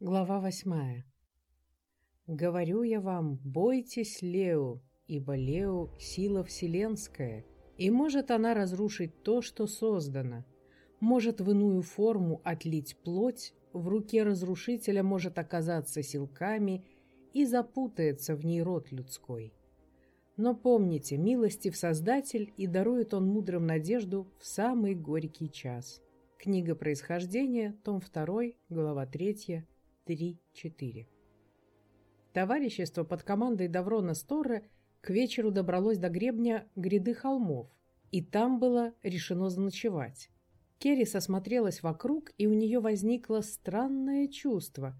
Глава восьмая. «Говорю я вам, бойтесь Лео, ибо Лео — сила вселенская, и может она разрушить то, что создано, может в иную форму отлить плоть, в руке разрушителя может оказаться силками и запутается в ней род людской. Но помните, милостив Создатель, и дарует он мудрым надежду в самый горький час». Книга происхождения, том 2, глава 3, 3-4. Товарищество под командой Даврона Сторре к вечеру добралось до гребня гряды холмов, и там было решено заночевать. Керрис осмотрелась вокруг, и у нее возникло странное чувство.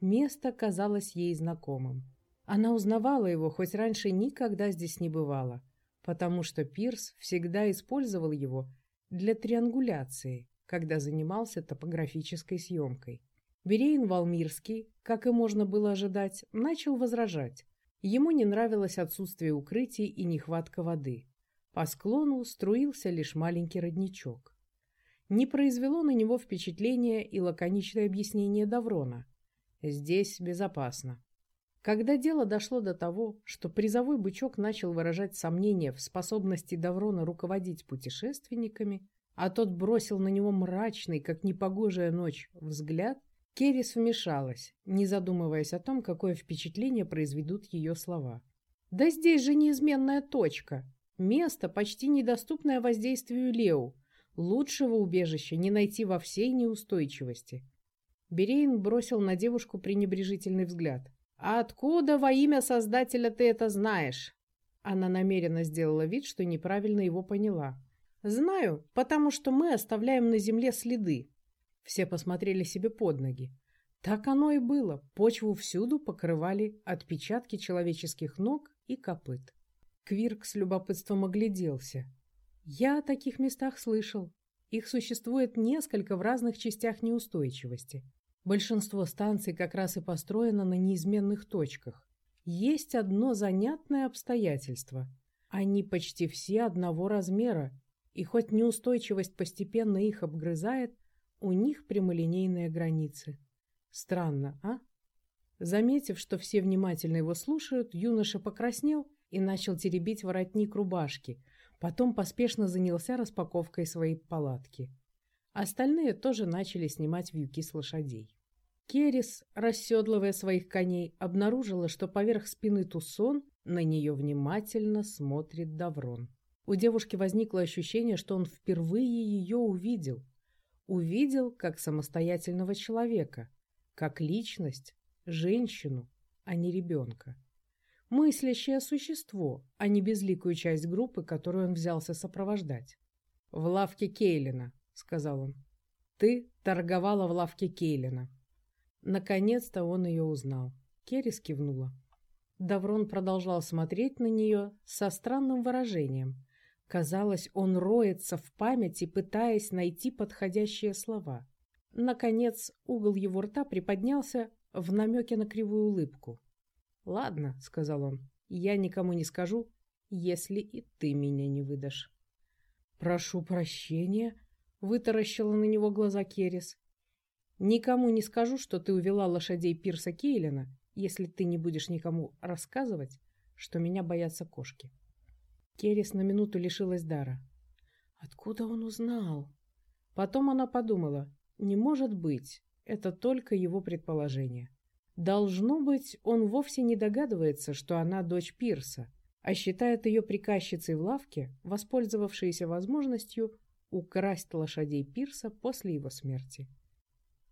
Место казалось ей знакомым. Она узнавала его, хоть раньше никогда здесь не бывала, потому что Пирс всегда использовал его для триангуляции, когда занимался топографической съемкой. Берейн Валмирский, как и можно было ожидать, начал возражать. Ему не нравилось отсутствие укрытий и нехватка воды. По склону струился лишь маленький родничок. Не произвело на него впечатления и лаконичное объяснение Даврона. Здесь безопасно. Когда дело дошло до того, что призовой бычок начал выражать сомнения в способности Даврона руководить путешественниками, а тот бросил на него мрачный, как непогожая ночь, взгляд, Керрис вмешалась, не задумываясь о том, какое впечатление произведут ее слова. «Да здесь же неизменная точка. Место, почти недоступное воздействию Лео. Лучшего убежища не найти во всей неустойчивости». Берейн бросил на девушку пренебрежительный взгляд. «А откуда во имя Создателя ты это знаешь?» Она намеренно сделала вид, что неправильно его поняла. «Знаю, потому что мы оставляем на земле следы, все посмотрели себе под ноги. Так оно и было. Почву всюду покрывали отпечатки человеческих ног и копыт. Квирк с любопытством огляделся. Я о таких местах слышал. Их существует несколько в разных частях неустойчивости. Большинство станций как раз и построено на неизменных точках. Есть одно занятное обстоятельство. Они почти все одного размера, и хоть неустойчивость постепенно их обгрызает, у них прямолинейные границы. Странно, а? Заметив, что все внимательно его слушают, юноша покраснел и начал теребить воротник рубашки, потом поспешно занялся распаковкой своей палатки. Остальные тоже начали снимать вьюки с лошадей. Керис, расседлывая своих коней, обнаружила, что поверх спины Тусон на нее внимательно смотрит Даврон. У девушки возникло ощущение, что он впервые ее увидел, увидел как самостоятельного человека, как личность, женщину, а не ребенка. Мыслящее существо, а не безликую часть группы, которую он взялся сопровождать. «В лавке Кейлина», — сказал он. «Ты торговала в лавке Кейлина». Наконец-то он ее узнал. Керрис кивнула. Даврон продолжал смотреть на нее со странным выражением, Казалось, он роется в памяти, пытаясь найти подходящие слова. Наконец, угол его рта приподнялся в намеке на кривую улыбку. «Ладно», — сказал он, — «я никому не скажу, если и ты меня не выдашь». «Прошу прощения», — вытаращила на него глаза Керис. «Никому не скажу, что ты увела лошадей Пирса Кейлина, если ты не будешь никому рассказывать, что меня боятся кошки». Керрис на минуту лишилась дара. Откуда он узнал? Потом она подумала, не может быть, это только его предположение. Должно быть, он вовсе не догадывается, что она дочь Пирса, а считает ее приказчицей в лавке, воспользовавшейся возможностью украсть лошадей Пирса после его смерти.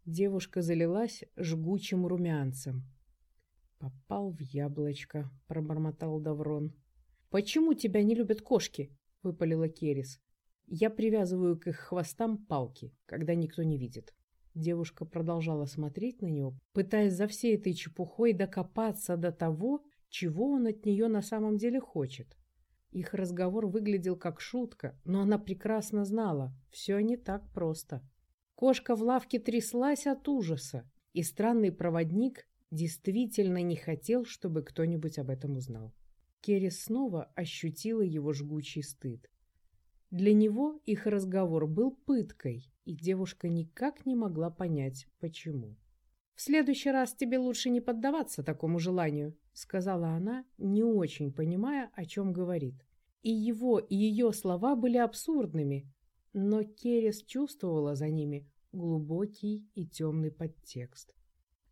Девушка залилась жгучим румянцем. «Попал в яблочко», — пробормотал Даврон. «Почему тебя не любят кошки?» — выпалила Керис. «Я привязываю к их хвостам палки, когда никто не видит». Девушка продолжала смотреть на него, пытаясь за всей этой чепухой докопаться до того, чего он от нее на самом деле хочет. Их разговор выглядел как шутка, но она прекрасно знала, все не так просто. Кошка в лавке тряслась от ужаса, и странный проводник действительно не хотел, чтобы кто-нибудь об этом узнал. Керрис снова ощутила его жгучий стыд. Для него их разговор был пыткой, и девушка никак не могла понять, почему. «В следующий раз тебе лучше не поддаваться такому желанию», сказала она, не очень понимая, о чем говорит. И его, и ее слова были абсурдными, но Керес чувствовала за ними глубокий и темный подтекст.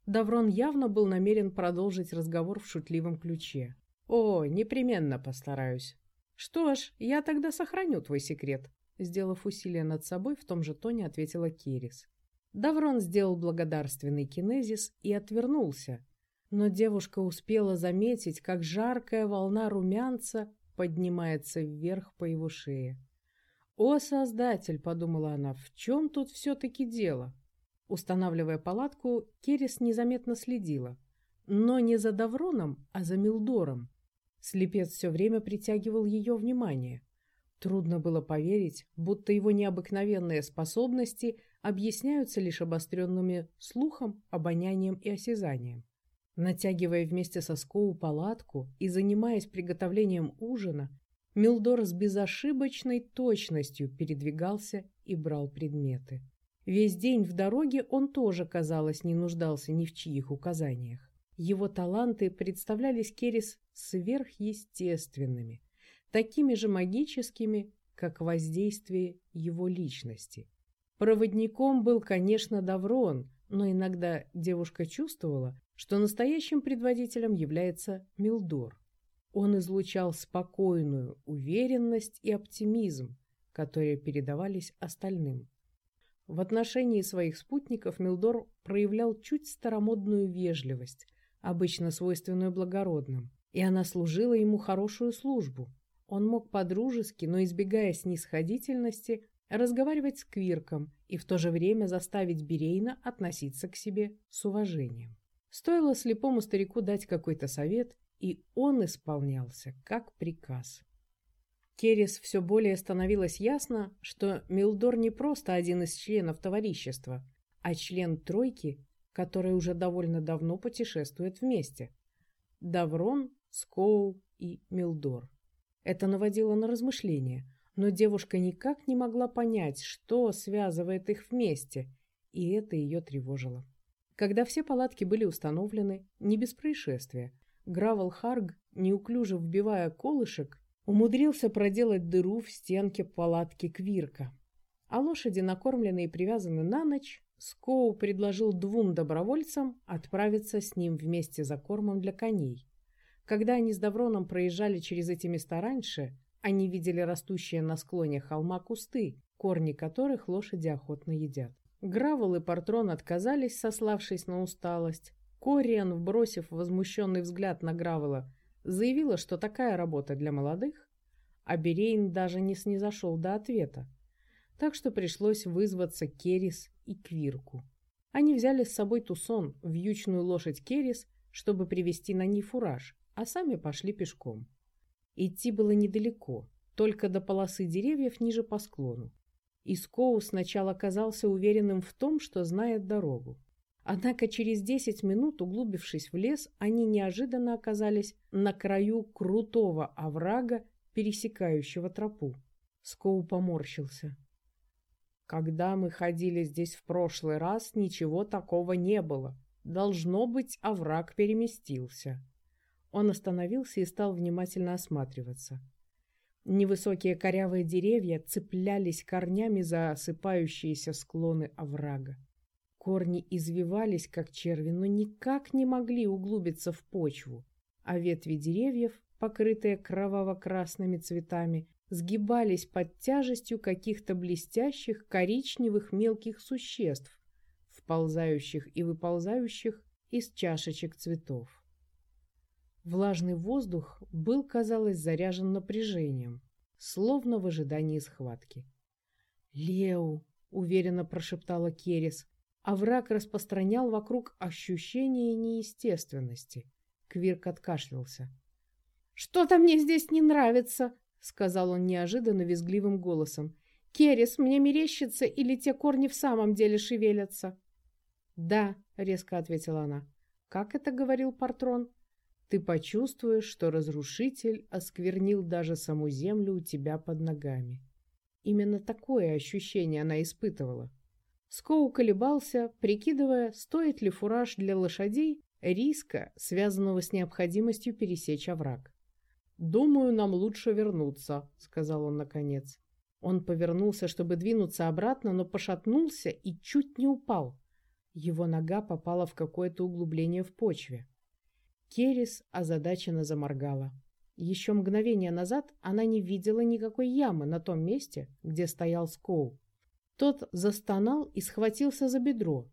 Даврон явно был намерен продолжить разговор в шутливом ключе. «О, непременно постараюсь. Что ж, я тогда сохраню твой секрет», сделав усилие над собой, в том же тоне ответила Керис. Даврон сделал благодарственный кинезис и отвернулся, но девушка успела заметить, как жаркая волна румянца поднимается вверх по его шее. «О, Создатель!» — подумала она, — «в чем тут все-таки дело?» Устанавливая палатку, Керес незаметно следила. Но не за Давроном, а за Милдором. Слепец все время притягивал ее внимание. Трудно было поверить, будто его необыкновенные способности объясняются лишь обостренными слухом, обонянием и осязанием. Натягивая вместе со Скоу палатку и занимаясь приготовлением ужина, Милдор с безошибочной точностью передвигался и брал предметы. Весь день в дороге он тоже, казалось, не нуждался ни в чьих указаниях. Его таланты представлялись Керис сверхъестественными, такими же магическими, как воздействие его личности. Проводником был, конечно, Даврон, но иногда девушка чувствовала, что настоящим предводителем является Милдор. Он излучал спокойную уверенность и оптимизм, которые передавались остальным. В отношении своих спутников Милдор проявлял чуть старомодную вежливость, обычно свойственную благородным, и она служила ему хорошую службу. Он мог подружески, но избегая снисходительности, разговаривать с Квирком и в то же время заставить Берейна относиться к себе с уважением. Стоило слепому старику дать какой-то совет, и он исполнялся как приказ. Керес все более становилось ясно, что Милдор не просто один из членов товарищества, а член тройки, которая уже довольно давно путешествует вместе. Даврон, Скоу и Милдор. Это наводило на размышления, но девушка никак не могла понять, что связывает их вместе, и это ее тревожило. Когда все палатки были установлены, не без происшествия, Гравел Харг, неуклюже вбивая колышек, умудрился проделать дыру в стенке палатки Квирка. А лошади, накормленные и привязаны на ночь, Скоу предложил двум добровольцам отправиться с ним вместе за кормом для коней. Когда они с Давроном проезжали через эти места раньше, они видели растущие на склоне холма кусты, корни которых лошади охотно едят. Гравел и Портрон отказались, сославшись на усталость, Кориан, вбросив возмущенный взгляд на Гравела, заявила, что такая работа для молодых, а Берейн даже не снизошел до ответа. Так что пришлось вызваться Керис и Квирку. Они взяли с собой Тусон, вьючную лошадь Керис, чтобы привезти на ней фураж, а сами пошли пешком. Идти было недалеко, только до полосы деревьев ниже по склону. Искоу сначала казался уверенным в том, что знает дорогу. Однако через десять минут, углубившись в лес, они неожиданно оказались на краю крутого оврага, пересекающего тропу. Скоу поморщился. Когда мы ходили здесь в прошлый раз, ничего такого не было. Должно быть, овраг переместился. Он остановился и стал внимательно осматриваться. Невысокие корявые деревья цеплялись корнями за осыпающиеся склоны оврага. Корни извивались, как черви, но никак не могли углубиться в почву, а ветви деревьев, покрытые кроваво-красными цветами, сгибались под тяжестью каких-то блестящих коричневых мелких существ, вползающих и выползающих из чашечек цветов. Влажный воздух был, казалось, заряжен напряжением, словно в ожидании схватки. «Лео!» — уверенно прошептала Керес, а враг распространял вокруг ощущение неестественности. Квирк откашлялся. «Что-то мне здесь не нравится», — сказал он неожиданно визгливым голосом. «Керес, мне мерещится, или те корни в самом деле шевелятся?» «Да», — резко ответила она. «Как это говорил Портрон?» «Ты почувствуешь, что разрушитель осквернил даже саму землю у тебя под ногами». Именно такое ощущение она испытывала. Скоу колебался, прикидывая, стоит ли фураж для лошадей риска, связанного с необходимостью пересечь овраг. «Думаю, нам лучше вернуться», — сказал он наконец. Он повернулся, чтобы двинуться обратно, но пошатнулся и чуть не упал. Его нога попала в какое-то углубление в почве. Керис озадаченно заморгала. Еще мгновение назад она не видела никакой ямы на том месте, где стоял Скоу. Тот застонал и схватился за бедро.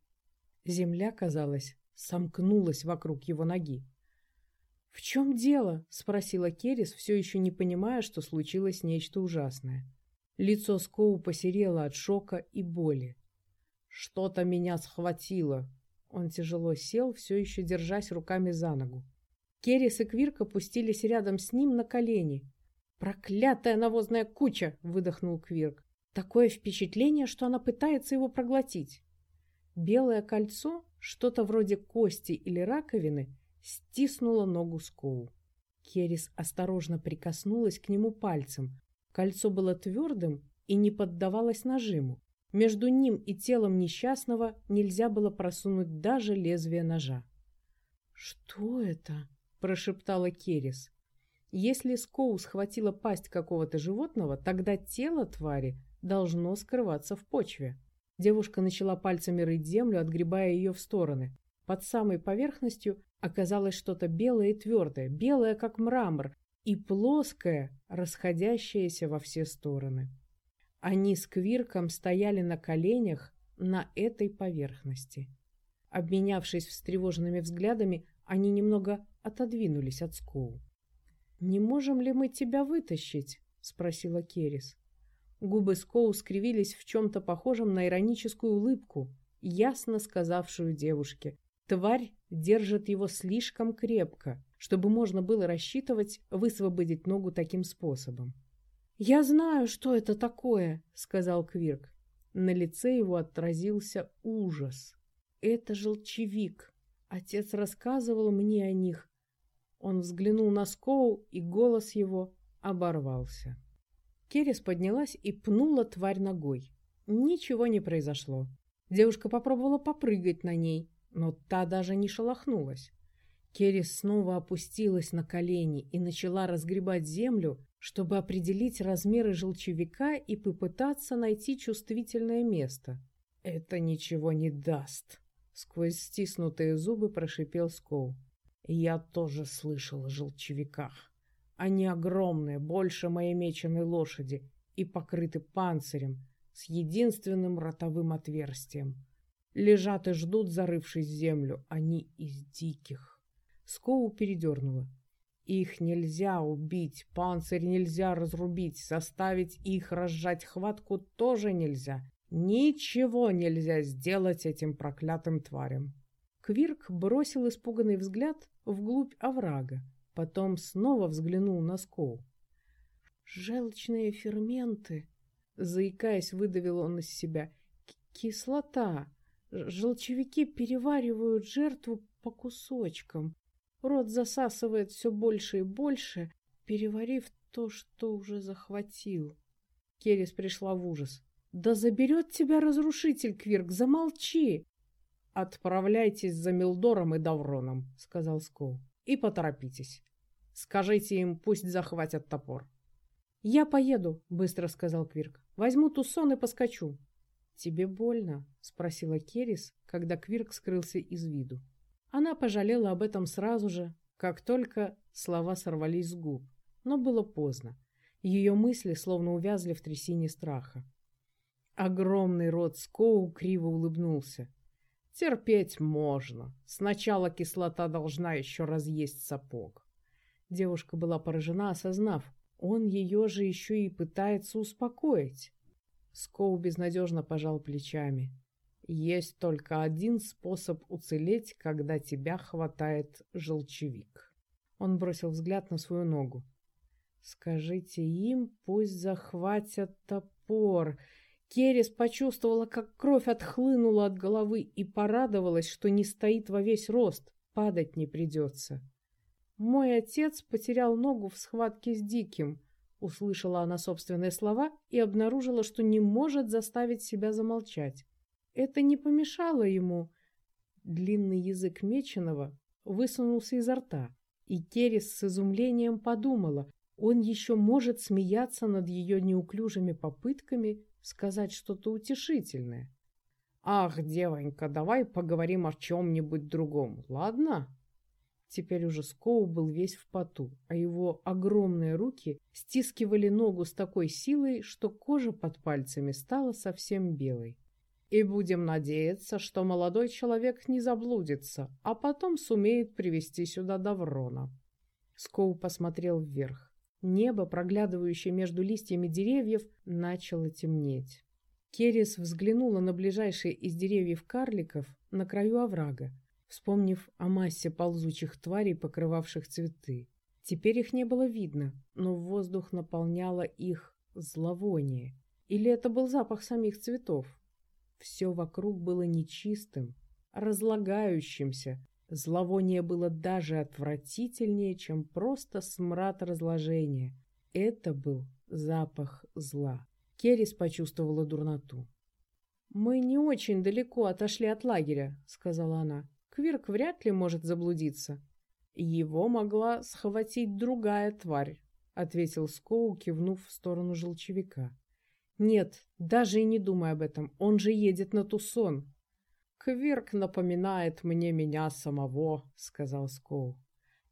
Земля, казалось, сомкнулась вокруг его ноги. «В чем дело?» — спросила Керис, все еще не понимая, что случилось нечто ужасное. Лицо Скоу посерело от шока и боли. «Что-то меня схватило!» Он тяжело сел, все еще держась руками за ногу. Керрис и Квирк опустились рядом с ним на колени. «Проклятая навозная куча!» — выдохнул Квирк. «Такое впечатление, что она пытается его проглотить». Белое кольцо, что-то вроде кости или раковины, стиснуло ногу Скоу. Керрис осторожно прикоснулась к нему пальцем. Кольцо было твердым и не поддавалось нажиму. Между ним и телом несчастного нельзя было просунуть даже лезвие ножа. «Что это?» — прошептала Керис. Если Скоу схватила пасть какого-то животного, тогда тело твари должно скрываться в почве. Девушка начала пальцами рыть землю, отгребая ее в стороны. Под самой поверхностью оказалось что-то белое и твердое, белое, как мрамор, и плоское, расходящееся во все стороны. Они с Квирком стояли на коленях на этой поверхности. Обменявшись встревоженными взглядами, они немного отодвинулись от Скоу. «Не можем ли мы тебя вытащить?» — спросила Керис. Губы Скоу скривились в чем-то похожем на ироническую улыбку, ясно сказавшую девушке. Тварь держит его слишком крепко, чтобы можно было рассчитывать высвободить ногу таким способом. «Я знаю, что это такое», — сказал Квирк. На лице его отразился ужас. «Это желчевик. Отец рассказывал мне о них. Он взглянул на Скоу, и голос его оборвался. Керес поднялась и пнула тварь ногой. Ничего не произошло. Девушка попробовала попрыгать на ней, но та даже не шелохнулась. Керес снова опустилась на колени и начала разгребать землю, чтобы определить размеры желчевика и попытаться найти чувствительное место. «Это ничего не даст», Сквозь стиснутые зубы прошипел Скоу. Я тоже слышал о желчевиках. Они огромные, больше моей меченой лошади, и покрыты панцирем с единственным ротовым отверстием. Лежат и ждут, зарывшись в землю. Они из диких. Скоу передернула. Их нельзя убить, панцирь нельзя разрубить, заставить их разжать хватку тоже нельзя. Ничего нельзя сделать этим проклятым тварям. Квирк бросил испуганный взгляд вглубь оврага, потом снова взглянул на Скоу. «Желчные ферменты!» — заикаясь, выдавил он из себя. «Кислота! Желчевики переваривают жертву по кусочкам. Рот засасывает все больше и больше, переварив то, что уже захватил». Керис пришла в ужас. «Да заберет тебя разрушитель, Квирк, замолчи!» «Отправляйтесь за Милдором и Давроном», — сказал Скоу. «И поторопитесь. Скажите им, пусть захватят топор». «Я поеду», — быстро сказал Квирк. «Возьму тусон и поскочу». «Тебе больно?» — спросила Керис, когда Квирк скрылся из виду. Она пожалела об этом сразу же, как только слова сорвались с губ. Но было поздно. Ее мысли словно увязли в трясине страха. Огромный рот Скоу криво улыбнулся. Терпеть можно. Сначала кислота должна еще разъесть сапог. Девушка была поражена, осознав, он ее же еще и пытается успокоить. Скоу безнадежно пожал плечами. Есть только один способ уцелеть, когда тебя хватает желчевик. Он бросил взгляд на свою ногу. Скажите им, пусть захватят топор. Керес почувствовала, как кровь отхлынула от головы и порадовалась, что не стоит во весь рост, падать не придется. «Мой отец потерял ногу в схватке с Диким», — услышала она собственные слова и обнаружила, что не может заставить себя замолчать. это не помешало ему. Длинный язык меченого высунулся изо рта, и Керис с изумлением подумала, он еще может смеяться над ее неуклюжими попытками сказать что-то утешительное. «Ах, девонька, давай поговорим о чем-нибудь другом, ладно?» Теперь уже Скоу был весь в поту, а его огромные руки стискивали ногу с такой силой, что кожа под пальцами стала совсем белой. И будем надеяться, что молодой человек не заблудится, а потом сумеет привести сюда Даврона. Скоу посмотрел вверх. Небо, проглядывающее между листьями деревьев, начало темнеть. Керис взглянула на ближайшие из деревьев карликов на краю оврага, вспомнив о массе ползучих тварей, покрывавших цветы. Теперь их не было видно, но воздух наполняло их зловоние. Или это был запах самих цветов? Все вокруг было нечистым, разлагающимся. Зловоние было даже отвратительнее, чем просто смрад разложения. Это был запах зла. Керрис почувствовала дурноту. «Мы не очень далеко отошли от лагеря», — сказала она. «Квирк вряд ли может заблудиться». «Его могла схватить другая тварь», — ответил Скоу, кивнув в сторону желчевика. Нет, даже и не думай об этом. Он же едет на Тусон. Квирк напоминает мне меня самого, сказал Скоу.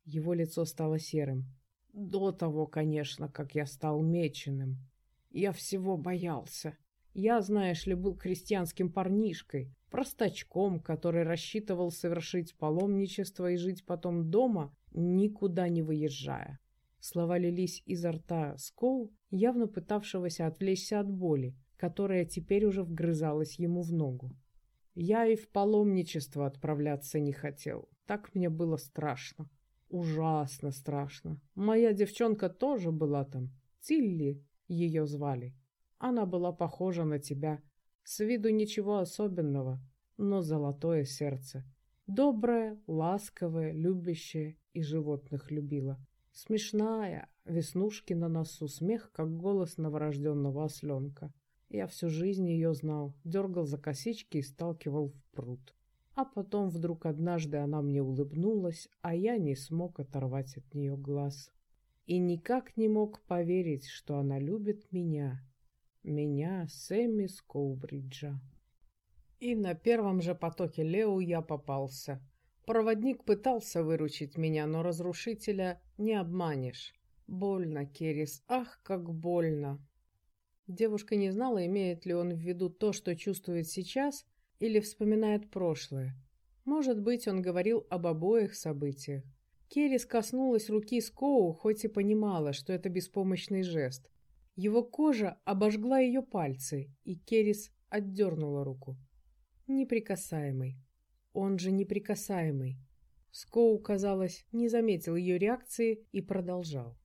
Его лицо стало серым. До того, конечно, как я стал меченым. Я всего боялся. Я, знаешь ли, был крестьянским парнишкой, простачком, который рассчитывал совершить паломничество и жить потом дома, никуда не выезжая. Слова лились изо рта Скоу, явно пытавшегося отвлечься от боли, которая теперь уже вгрызалась ему в ногу. Я и в паломничество отправляться не хотел. Так мне было страшно. Ужасно страшно. Моя девчонка тоже была там. Тилли ее звали. Она была похожа на тебя. С виду ничего особенного, но золотое сердце. Доброе, ласковое, любящее и животных любила. Смешная, веснушки на носу, смех, как голос новорожденного осленка. Я всю жизнь ее знал, дергал за косички и сталкивал в пруд. А потом вдруг однажды она мне улыбнулась, а я не смог оторвать от нее глаз. И никак не мог поверить, что она любит меня. Меня, Сэмми Скоубриджа. И на первом же потоке Лео я попался — Проводник пытался выручить меня, но разрушителя не обманешь. Больно, Керис, ах, как больно. Девушка не знала, имеет ли он в виду то, что чувствует сейчас, или вспоминает прошлое. Может быть, он говорил об обоих событиях. Керис коснулась руки Скоу, хоть и понимала, что это беспомощный жест. Его кожа обожгла ее пальцы, и Керис отдернула руку. Неприкасаемый. Он же неприкасаемый. Скоу, казалось, не заметил ее реакции и продолжал.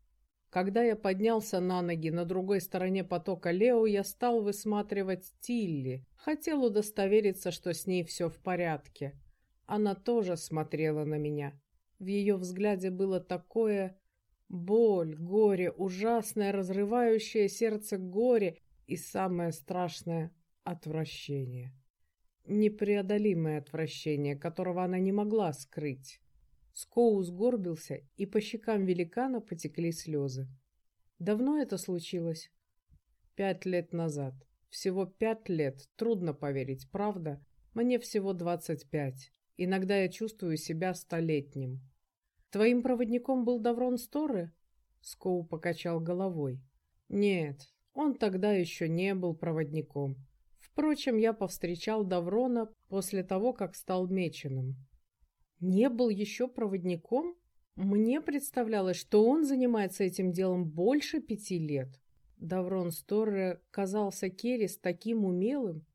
Когда я поднялся на ноги на другой стороне потока Лео, я стал высматривать Тилли. Хотел удостовериться, что с ней все в порядке. Она тоже смотрела на меня. В ее взгляде было такое боль, горе, ужасное, разрывающее сердце горе и самое страшное — отвращение непреодолимое отвращение, которого она не могла скрыть. Скоу сгорбился, и по щекам великана потекли слезы. Давно это случилось? Пять лет назад. Всего пять лет. Трудно поверить, правда? Мне всего двадцать пять. Иногда я чувствую себя столетним. Твоим проводником был Даврон Сторы? Скоу покачал головой. Нет, он тогда еще не был проводником. Впрочем, я повстречал Даврона после того, как стал меченым. Не был еще проводником? Мне представлялось, что он занимается этим делом больше пяти лет. Даврон Сторре казался Керрис таким умелым.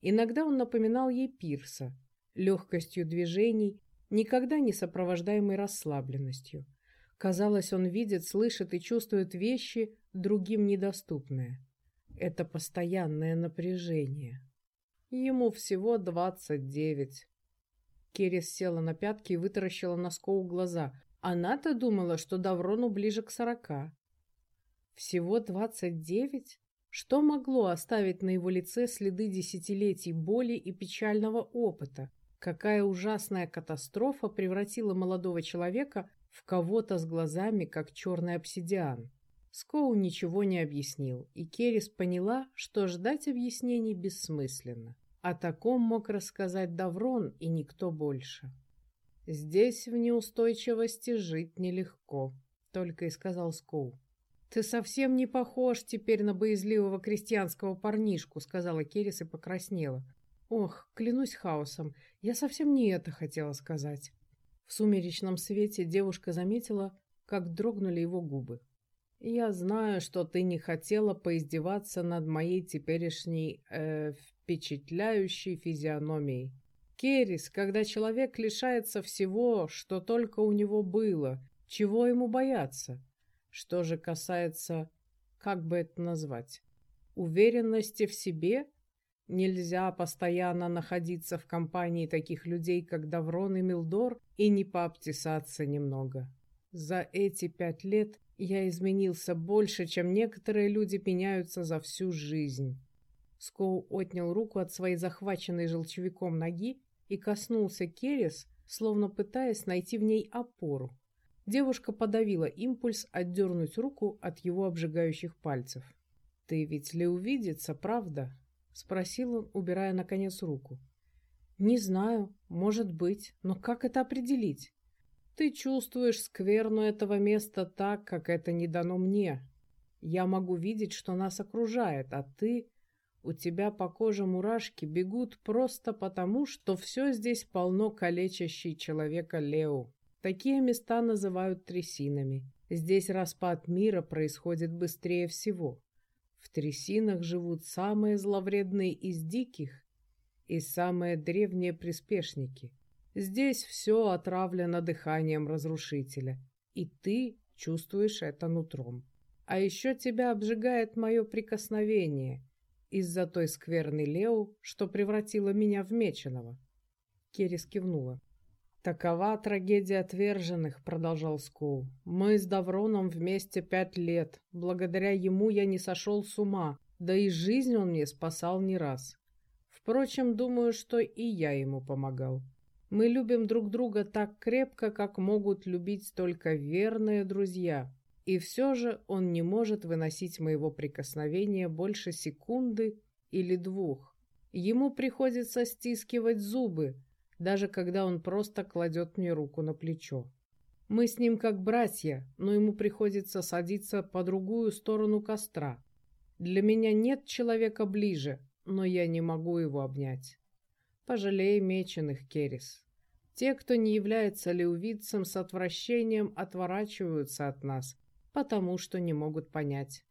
Иногда он напоминал ей Пирса, легкостью движений, никогда не сопровождаемой расслабленностью. Казалось, он видит, слышит и чувствует вещи, другим недоступные это постоянное напряжение. Ему всего двадцать девять. Керис села на пятки и вытаращила на Скоу глаза. Она-то думала, что Даврону ближе к сорока. Всего двадцать девять? Что могло оставить на его лице следы десятилетий боли и печального опыта? Какая ужасная катастрофа превратила молодого человека в кого-то с глазами, как черный обсидиан? Скоу ничего не объяснил, и Керрис поняла, что ждать объяснений бессмысленно. О таком мог рассказать Даврон и никто больше. «Здесь в неустойчивости жить нелегко», — только и сказал Скоу. «Ты совсем не похож теперь на боязливого крестьянского парнишку», — сказала Керрис и покраснела. «Ох, клянусь хаосом, я совсем не это хотела сказать». В сумеречном свете девушка заметила, как дрогнули его губы. Я знаю, что ты не хотела поиздеваться над моей теперешней э, впечатляющей физиономией. Керис, когда человек лишается всего, что только у него было, чего ему бояться? Что же касается, как бы это назвать, уверенности в себе, нельзя постоянно находиться в компании таких людей, как Даврон и Милдор, и не пообтесаться немного. За эти пять лет я изменился больше, чем некоторые люди меняются за всю жизнь. Скоу отнял руку от своей захваченной желчевиком ноги и коснулся Керес, словно пытаясь найти в ней опору. Девушка подавила импульс отдернуть руку от его обжигающих пальцев. «Ты ведь ли увидится, правда?» — спросил он, убирая, наконец, руку. «Не знаю, может быть, но как это определить?» Ты чувствуешь скверну этого места так, как это не дано мне. Я могу видеть, что нас окружает, а ты... У тебя по коже мурашки бегут просто потому, что все здесь полно калечащей человека Лео. Такие места называют трясинами. Здесь распад мира происходит быстрее всего. В трясинах живут самые зловредные из диких и самые древние приспешники. Здесь все отравлено дыханием разрушителя, и ты чувствуешь это нутром. А еще тебя обжигает мое прикосновение из-за той скверной Лео, что превратила меня в меченого. Керис кивнула. «Такова трагедия отверженных», — продолжал Скоу. «Мы с Давроном вместе пять лет. Благодаря ему я не сошел с ума, да и жизнь он мне спасал не раз. Впрочем, думаю, что и я ему помогал. Мы любим друг друга так крепко, как могут любить только верные друзья. И все же он не может выносить моего прикосновения больше секунды или двух. Ему приходится стискивать зубы, даже когда он просто кладет мне руку на плечо. Мы с ним как братья, но ему приходится садиться по другую сторону костра. Для меня нет человека ближе, но я не могу его обнять. Пожалей меченых, Керис. Те, кто не является леувидцем, с отвращением отворачиваются от нас, потому что не могут понять.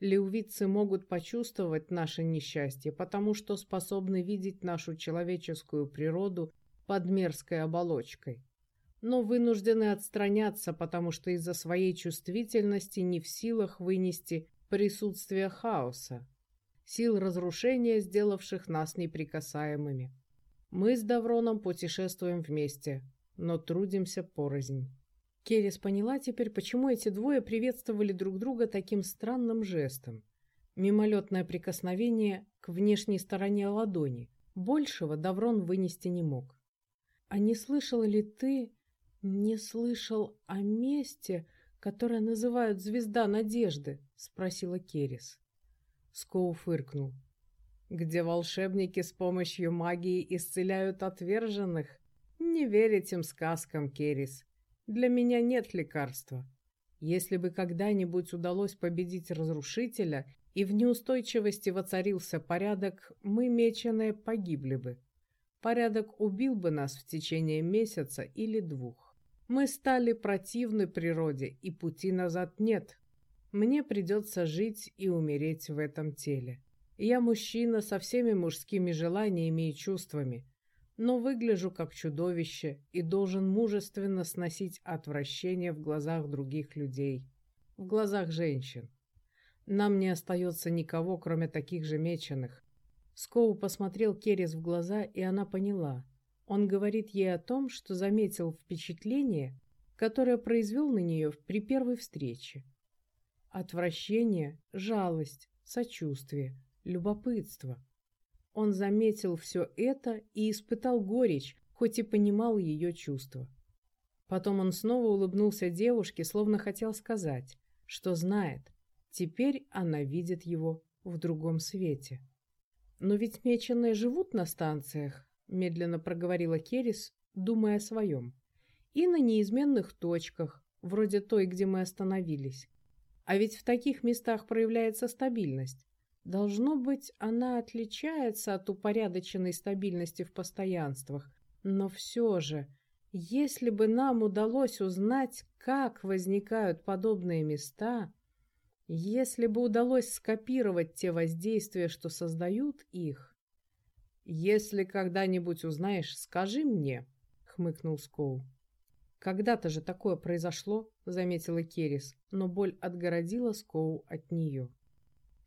Леувидцы могут почувствовать наше несчастье, потому что способны видеть нашу человеческую природу под мерзкой оболочкой. Но вынуждены отстраняться, потому что из-за своей чувствительности не в силах вынести присутствие хаоса, сил разрушения, сделавших нас неприкасаемыми. Мы с Давроном путешествуем вместе, но трудимся порознь. Керрис поняла теперь, почему эти двое приветствовали друг друга таким странным жестом. Мимолетное прикосновение к внешней стороне ладони. Большего Даврон вынести не мог. «А не слышал ли ты, не слышал о месте, которое называют «Звезда надежды»?» — спросила Керрис. Скоу фыркнул где волшебники с помощью магии исцеляют отверженных. Не верь этим сказкам, Керис. Для меня нет лекарства. Если бы когда-нибудь удалось победить разрушителя и в неустойчивости воцарился порядок, мы, меченые, погибли бы. Порядок убил бы нас в течение месяца или двух. Мы стали противны природе, и пути назад нет. Мне придется жить и умереть в этом теле. Я мужчина со всеми мужскими желаниями и чувствами, но выгляжу как чудовище и должен мужественно сносить отвращение в глазах других людей, в глазах женщин. Нам не остается никого, кроме таких же меченых. Скоу посмотрел Керес в глаза, и она поняла. Он говорит ей о том, что заметил впечатление, которое произвел на нее при первой встрече. Отвращение, жалость, сочувствие, любопытство. Он заметил все это и испытал горечь, хоть и понимал ее чувства. Потом он снова улыбнулся девушке, словно хотел сказать, что знает, теперь она видит его в другом свете. «Но ведь меченые живут на станциях», — медленно проговорила Керис, думая о своем. «И на неизменных точках, вроде той, где мы остановились. А ведь в таких местах проявляется стабильность. Должно быть, она отличается от упорядоченной стабильности в постоянствах. Но все же, если бы нам удалось узнать, как возникают подобные места, если бы удалось скопировать те воздействия, что создают их... «Если когда-нибудь узнаешь, скажи мне», — хмыкнул Скоу. «Когда-то же такое произошло», — заметила Керис, но боль отгородила Скоу от нее.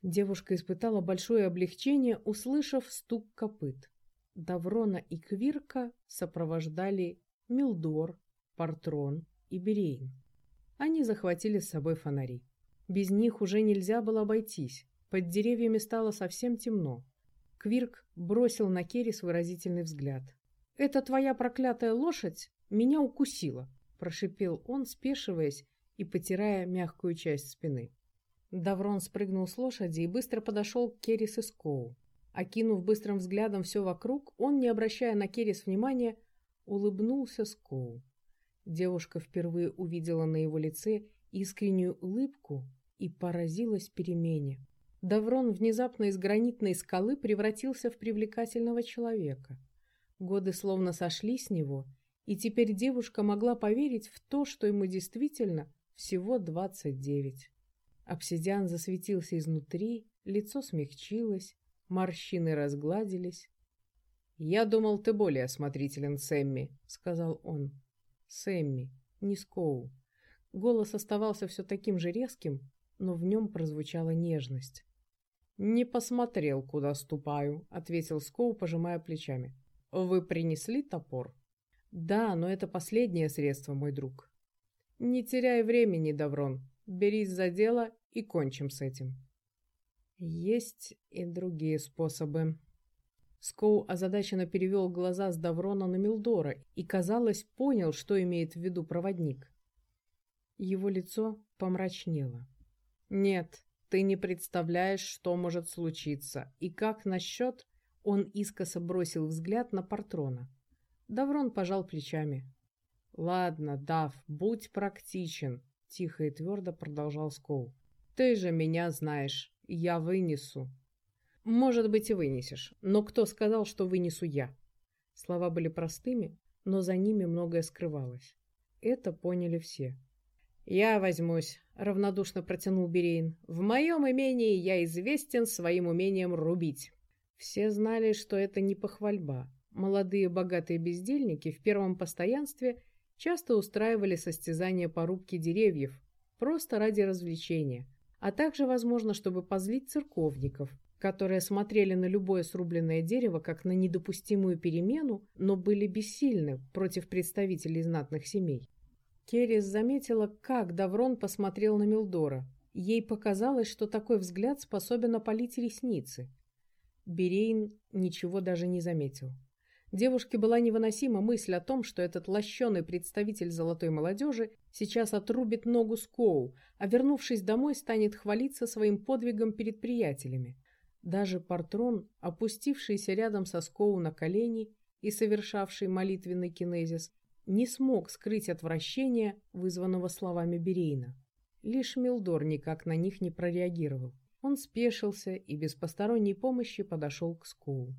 Девушка испытала большое облегчение, услышав стук копыт. Даврона и Квирка сопровождали Милдор, Партрон и Берейн. Они захватили с собой фонари. Без них уже нельзя было обойтись. Под деревьями стало совсем темно. Квирк бросил на Керис выразительный взгляд. «Это твоя проклятая лошадь меня укусила», — прошипел он, спешиваясь и потирая мягкую часть спины. Даврон спрыгнул с лошади и быстро подошел к Керис и Скоу. Окинув быстрым взглядом все вокруг, он, не обращая на Керис внимания, улыбнулся Скоу. Девушка впервые увидела на его лице искреннюю улыбку и поразилась перемене. Даврон внезапно из гранитной скалы превратился в привлекательного человека. Годы словно сошли с него, и теперь девушка могла поверить в то, что ему действительно всего двадцать девять. Обсидиан засветился изнутри, лицо смягчилось, морщины разгладились. «Я думал, ты более осмотрителен, Сэмми», — сказал он. «Сэмми, не Скоу». Голос оставался все таким же резким, но в нем прозвучала нежность. «Не посмотрел, куда ступаю», — ответил Скоу, пожимая плечами. «Вы принесли топор?» «Да, но это последнее средство, мой друг». «Не теряй времени, Даврон. Берись за дело и кончим с этим». «Есть и другие способы». Скоу озадаченно перевел глаза с Даврона на Милдора и, казалось, понял, что имеет в виду проводник. Его лицо помрачнело. «Нет, ты не представляешь, что может случиться. И как насчет...» Он искоса бросил взгляд на Партрона. Даврон пожал плечами. «Ладно, Дав, будь практичен», — тихо и твердо продолжал Скоу. «Ты же меня знаешь. Я вынесу». «Может быть, и вынесешь. Но кто сказал, что вынесу я?» Слова были простыми, но за ними многое скрывалось. Это поняли все. «Я возьмусь», — равнодушно протянул Берейн. «В моем имении я известен своим умением рубить». Все знали, что это не похвальба. Молодые богатые бездельники в первом постоянстве часто устраивали состязания по рубке деревьев, просто ради развлечения, а также, возможно, чтобы позлить церковников, которые смотрели на любое срубленное дерево как на недопустимую перемену, но были бессильны против представителей знатных семей. Керрис заметила, как Даврон посмотрел на Милдора. Ей показалось, что такой взгляд способен опалить ресницы. Берейн ничего даже не заметил. Девушке была невыносима мысль о том, что этот лощеный представитель золотой молодежи сейчас отрубит ногу Скоу, а вернувшись домой, станет хвалиться своим подвигом перед приятелями. Даже Партрон, опустившийся рядом со Скоу на колени и совершавший молитвенный кинезис, не смог скрыть отвращение, вызванного словами Берейна. Лишь Милдор никак на них не прореагировал. Он спешился и без посторонней помощи подошел к Скоу.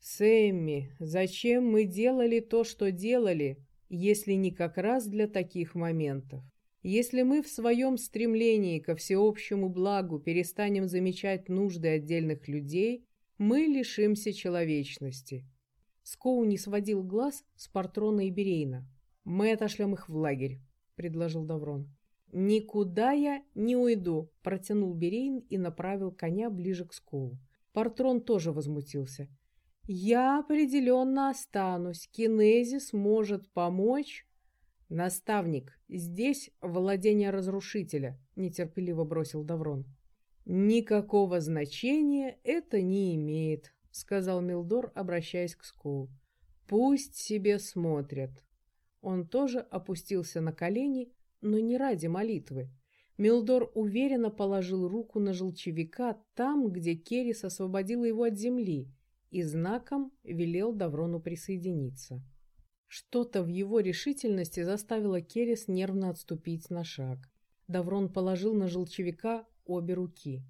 «Сэмми, зачем мы делали то, что делали, если не как раз для таких моментов? Если мы в своем стремлении ко всеобщему благу перестанем замечать нужды отдельных людей, мы лишимся человечности. Скоу не сводил глаз с Партрона и Берейна. «Мы отошлем их в лагерь», — предложил Даврон. «Никуда я не уйду», — протянул Берейн и направил коня ближе к Скоу. Партрон тоже возмутился. «Я определенно останусь. Кинезис может помочь...» «Наставник, здесь владение разрушителя», — нетерпеливо бросил Даврон. Никакого значения это не имеет, сказал Милдор, обращаясь к Скоу. Пусть себе смотрят. Он тоже опустился на колени, но не ради молитвы. Милдор уверенно положил руку на желчевика там, где Керис освободила его от земли, и знаком велел Даврону присоединиться. Что-то в его решительности заставило Керис нервно отступить на шаг. Даврон положил на желчевика обе руки.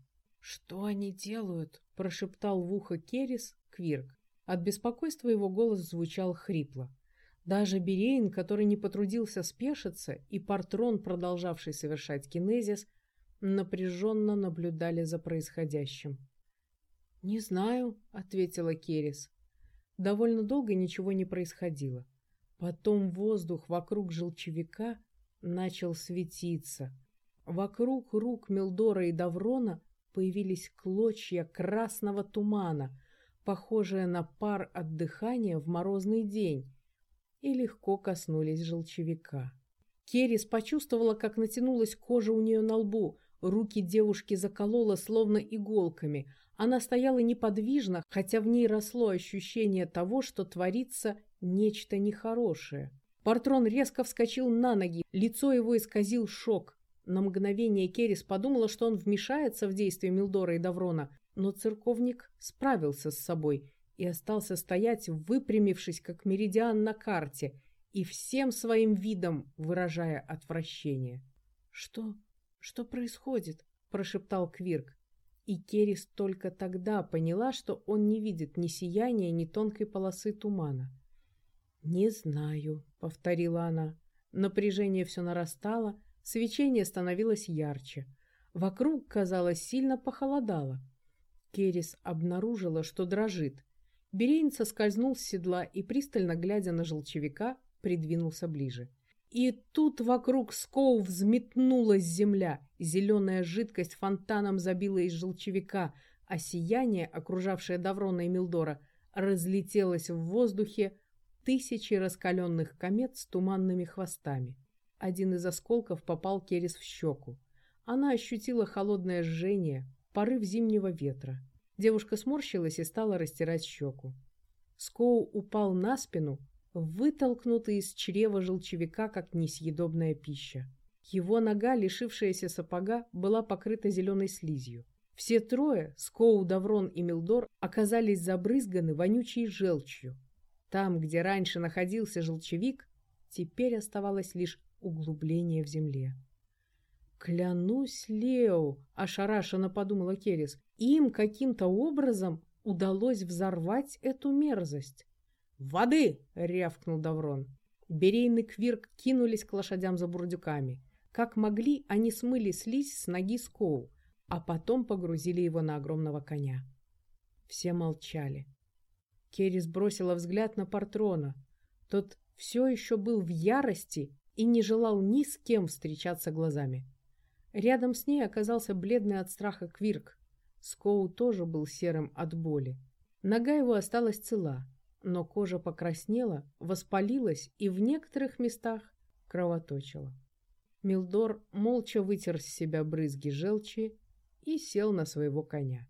«Что они делают?» – прошептал в ухо Керис Квирк. От беспокойства его голос звучал хрипло. Даже Берейн, который не потрудился спешиться, и Партрон, продолжавший совершать кинезис, напряженно наблюдали за происходящим. «Не знаю», — ответила Керис. Довольно долго ничего не происходило. Потом воздух вокруг желчевика начал светиться. Вокруг рук Милдора и Даврона появились клочья красного тумана, похожие на пар от дыхания в морозный день, и легко коснулись желчевика. Керис почувствовала, как натянулась кожа у нее на лбу, руки девушки заколола словно иголками, она стояла неподвижно, хотя в ней росло ощущение того, что творится нечто нехорошее. Партрон резко вскочил на ноги, лицо его исказил шок. На мгновение Керис подумала, что он вмешается в действия Милдора и Даврона, но церковник справился с собой и остался стоять, выпрямившись, как меридиан на карте, и всем своим видом выражая отвращение. «Что? Что происходит?» – прошептал Квирк. И Керис только тогда поняла, что он не видит ни сияния, ни тонкой полосы тумана. «Не знаю», — повторила она. Напряжение все нарастало, свечение становилось ярче. Вокруг, казалось, сильно похолодало. Керис обнаружила, что дрожит. Берейн соскользнул с седла и, пристально глядя на желчевика, придвинулся ближе. И тут вокруг Скоу взметнулась земля. Зеленая жидкость фонтаном забила из желчевика, а сияние, окружавшее Даврона и Милдора, разлетелось в воздухе тысячи раскаленных комет с туманными хвостами. Один из осколков попал Керис в щеку. Она ощутила холодное жжение, порыв зимнего ветра. Девушка сморщилась и стала растирать щеку. Скоу упал на спину, вытолкнутый из чрева желчевика, как несъедобная пища. Его нога, лишившаяся сапога, была покрыта зеленой слизью. Все трое, Скоу, Даврон и Милдор, оказались забрызганы вонючей желчью. Там, где раньше находился желчевик, теперь оставалось лишь углубление в земле. «Клянусь, Лео!» – ошарашенно подумала Керис. «Им каким-то образом удалось взорвать эту мерзость». «Воды!» — рявкнул Даврон. Берейный квирк кинулись к лошадям за бурдюками. Как могли, они смыли слизь с ноги Скоу, а потом погрузили его на огромного коня. Все молчали. Керис бросила взгляд на Партрона. Тот все еще был в ярости и не желал ни с кем встречаться глазами. Рядом с ней оказался бледный от страха Квирк. Скоу тоже был серым от боли. Нога его осталась цела, но кожа покраснела, воспалилась и в некоторых местах кровоточила. Милдор молча вытер с себя брызги желчи и сел на своего коня.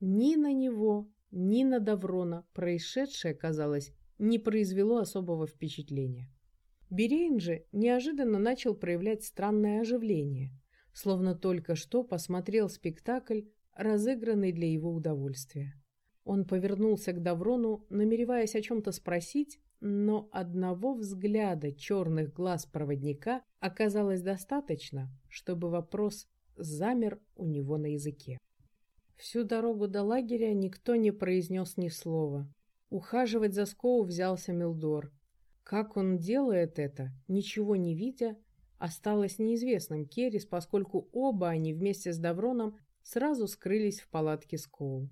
Ни на него, ни на Даврона происшедшее, казалось, не произвело особого впечатления. Берейн же неожиданно начал проявлять странное оживление, словно только что посмотрел спектакль, разыгранный для его удовольствия. Он повернулся к Даврону, намереваясь о чем-то спросить, но одного взгляда черных глаз проводника оказалось достаточно, чтобы вопрос замер у него на языке. Всю дорогу до лагеря никто не произнес ни слова. Ухаживать за Скоу взялся Милдор. Как он делает это, ничего не видя, осталось неизвестным Керис, поскольку оба они вместе с Давроном сразу скрылись в палатке Скоу.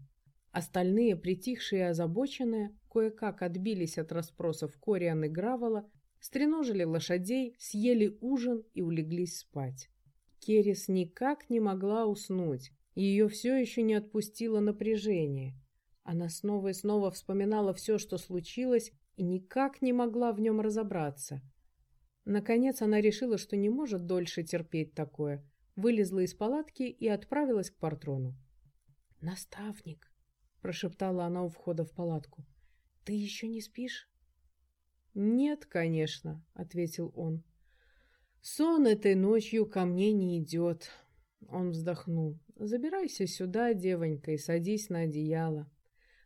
Остальные, притихшие и озабоченные, кое-как отбились от расспросов Кориан и Гравола, стреножили лошадей, съели ужин и улеглись спать. Керис никак не могла уснуть, ее все еще не отпустило напряжение. Она снова и снова вспоминала все, что случилось, и никак не могла в нем разобраться. Наконец она решила, что не может дольше терпеть такое. вылезла из палатки и отправилась к Партрону. «Наставник!» — прошептала она у входа в палатку. «Ты еще не спишь?» «Нет, конечно», — ответил он. «Сон этой ночью ко мне не идет». Он вздохнул. «Забирайся сюда, девонька, и садись на одеяло.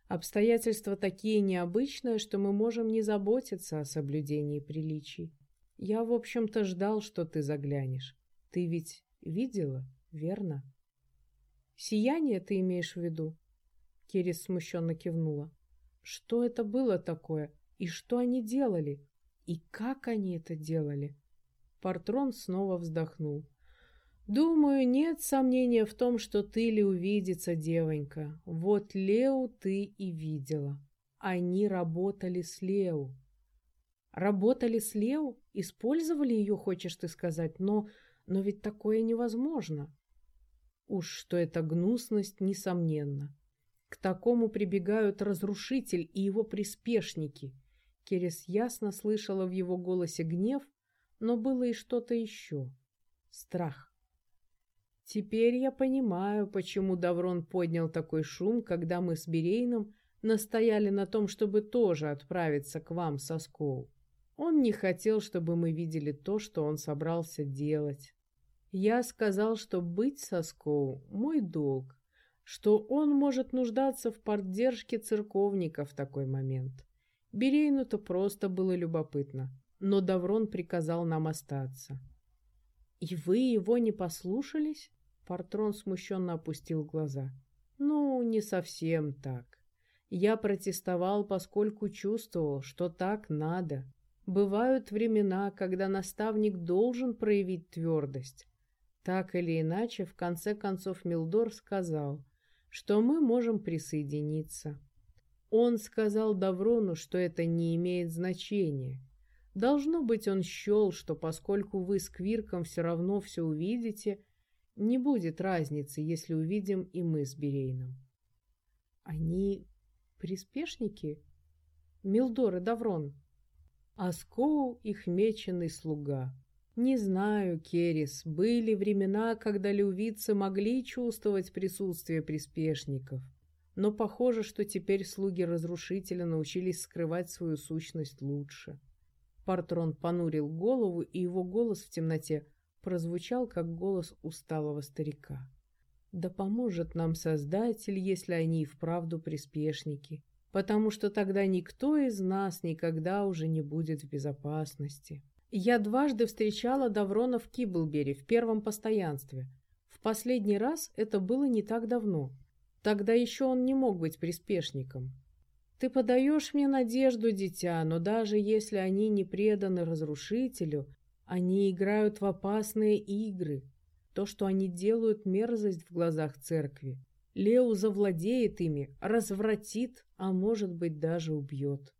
Обстоятельства такие необычные, что мы можем не заботиться о соблюдении приличий. Я, в общем-то, ждал, что ты заглянешь. Ты ведь видела, верно?» «Сияние ты имеешь в виду?» Керис смущенно кивнула. «Что это было такое? И что они делали? И как они это делали?» Портрон снова вздохнул. «Думаю, нет сомнения в том, что ты ли увидится, девонька. Вот Лео ты и видела. Они работали с Лео». «Работали с Лео? Использовали ее, хочешь ты сказать? Но, но ведь такое невозможно». Уж что эта гнусность, несомненно. К такому прибегают разрушитель и его приспешники. Керес ясно слышала в его голосе гнев, но было и что-то еще. Страх. Теперь я понимаю, почему Даврон поднял такой шум, когда мы с Берейном настояли на том, чтобы тоже отправиться к вам со Скоу. Он не хотел, чтобы мы видели то, что он собрался делать. Я сказал, что быть со Скоу — мой долг, что он может нуждаться в поддержке церковника в такой момент. Берейну-то просто было любопытно, но Даврон приказал нам остаться. «И вы его не послушались?» Партрон смущенно опустил глаза. «Ну, не совсем так. Я протестовал, поскольку чувствовал, что так надо. Бывают времена, когда наставник должен проявить твердость, так или иначе, в конце концов Милдор сказал, что мы можем присоединиться. Он сказал Даврону, что это не имеет значения. Должно быть, он счел, что поскольку вы с Квирком все равно все увидите, не будет разницы, если увидим и мы с Берейном. Они приспешники? Милдор и Даврон. Аскоу их меченый слуга. Не знаю, Керис, были времена, когда лювицы могли чувствовать присутствие приспешников, но похоже, что теперь слуги разрушителя научились скрывать свою сущность лучше. Партрон понурил голову, и его голос в темноте прозвучал, как голос усталого старика. «Да поможет нам Создатель, если они и вправду приспешники, потому что тогда никто из нас никогда уже не будет в безопасности». Я дважды встречала Даврона в Киблбери в первом постоянстве. В последний раз это было не так давно. Тогда еще он не мог быть приспешником. Ты подаешь мне надежду, дитя, но даже если они не преданы разрушителю, они играют в опасные игры. То, что они делают, мерзость в глазах церкви. Лео завладеет ими, развратит, а может быть даже убьет.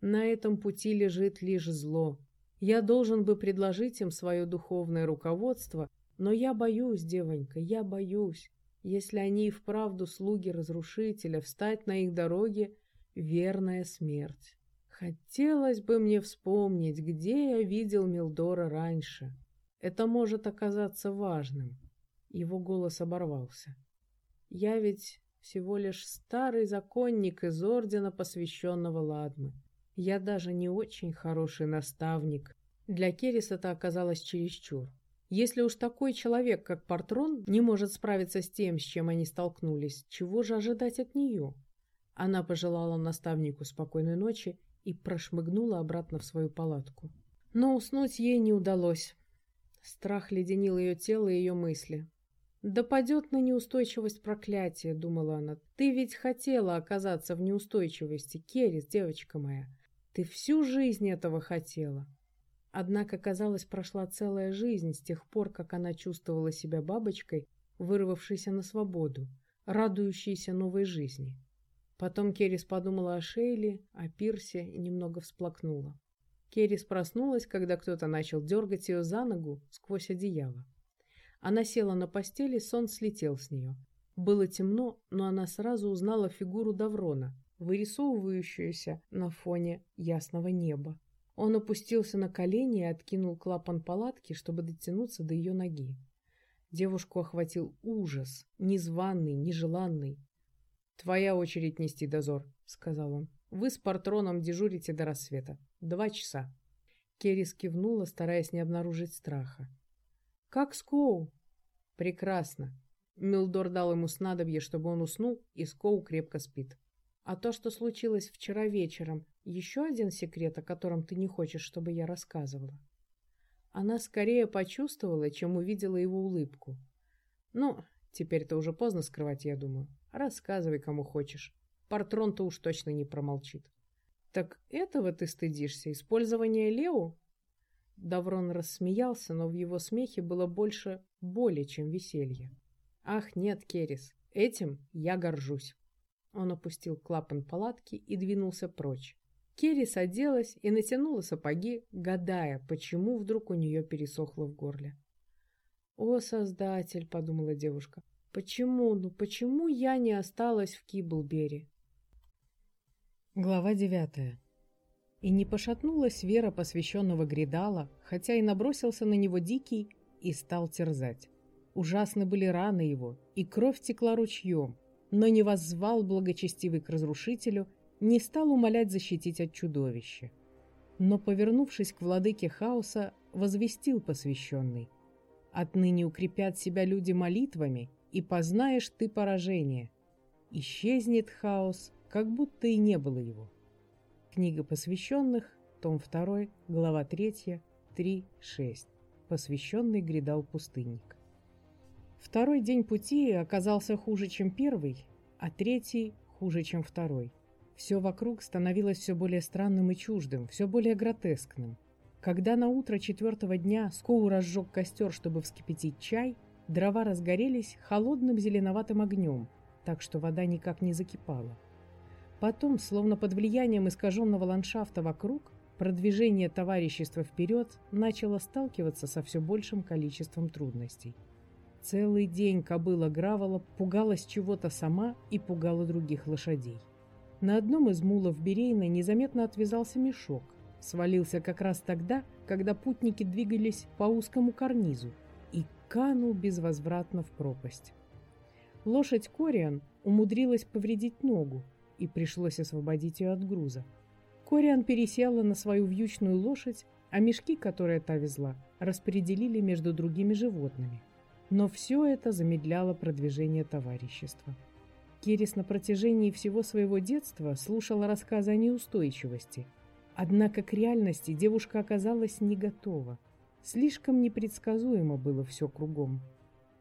На этом пути лежит лишь зло. Я должен бы предложить им свое духовное руководство, но я боюсь, девонька, я боюсь. Если они и вправду слуги разрушителя, встать на их дороге — верная смерть. Хотелось бы мне вспомнить, где я видел Милдора раньше. Это может оказаться важным. Его голос оборвался. Я ведь всего лишь старый законник из ордена, посвященного Ладмы. Я даже не очень хороший наставник. Для Керис это оказалось чересчур. Если уж такой человек, как Партрон, не может справиться с тем, с чем они столкнулись, чего же ожидать от нее? Она пожелала наставнику спокойной ночи и прошмыгнула обратно в свою палатку. Но уснуть ей не удалось. Страх леденил ее тело и ее мысли. «Да падет на неустойчивость проклятие», — думала она. «Ты ведь хотела оказаться в неустойчивости, Керис, девочка моя. Ты всю жизнь этого хотела». Однако, казалось, прошла целая жизнь с тех пор, как она чувствовала себя бабочкой, вырвавшейся на свободу, радующейся новой жизни. Потом Керис подумала о Шейле, о Пирсе и немного всплакнула. Керис проснулась, когда кто-то начал дергать ее за ногу сквозь одеяло. Она села на постели, сон слетел с нее. Было темно, но она сразу узнала фигуру Даврона, вырисовывающуюся на фоне ясного неба. Он опустился на колени и откинул клапан палатки, чтобы дотянуться до ее ноги. Девушку охватил ужас, незваный, нежеланный. «Твоя очередь нести дозор», — сказал он. «Вы с Партроном дежурите до рассвета. Два часа». Керрис кивнула, стараясь не обнаружить страха. «Как Скоу?» «Прекрасно. Милдор дал ему снадобье, чтобы он уснул, и Скоу крепко спит. А то, что случилось вчера вечером, еще один секрет, о котором ты не хочешь, чтобы я рассказывала?» Она скорее почувствовала, чем увидела его улыбку. «Ну, теперь-то уже поздно скрывать, я думаю. Рассказывай, кому хочешь. Портрон-то уж точно не промолчит». «Так этого ты стыдишься? Использование Лео?» Даврон рассмеялся, но в его смехе было больше боли, чем веселья. «Ах, нет, Керис, этим я горжусь». Он опустил клапан палатки и двинулся прочь. Керрис оделась и натянула сапоги, гадая, почему вдруг у нее пересохло в горле. «О, Создатель!» — подумала девушка. «Почему, ну почему я не осталась в Киблбери?» Глава девятая. И не пошатнулась вера посвященного Гридала, хотя и набросился на него дикий и стал терзать. Ужасны были раны его, и кровь текла ручьем, но не воззвал благочестивый к разрушителю не стал умолять защитить от чудовища. Но, повернувшись к владыке хаоса, возвестил посвященный. «Отныне укрепят себя люди молитвами, и познаешь ты поражение. Исчезнет хаос, как будто и не было его». Книга посвященных, том 2, глава 3, 3, 6. Посвященный грядал пустынник. Второй день пути оказался хуже, чем первый, а третий хуже, чем второй. Все вокруг становилось все более странным и чуждым, все более гротескным. Когда на утро четвертого дня Скоу разжег костер, чтобы вскипятить чай, дрова разгорелись холодным зеленоватым огнем, так что вода никак не закипала. Потом, словно под влиянием искаженного ландшафта вокруг, продвижение товарищества вперед начало сталкиваться со все большим количеством трудностей. Целый день кобыла Гравола пугалась чего-то сама и пугала других лошадей. На одном из мулов Берейна незаметно отвязался мешок. Свалился как раз тогда, когда путники двигались по узкому карнизу канул безвозвратно в пропасть. Лошадь Кориан умудрилась повредить ногу, и пришлось освободить ее от груза. Кориан пересела на свою вьючную лошадь, а мешки, которые та везла, распределили между другими животными. Но все это замедляло продвижение товарищества. Керис на протяжении всего своего детства слушала рассказы о неустойчивости. Однако к реальности девушка оказалась не готова. Слишком непредсказуемо было все кругом.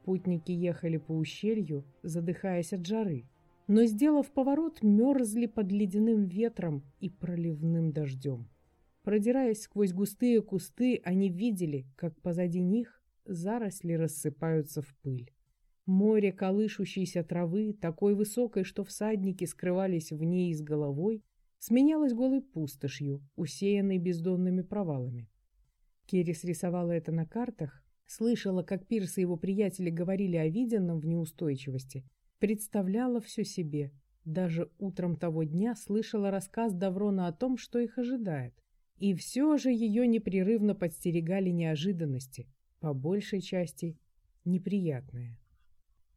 Путники ехали по ущелью, задыхаясь от жары, но, сделав поворот, мерзли под ледяным ветром и проливным дождем. Продираясь сквозь густые кусты, они видели, как позади них заросли рассыпаются в пыль. Море колышущейся травы, такой высокой, что всадники скрывались в ней с головой, сменялось голой пустошью, усеянной бездонными провалами. Керрис рисовала это на картах, слышала, как Пирс и его приятели говорили о виденном в неустойчивости, представляла все себе. Даже утром того дня слышала рассказ Даврона о том, что их ожидает. И все же ее непрерывно подстерегали неожиданности, по большей части неприятные.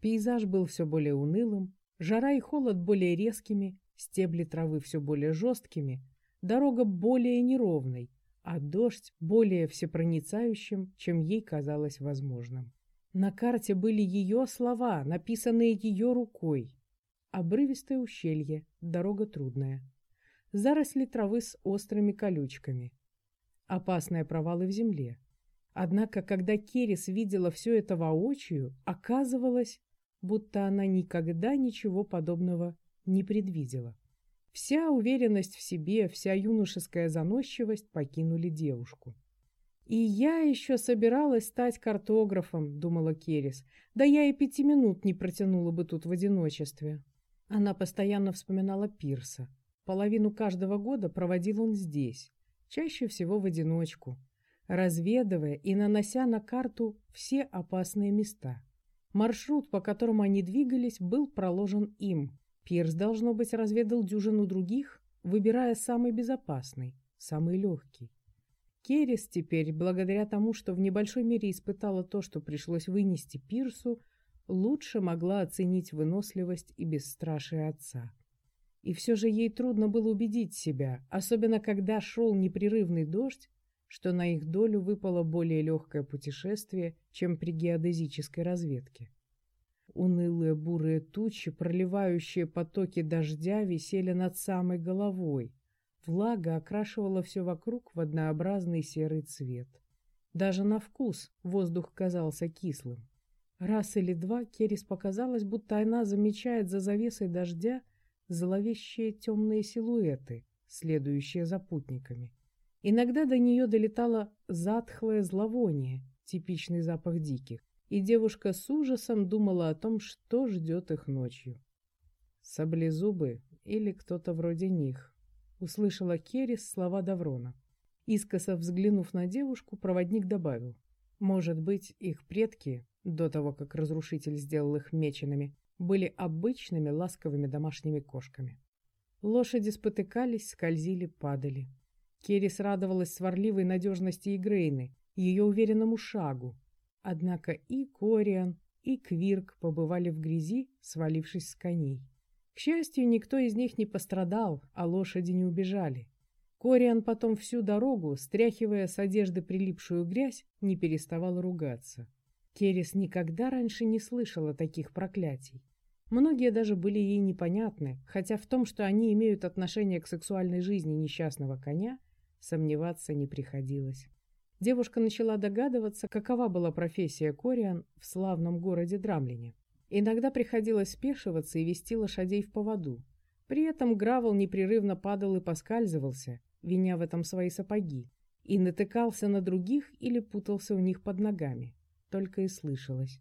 Пейзаж был все более унылым, жара и холод более резкими, стебли травы все более жесткими, дорога более неровной, а дождь более всепроницающим, чем ей казалось возможным. На карте были ее слова, написанные ее рукой. Обрывистое ущелье, дорога трудная. Заросли травы с острыми колючками. Опасные провалы в земле. Однако, когда Керис видела все это воочию, оказывалось, будто она никогда ничего подобного не предвидела. Вся уверенность в себе, вся юношеская заносчивость покинули девушку. «И я еще собиралась стать картографом», — думала Керис. «Да я и пяти минут не протянула бы тут в одиночестве». Она постоянно вспоминала Пирса. Половину каждого года проводил он здесь, чаще всего в одиночку, разведывая и нанося на карту все опасные места. Маршрут, по которому они двигались, был проложен им. Пирс, должно быть, разведал дюжину других, выбирая самый безопасный, самый легкий. Керрис теперь, благодаря тому, что в небольшой мере испытала то, что пришлось вынести Пирсу, лучше могла оценить выносливость и бесстрашие отца. И все же ей трудно было убедить себя, особенно когда шел непрерывный дождь, что на их долю выпало более легкое путешествие, чем при геодезической разведке. Унылые бурые тучи, проливающие потоки дождя, висели над самой головой, Влага окрашивала все вокруг в однообразный серый цвет. Даже на вкус воздух казался кислым. Раз или два Керис показалось, будто она замечает за завесой дождя зловещие темные силуэты, следующие за путниками. Иногда до нее долетало затхлое зловоние, типичный запах диких, и девушка с ужасом думала о том, что ждет их ночью. Саблезубы или кто-то вроде них услышала Керрис слова Даврона. Искоса взглянув на девушку, проводник добавил. Может быть, их предки, до того, как разрушитель сделал их меченными, были обычными ласковыми домашними кошками. Лошади спотыкались, скользили, падали. Керрис радовалась сварливой надежности Игрейны, ее уверенному шагу. Однако и Кориан, и Квирк побывали в грязи, свалившись с коней. К счастью, никто из них не пострадал, а лошади не убежали. Кориан потом всю дорогу, стряхивая с одежды прилипшую грязь, не переставал ругаться. Керес никогда раньше не слышала таких проклятий. Многие даже были ей непонятны, хотя в том, что они имеют отношение к сексуальной жизни несчастного коня, сомневаться не приходилось. Девушка начала догадываться, какова была профессия Кориан в славном городе Драмлине. Иногда приходилось спешиваться и вести лошадей в поводу. При этом Гравел непрерывно падал и поскальзывался, виня в этом свои сапоги, и натыкался на других или путался у них под ногами. Только и слышалось.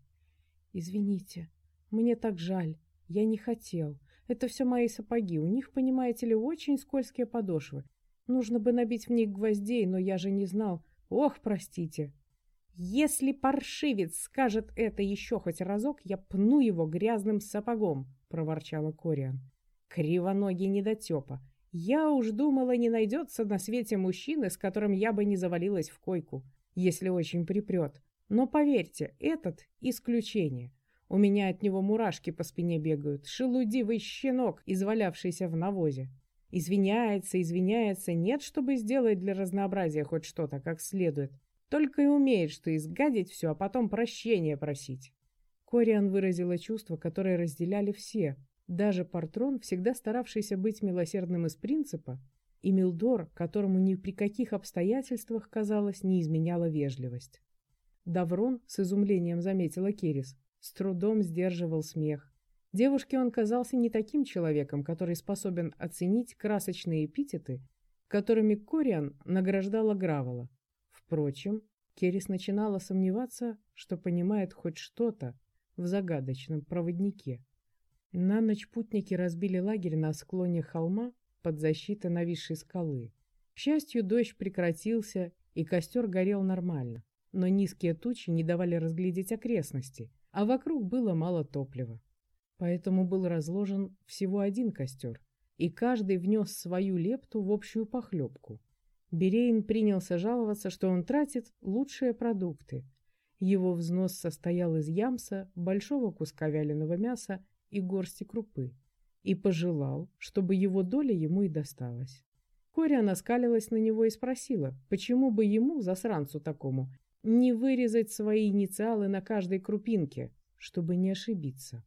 «Извините, мне так жаль, я не хотел. Это все мои сапоги, у них, понимаете ли, очень скользкие подошвы. Нужно бы набить в них гвоздей, но я же не знал. Ох, простите!» «Если паршивец скажет это еще хоть разок, я пну его грязным сапогом», — проворчала Кориан. «Кривоногий недотепа. Я уж думала, не найдется на свете мужчины, с которым я бы не завалилась в койку, если очень припрет. Но поверьте, этот — исключение. У меня от него мурашки по спине бегают, шелудивый щенок, извалявшийся в навозе. Извиняется, извиняется, нет, чтобы сделать для разнообразия хоть что-то как следует. Только и умеет, что изгадить все, а потом прощения просить. Кориан выразила чувство, которое разделяли все, даже Партрон, всегда старавшийся быть милосердным из принципа, и Милдор, которому ни при каких обстоятельствах, казалось, не изменяла вежливость. Даврон с изумлением заметила Керис, с трудом сдерживал смех. Девушке он казался не таким человеком, который способен оценить красочные эпитеты, которыми Кориан награждала Гравола. Впрочем, Керис начинала сомневаться, что понимает хоть что-то в загадочном проводнике. На ночь путники разбили лагерь на склоне холма под защитой нависшей скалы. К счастью, дождь прекратился, и костер горел нормально, но низкие тучи не давали разглядеть окрестности, а вокруг было мало топлива. Поэтому был разложен всего один костер, и каждый внес свою лепту в общую похлебку. Берейн принялся жаловаться, что он тратит лучшие продукты. Его взнос состоял из ямса, большого куска вяленого мяса и горсти крупы. И пожелал, чтобы его доля ему и досталась. Коря наскалилась на него и спросила, почему бы ему, засранцу такому, не вырезать свои инициалы на каждой крупинке, чтобы не ошибиться.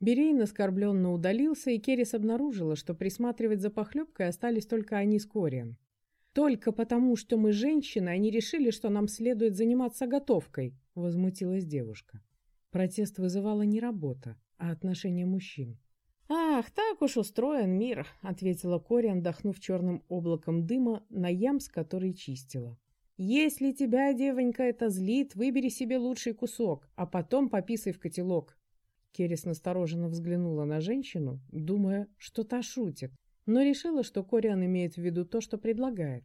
Берейн оскорбленно удалился, и Керрис обнаружила, что присматривать за похлебкой остались только они с Кориан. Только потому, что мы женщины, они решили, что нам следует заниматься готовкой, возмутилась девушка. Протест вызывала не работа, а отношение мужчин. «Ах, так уж устроен мир», — ответила Кори, отдохнув черным облаком дыма на ямс, который чистила. «Если тебя, девонька, это злит, выбери себе лучший кусок, а потом пописай в котелок». Керес настороженно взглянула на женщину, думая, что та шутит но решила, что Кориан имеет в виду то, что предлагает.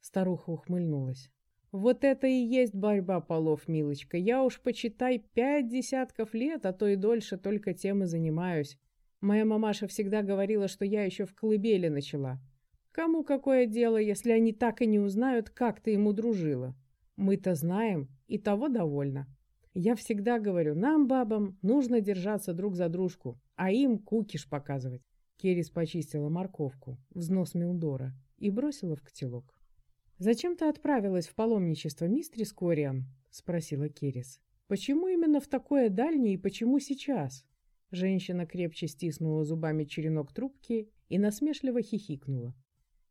Старуха ухмыльнулась. «Вот это и есть борьба полов, милочка. Я уж, почитай, пять десятков лет, а то и дольше только тем и занимаюсь. Моя мамаша всегда говорила, что я еще в колыбели начала. Кому какое дело, если они так и не узнают, как ты ему дружила? Мы-то знаем, и того довольно. Я всегда говорю, нам, бабам, нужно держаться друг за дружку, а им кукиш показывать. Керис почистила морковку, взнос Милдора, и бросила в котелок. «Зачем ты отправилась в паломничество, мистерис Кориан?» — спросила Керис. «Почему именно в такое дальнее и почему сейчас?» Женщина крепче стиснула зубами черенок трубки и насмешливо хихикнула.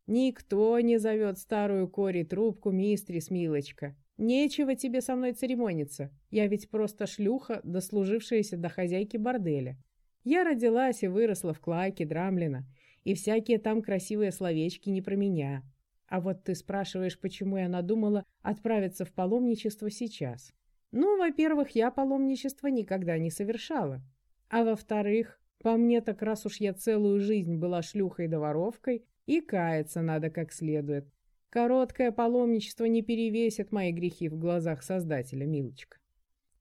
«Никто не зовет старую Кори трубку, мистрис, милочка. Нечего тебе со мной церемониться. Я ведь просто шлюха, дослужившаяся до хозяйки борделя. Я родилась и выросла в Клайке Драмлина, и всякие там красивые словечки не про меня. А вот ты спрашиваешь, почему я надумала отправиться в паломничество сейчас. Ну, во-первых, я паломничество никогда не совершала. А во-вторых, по мне так раз уж я целую жизнь была шлюхой да воровкой, и каяться надо как следует. Короткое паломничество не перевесит мои грехи в глазах Создателя, милочка.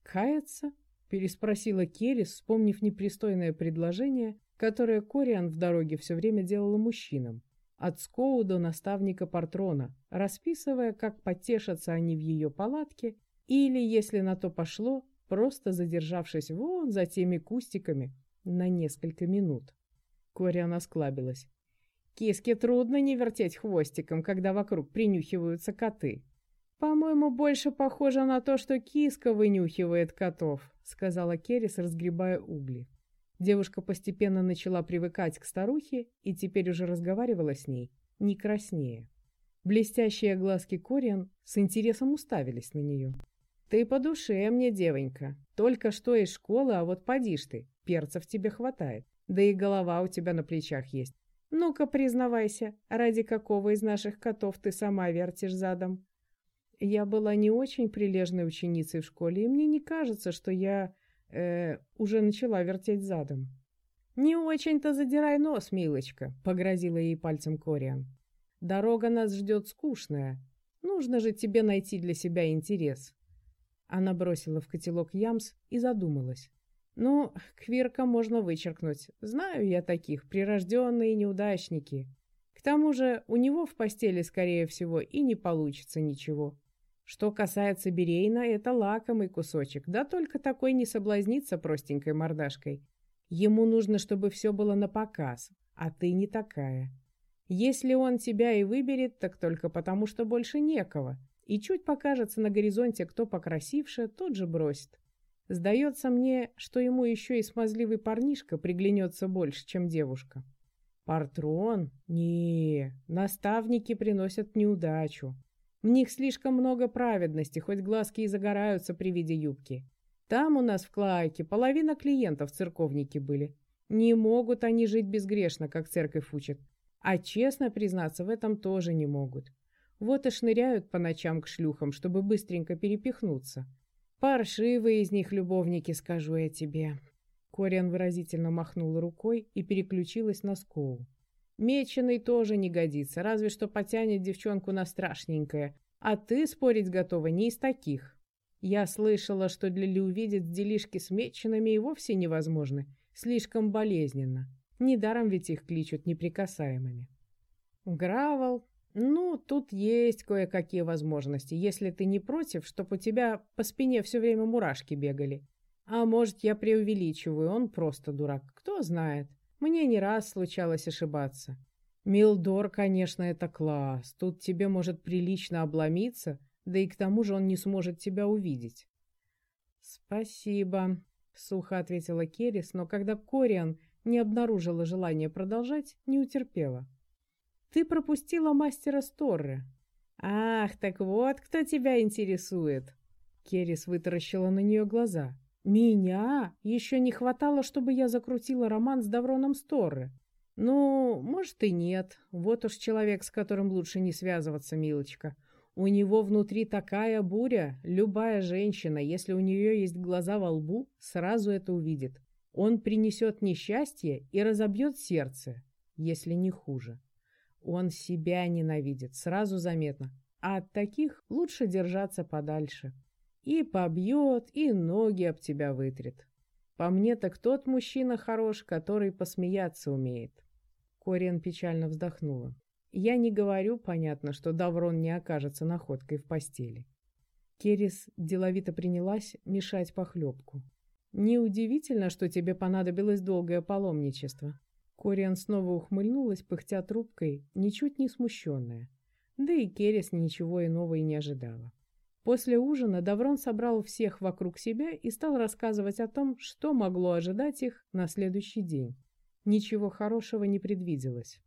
Каяться? Переспросила Керри, вспомнив непристойное предложение, которое Кориан в дороге все время делала мужчинам. От Скоу до наставника Партрона, расписывая, как потешатся они в ее палатке, или, если на то пошло, просто задержавшись вон за теми кустиками на несколько минут. Кориан осклабилась. Киске трудно не вертеть хвостиком, когда вокруг принюхиваются коты. «По-моему, больше похоже на то, что киска вынюхивает котов», — сказала Керрис, разгребая угли. Девушка постепенно начала привыкать к старухе и теперь уже разговаривала с ней, не краснее. Блестящие глазки Кориан с интересом уставились на нее. «Ты по душе мне, девонька. Только что из школы, а вот подишь ты. Перцев тебе хватает. Да и голова у тебя на плечах есть. Ну-ка, признавайся, ради какого из наших котов ты сама вертишь задом?» Я была не очень прилежной ученицей в школе, и мне не кажется, что я э, уже начала вертеть задом. «Не очень-то задирай нос, милочка», — погрозила ей пальцем Кориан. «Дорога нас ждет скучная. Нужно же тебе найти для себя интерес». Она бросила в котелок ямс и задумалась. «Ну, квирка можно вычеркнуть. Знаю я таких, прирожденные неудачники. К тому же у него в постели, скорее всего, и не получится ничего. Что касается Берейна, это лакомый кусочек, да только такой не соблазнится простенькой мордашкой. Ему нужно, чтобы все было на показ, а ты не такая. Если он тебя и выберет, так только потому, что больше некого, и чуть покажется на горизонте кто покрасивше, тот же бросит. Сдается мне, что ему еще и смазливый парнишка приглянется больше, чем девушка. Партрон? не наставники приносят неудачу. В них слишком много праведности, хоть глазки и загораются при виде юбки. Там у нас в Клайке половина клиентов церковники были. Не могут они жить безгрешно, как церковь учит. А честно признаться, в этом тоже не могут. Вот и шныряют по ночам к шлюхам, чтобы быстренько перепихнуться. Паршивые из них любовники, скажу я тебе. Кориан выразительно махнул рукой и переключилась на Скоу. Меченый тоже не годится, разве что потянет девчонку на страшненькое. А ты спорить готова не из таких. Я слышала, что для увидеть делишки с меченными и вовсе невозможны. Слишком болезненно. Недаром ведь их кличут неприкасаемыми. Гравел. Ну, тут есть кое-какие возможности, если ты не против, чтоб у тебя по спине все время мурашки бегали. А может, я преувеличиваю, он просто дурак. Кто знает. Мне не раз случалось ошибаться. Милдор, конечно, это класс. Тут тебе может прилично обломиться, да и к тому же он не сможет тебя увидеть. Спасибо, сухо ответила Керрис, но когда Кориан не обнаружила желания продолжать, не утерпела. Ты пропустила мастера Сторре. Ах, так вот кто тебя интересует. Керрис вытаращила на нее глаза. Меня? Еще не хватало, чтобы я закрутила роман с Давроном Сторре. Ну, может и нет. Вот уж человек, с которым лучше не связываться, милочка. У него внутри такая буря. Любая женщина, если у нее есть глаза во лбу, сразу это увидит. Он принесет несчастье и разобьет сердце, если не хуже. Он себя ненавидит, сразу заметно. А от таких лучше держаться подальше. И побьет, и ноги об тебя вытрет. По мне так тот мужчина хорош, который посмеяться умеет. Кориан печально вздохнула. Я не говорю, понятно, что Даврон не окажется находкой в постели. Керис деловито принялась мешать похлебку. «Неудивительно, что тебе понадобилось долгое паломничество». Кориан снова ухмыльнулась, пыхтя трубкой, ничуть не смущенная. Да и Керис ничего иного и не ожидала. После ужина Даврон собрал всех вокруг себя и стал рассказывать о том, что могло ожидать их на следующий день. Ничего хорошего не предвиделось.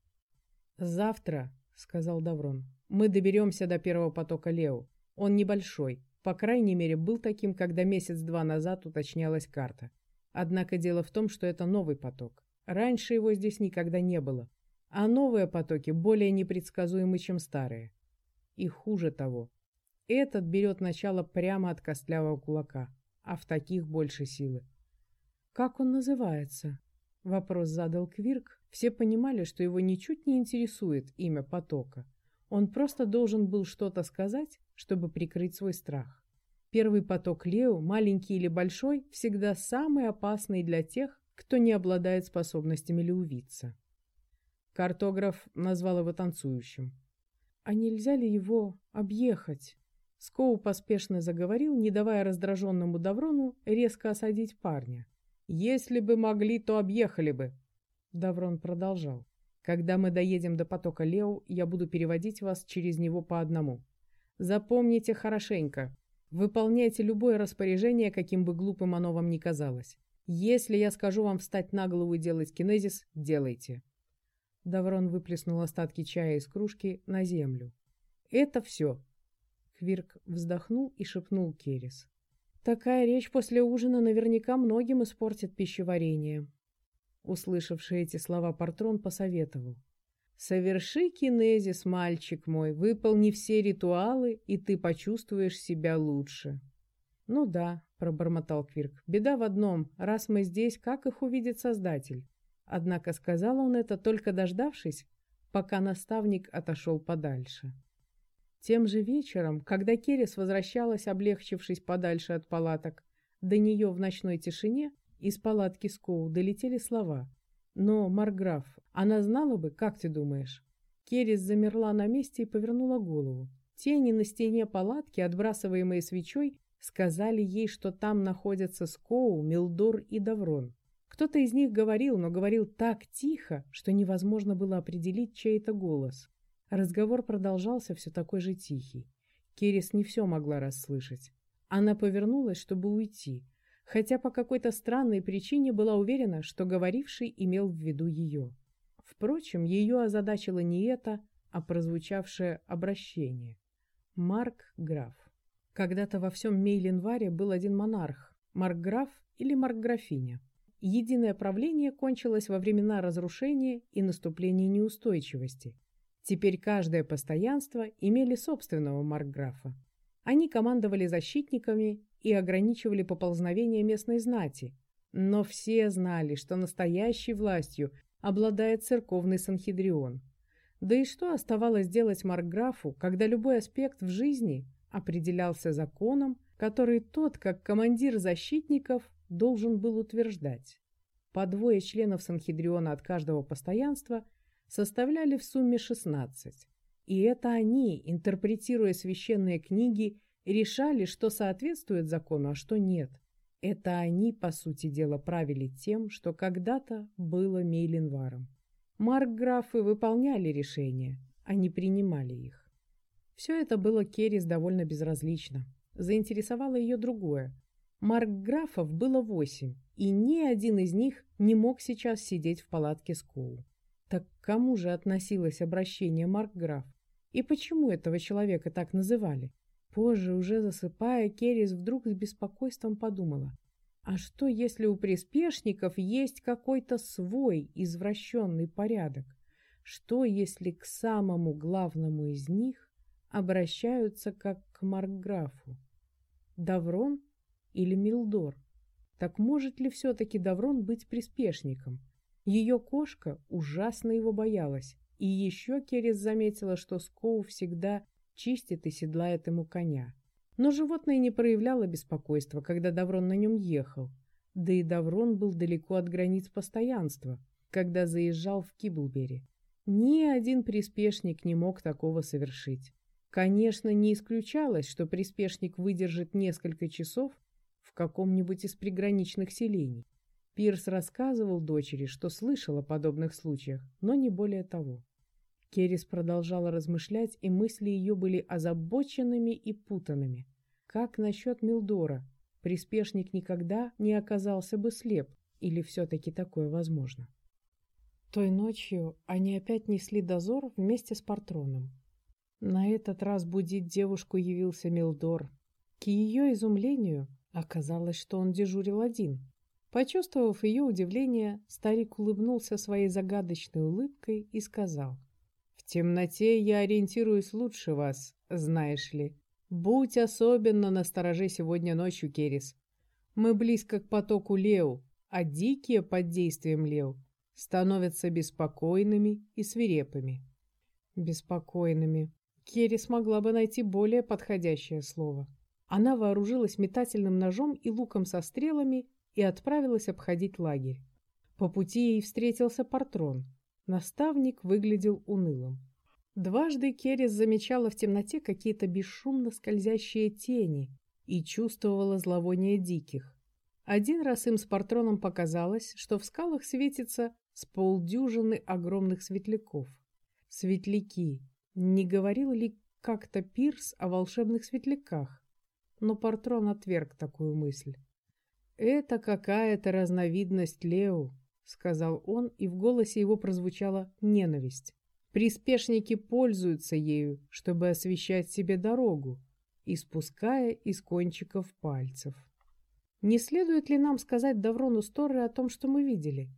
«Завтра», — сказал Даврон, — «мы доберемся до первого потока Лео. Он небольшой, по крайней мере, был таким, когда месяц-два назад уточнялась карта. Однако дело в том, что это новый поток. Раньше его здесь никогда не было. А новые потоки более непредсказуемы, чем старые. И хуже того, этот берет начало прямо от костлявого кулака, а в таких больше силы. «Как он называется?» Вопрос задал Квирк. Все понимали, что его ничуть не интересует имя потока. Он просто должен был что-то сказать, чтобы прикрыть свой страх. Первый поток Лео, маленький или большой, всегда самый опасный для тех, кто не обладает способностями леувиться. Картограф назвал его танцующим. «А нельзя ли его объехать?» Скоу поспешно заговорил, не давая раздраженному Даврону резко осадить парня. «Если бы могли, то объехали бы!» Даврон продолжал. «Когда мы доедем до потока Лео, я буду переводить вас через него по одному. Запомните хорошенько. Выполняйте любое распоряжение, каким бы глупым оно вам ни казалось. Если я скажу вам встать на голову и делать кинезис, делайте». Даврон выплеснул остатки чая из кружки на землю. «Это все. Квирк вздохнул и шепнул Керис. «Такая речь после ужина наверняка многим испортит пищеварение». Услышавший эти слова Портрон посоветовал. «Соверши кинезис, мальчик мой, выполни все ритуалы, и ты почувствуешь себя лучше». «Ну да», — пробормотал Квирк, — «беда в одном, раз мы здесь, как их увидит Создатель?» Однако сказал он это, только дождавшись, пока наставник отошел подальше. Тем же вечером, когда Керес возвращалась, облегчившись подальше от палаток, до нее в ночной тишине из палатки Скоу долетели слова. «Но, Марграф, она знала бы, как ты думаешь?» Керес замерла на месте и повернула голову. Тени на стене палатки, отбрасываемые свечой, сказали ей, что там находятся Скоу, Милдор и Даврон. Кто-то из них говорил, но говорил так тихо, что невозможно было определить чей-то голос. Разговор продолжался все такой же тихий. Керис не все могла расслышать. Она повернулась, чтобы уйти, хотя по какой-то странной причине была уверена, что говоривший имел в виду ее. Впрочем, ее озадачило не это, а прозвучавшее обращение. Марк Граф. Когда-то во всем Мейленваре был один монарх, Марк Граф или Марк Графиня. Единое правление кончилось во времена разрушения и наступления неустойчивости, Теперь каждое постоянство имели собственного маркграфа. Они командовали защитниками и ограничивали поползновение местной знати, но все знали, что настоящей властью обладает церковный Санхедрион. Да и что оставалось делать маркграфу, когда любой аспект в жизни определялся законом, который тот, как командир защитников, должен был утверждать? По двое членов Санхедриона от каждого постоянства составляли в сумме 16. И это они, интерпретируя священные книги, решали, что соответствует закону, а что нет. Это они, по сути дела, правили тем, что когда-то было Мейленваром. Маркграфы выполняли решения, а не принимали их. Все это было Керрис довольно безразлично. Заинтересовало ее другое. Маркграфов было восемь, и ни один из них не мог сейчас сидеть в палатке с Коу. Так к кому же относилось обращение Маркграф? И почему этого человека так называли? Позже, уже засыпая, Керрис вдруг с беспокойством подумала. А что, если у приспешников есть какой-то свой извращенный порядок? Что, если к самому главному из них обращаются как к Маркграфу? Даврон или Милдор? Так может ли все-таки Даврон быть приспешником? Ее кошка ужасно его боялась, и еще Керес заметила, что Скоу всегда чистит и седлает ему коня. Но животное не проявляло беспокойства, когда Даврон на нем ехал. Да и Даврон был далеко от границ постоянства, когда заезжал в Киблбери. Ни один приспешник не мог такого совершить. Конечно, не исключалось, что приспешник выдержит несколько часов в каком-нибудь из приграничных селений. Пирс рассказывал дочери, что слышал о подобных случаях, но не более того. Керрис продолжала размышлять, и мысли ее были озабоченными и путанными. Как насчет Милдора? Приспешник никогда не оказался бы слеп, или все-таки такое возможно? Той ночью они опять несли дозор вместе с Партроном. На этот раз будить девушку явился Милдор. К ее изумлению оказалось, что он дежурил один. Почувствовав ее удивление, старик улыбнулся своей загадочной улыбкой и сказал, «В темноте я ориентируюсь лучше вас, знаешь ли. Будь особенно настороже сегодня ночью, Керис. Мы близко к потоку Лео, а дикие под действием Лео становятся беспокойными и свирепыми». «Беспокойными», Керри смогла бы найти более подходящее слово. Она вооружилась метательным ножом и луком со стрелами и отправилась обходить лагерь. По пути ей встретился Портрон. Наставник выглядел унылым. Дважды Керрис замечала в темноте какие-то бесшумно скользящие тени и чувствовала зловоние диких. Один раз им с Портроном показалось, что в скалах светится с полдюжины огромных светляков. Светляки, не говорил ли как-то Пирс о волшебных светляках? Но Портрон отверг такую мысль. «Это какая-то разновидность Лео», — сказал он, и в голосе его прозвучала ненависть. «Приспешники пользуются ею, чтобы освещать себе дорогу, испуская из кончиков пальцев. Не следует ли нам сказать Даврону Сторре о том, что мы видели?»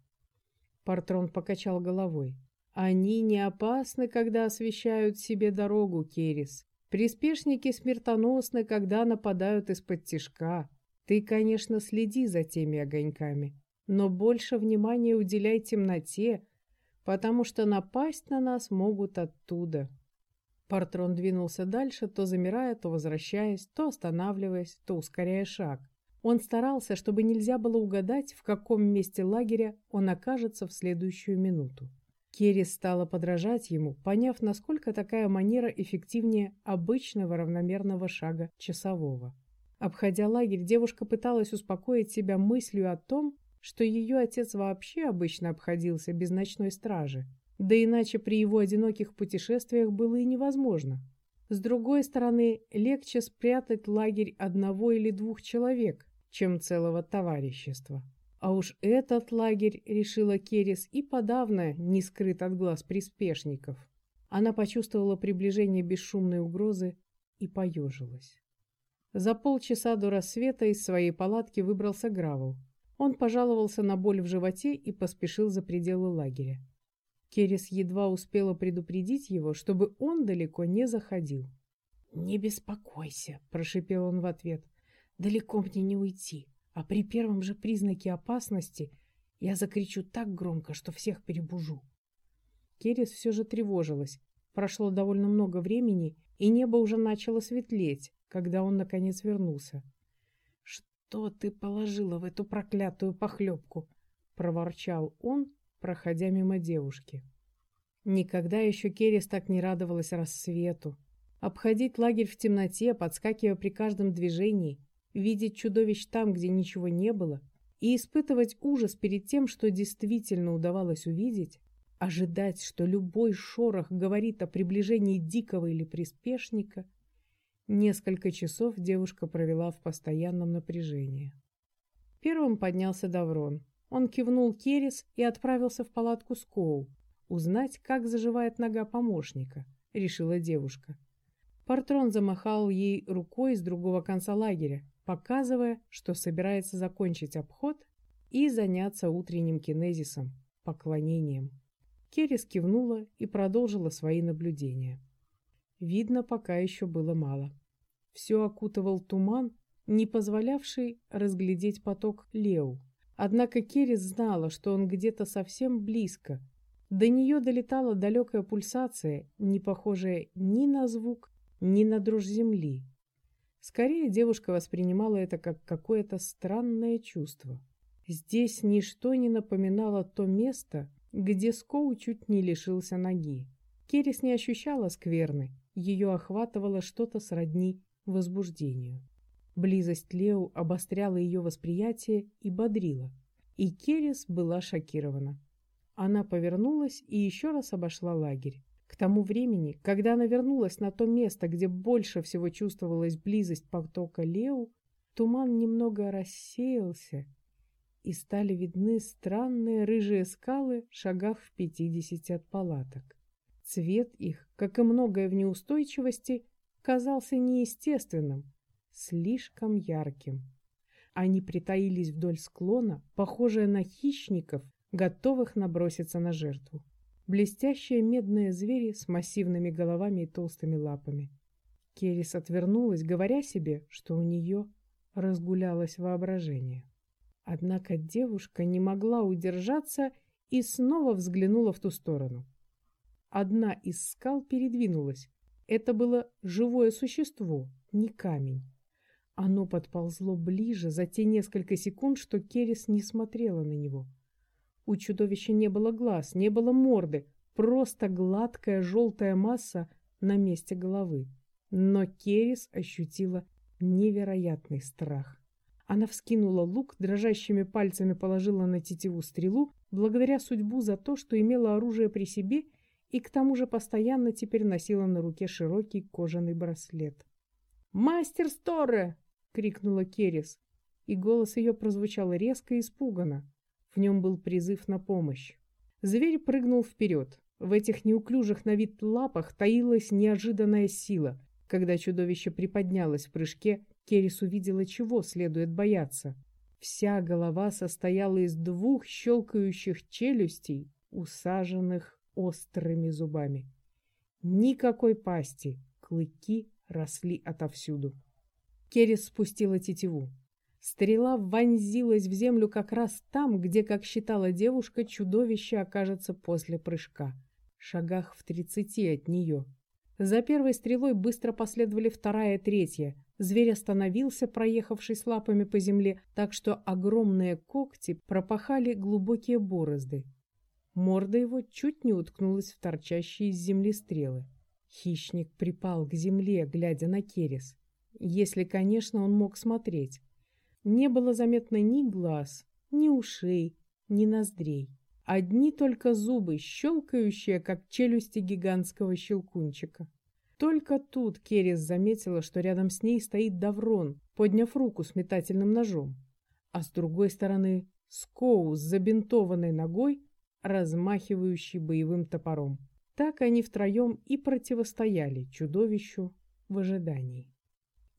Портрон покачал головой. Они не опасны, когда освещают себе дорогу, Керис. Приспешники смертоносны, когда нападают из-под тишка. Ты, конечно, следи за теми огоньками, но больше внимания уделяй темноте, потому что напасть на нас могут оттуда. Партрон двинулся дальше, то замирая, то возвращаясь, то останавливаясь, то ускоряя шаг. Он старался, чтобы нельзя было угадать, в каком месте лагеря он окажется в следующую минуту. Керри стала подражать ему, поняв, насколько такая манера эффективнее обычного равномерного шага часового. Обходя лагерь, девушка пыталась успокоить себя мыслью о том, что ее отец вообще обычно обходился без ночной стражи, да иначе при его одиноких путешествиях было и невозможно. С другой стороны, легче спрятать лагерь одного или двух человек, чем целого товарищества. А уж этот лагерь, решила Керис, и подавно не скрыт от глаз приспешников. Она почувствовала приближение бесшумной угрозы и поежилась. За полчаса до рассвета из своей палатки выбрался Гравел. Он пожаловался на боль в животе и поспешил за пределы лагеря. Керис едва успела предупредить его, чтобы он далеко не заходил. «Не беспокойся», — прошипел он в ответ. «Далеко мне не уйти а при первом же признаке опасности я закричу так громко, что всех перебужу. Керис все же тревожилась. Прошло довольно много времени, и небо уже начало светлеть, когда он наконец вернулся. «Что ты положила в эту проклятую похлебку?» — проворчал он, проходя мимо девушки. Никогда еще Керис так не радовалась рассвету. Обходить лагерь в темноте, подскакивая при каждом движении, видеть чудовищ там, где ничего не было, и испытывать ужас перед тем, что действительно удавалось увидеть, ожидать, что любой шорох говорит о приближении дикого или приспешника, несколько часов девушка провела в постоянном напряжении. Первым поднялся Даврон. Он кивнул Керис и отправился в палатку Скоу, узнать, как заживает нога помощника, решила девушка. Партрон замахал ей рукой с другого конца лагеря, показывая, что собирается закончить обход и заняться утренним кинезисом, поклонением. Керрис кивнула и продолжила свои наблюдения. Видно, пока еще было мало. Все окутывал туман, не позволявший разглядеть поток Леу. Однако Керрис знала, что он где-то совсем близко. До нее долетала далекая пульсация, не похожая ни на звук, ни на дрожь земли. Скорее, девушка воспринимала это как какое-то странное чувство. Здесь ничто не напоминало то место, где Скоу чуть не лишился ноги. Керрис не ощущала скверны, ее охватывало что-то сродни возбуждению. Близость Лео обостряла ее восприятие и бодрила, и Керрис была шокирована. Она повернулась и еще раз обошла лагерь. К тому времени, когда она вернулась на то место, где больше всего чувствовалась близость потока Лео, туман немного рассеялся, и стали видны странные рыжие скалы в шагах в пятидесяти от палаток. Цвет их, как и многое в неустойчивости, казался неестественным, слишком ярким. Они притаились вдоль склона, похожие на хищников, готовых наброситься на жертву. Блестящие медные звери с массивными головами и толстыми лапами. Керис отвернулась, говоря себе, что у нее разгулялось воображение. Однако девушка не могла удержаться и снова взглянула в ту сторону. Одна из скал передвинулась. Это было живое существо, не камень. Оно подползло ближе за те несколько секунд, что Керис не смотрела на него. У чудовища не было глаз, не было морды, просто гладкая желтая масса на месте головы. Но Керис ощутила невероятный страх. Она вскинула лук, дрожащими пальцами положила на тетиву стрелу, благодаря судьбу за то, что имела оружие при себе и к тому же постоянно теперь носила на руке широкий кожаный браслет. «Мастер Сторе!» — крикнула Керис, и голос ее прозвучал резко и испуганно. В нем был призыв на помощь. Зверь прыгнул вперед. В этих неуклюжих на вид лапах таилась неожиданная сила. Когда чудовище приподнялось в прыжке, Керрис увидела, чего следует бояться. Вся голова состояла из двух щелкающих челюстей, усаженных острыми зубами. Никакой пасти, клыки росли отовсюду. Керрис спустила тетиву. Стрела вонзилась в землю как раз там, где, как считала девушка, чудовище окажется после прыжка. Шагах в тридцати от нее. За первой стрелой быстро последовали вторая и третья. Зверь остановился, проехавшись лапами по земле, так что огромные когти пропахали глубокие борозды. Морда его чуть не уткнулась в торчащие из земли стрелы. Хищник припал к земле, глядя на Керес. Если, конечно, он мог смотреть. Не было заметно ни глаз, ни ушей, ни ноздрей. Одни только зубы, щелкающие, как челюсти гигантского щелкунчика. Только тут Керрис заметила, что рядом с ней стоит Даврон, подняв руку с метательным ножом. А с другой стороны Скоу с забинтованной ногой, размахивающий боевым топором. Так они втроем и противостояли чудовищу в ожидании.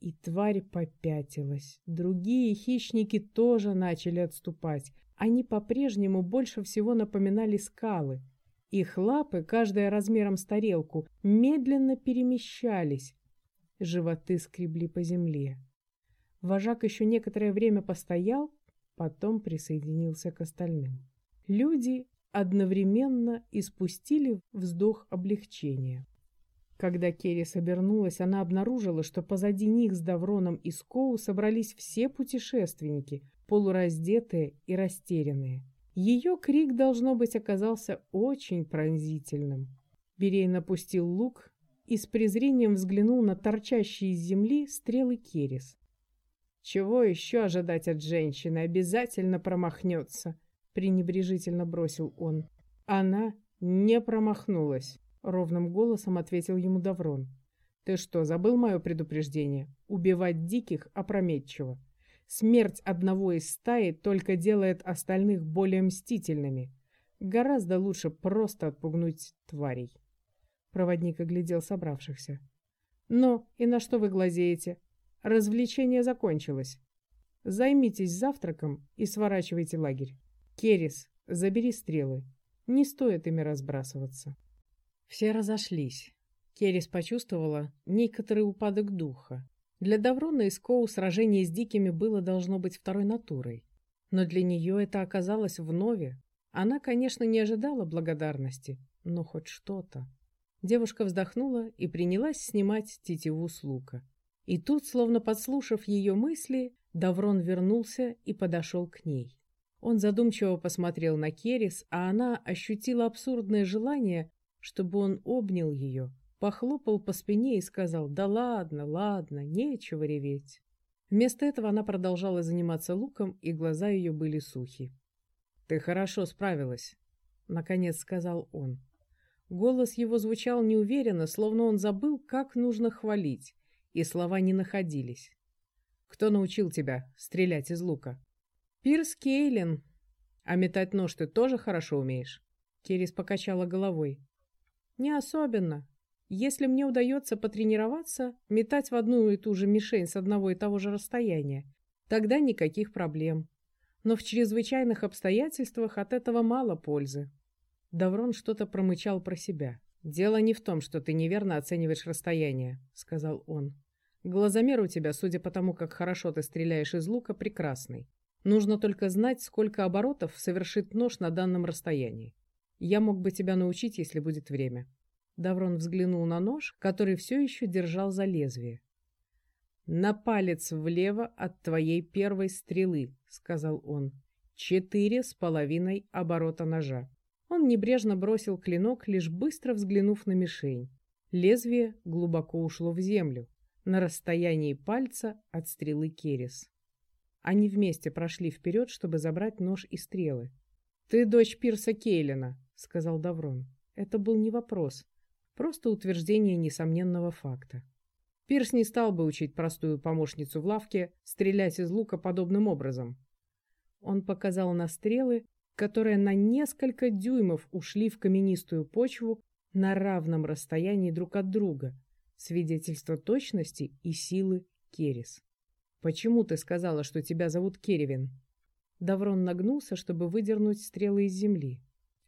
И тварь попятилась. Другие хищники тоже начали отступать. Они по-прежнему больше всего напоминали скалы, их лапы, каждая размером с тарелку, медленно перемещались. Животы скребли по земле. Вожак еще некоторое время постоял, потом присоединился к остальным. Люди одновременно испустили вздох облегчения. Когда Керрис обернулась, она обнаружила, что позади них с Давроном и Скоу собрались все путешественники, полураздетые и растерянные. Ее крик, должно быть, оказался очень пронзительным. Берей напустил лук и с презрением взглянул на торчащие из земли стрелы Керес. «Чего еще ожидать от женщины? Обязательно промахнется!» — пренебрежительно бросил он. «Она не промахнулась», — ровным голосом ответил ему Даврон. «Ты что, забыл мое предупреждение? Убивать диких опрометчиво. Смерть одного из стаи только делает остальных более мстительными. Гораздо лучше просто отпугнуть тварей. Проводник оглядел собравшихся. «Ну, и на что вы глазеете? Развлечение закончилось. Займитесь завтраком и сворачивайте лагерь. Керис, забери стрелы. Не стоит ими разбрасываться». Все разошлись. Керис почувствовала некоторый упадок духа. Для Даврона и Скоу сражение с дикими было должно быть второй натурой. Но для нее это оказалось вновь. Она, конечно, не ожидала благодарности, но хоть что-то. Девушка вздохнула и принялась снимать тетиву с лука. И тут, словно подслушав ее мысли, Даврон вернулся и подошел к ней. Он задумчиво посмотрел на Керис, а она ощутила абсурдное желание, чтобы он обнял ее, похлопал по спине и сказал «Да ладно, ладно, нечего реветь». Вместо этого она продолжала заниматься луком, и глаза ее были сухи. «Ты хорошо справилась», — наконец сказал он. Голос его звучал неуверенно, словно он забыл, как нужно хвалить, и слова не находились. «Кто научил тебя стрелять из лука?» «Пирс Кейлин». «А метать нож ты тоже хорошо умеешь?» Керис покачала головой. «Не особенно. Если мне удается потренироваться, метать в одну и ту же мишень с одного и того же расстояния, тогда никаких проблем. Но в чрезвычайных обстоятельствах от этого мало пользы. Даврон что-то промычал про себя. «Дело не в том, что ты неверно оцениваешь расстояние», — сказал он. «Глазомер у тебя, судя по тому, как хорошо ты стреляешь из лука, прекрасный. Нужно только знать, сколько оборотов совершит нож на данном расстоянии. Я мог бы тебя научить, если будет время. Даврон взглянул на нож, который все еще держал за лезвие. «На палец влево от твоей первой стрелы», — сказал он. «Четыре с половиной оборота ножа». Он небрежно бросил клинок, лишь быстро взглянув на мишень. Лезвие глубоко ушло в землю, на расстоянии пальца от стрелы Керес. Они вместе прошли вперед, чтобы забрать нож и стрелы. «Ты дочь Пирса Кейлина», — сказал Даврон. Это был не вопрос. Просто утверждение несомненного факта. Пирс не стал бы учить простую помощницу в лавке стрелять из лука подобным образом. Он показал на стрелы, которые на несколько дюймов ушли в каменистую почву на равном расстоянии друг от друга, свидетельство точности и силы Керис. «Почему ты сказала, что тебя зовут Керевин?» Даврон нагнулся, чтобы выдернуть стрелы из земли.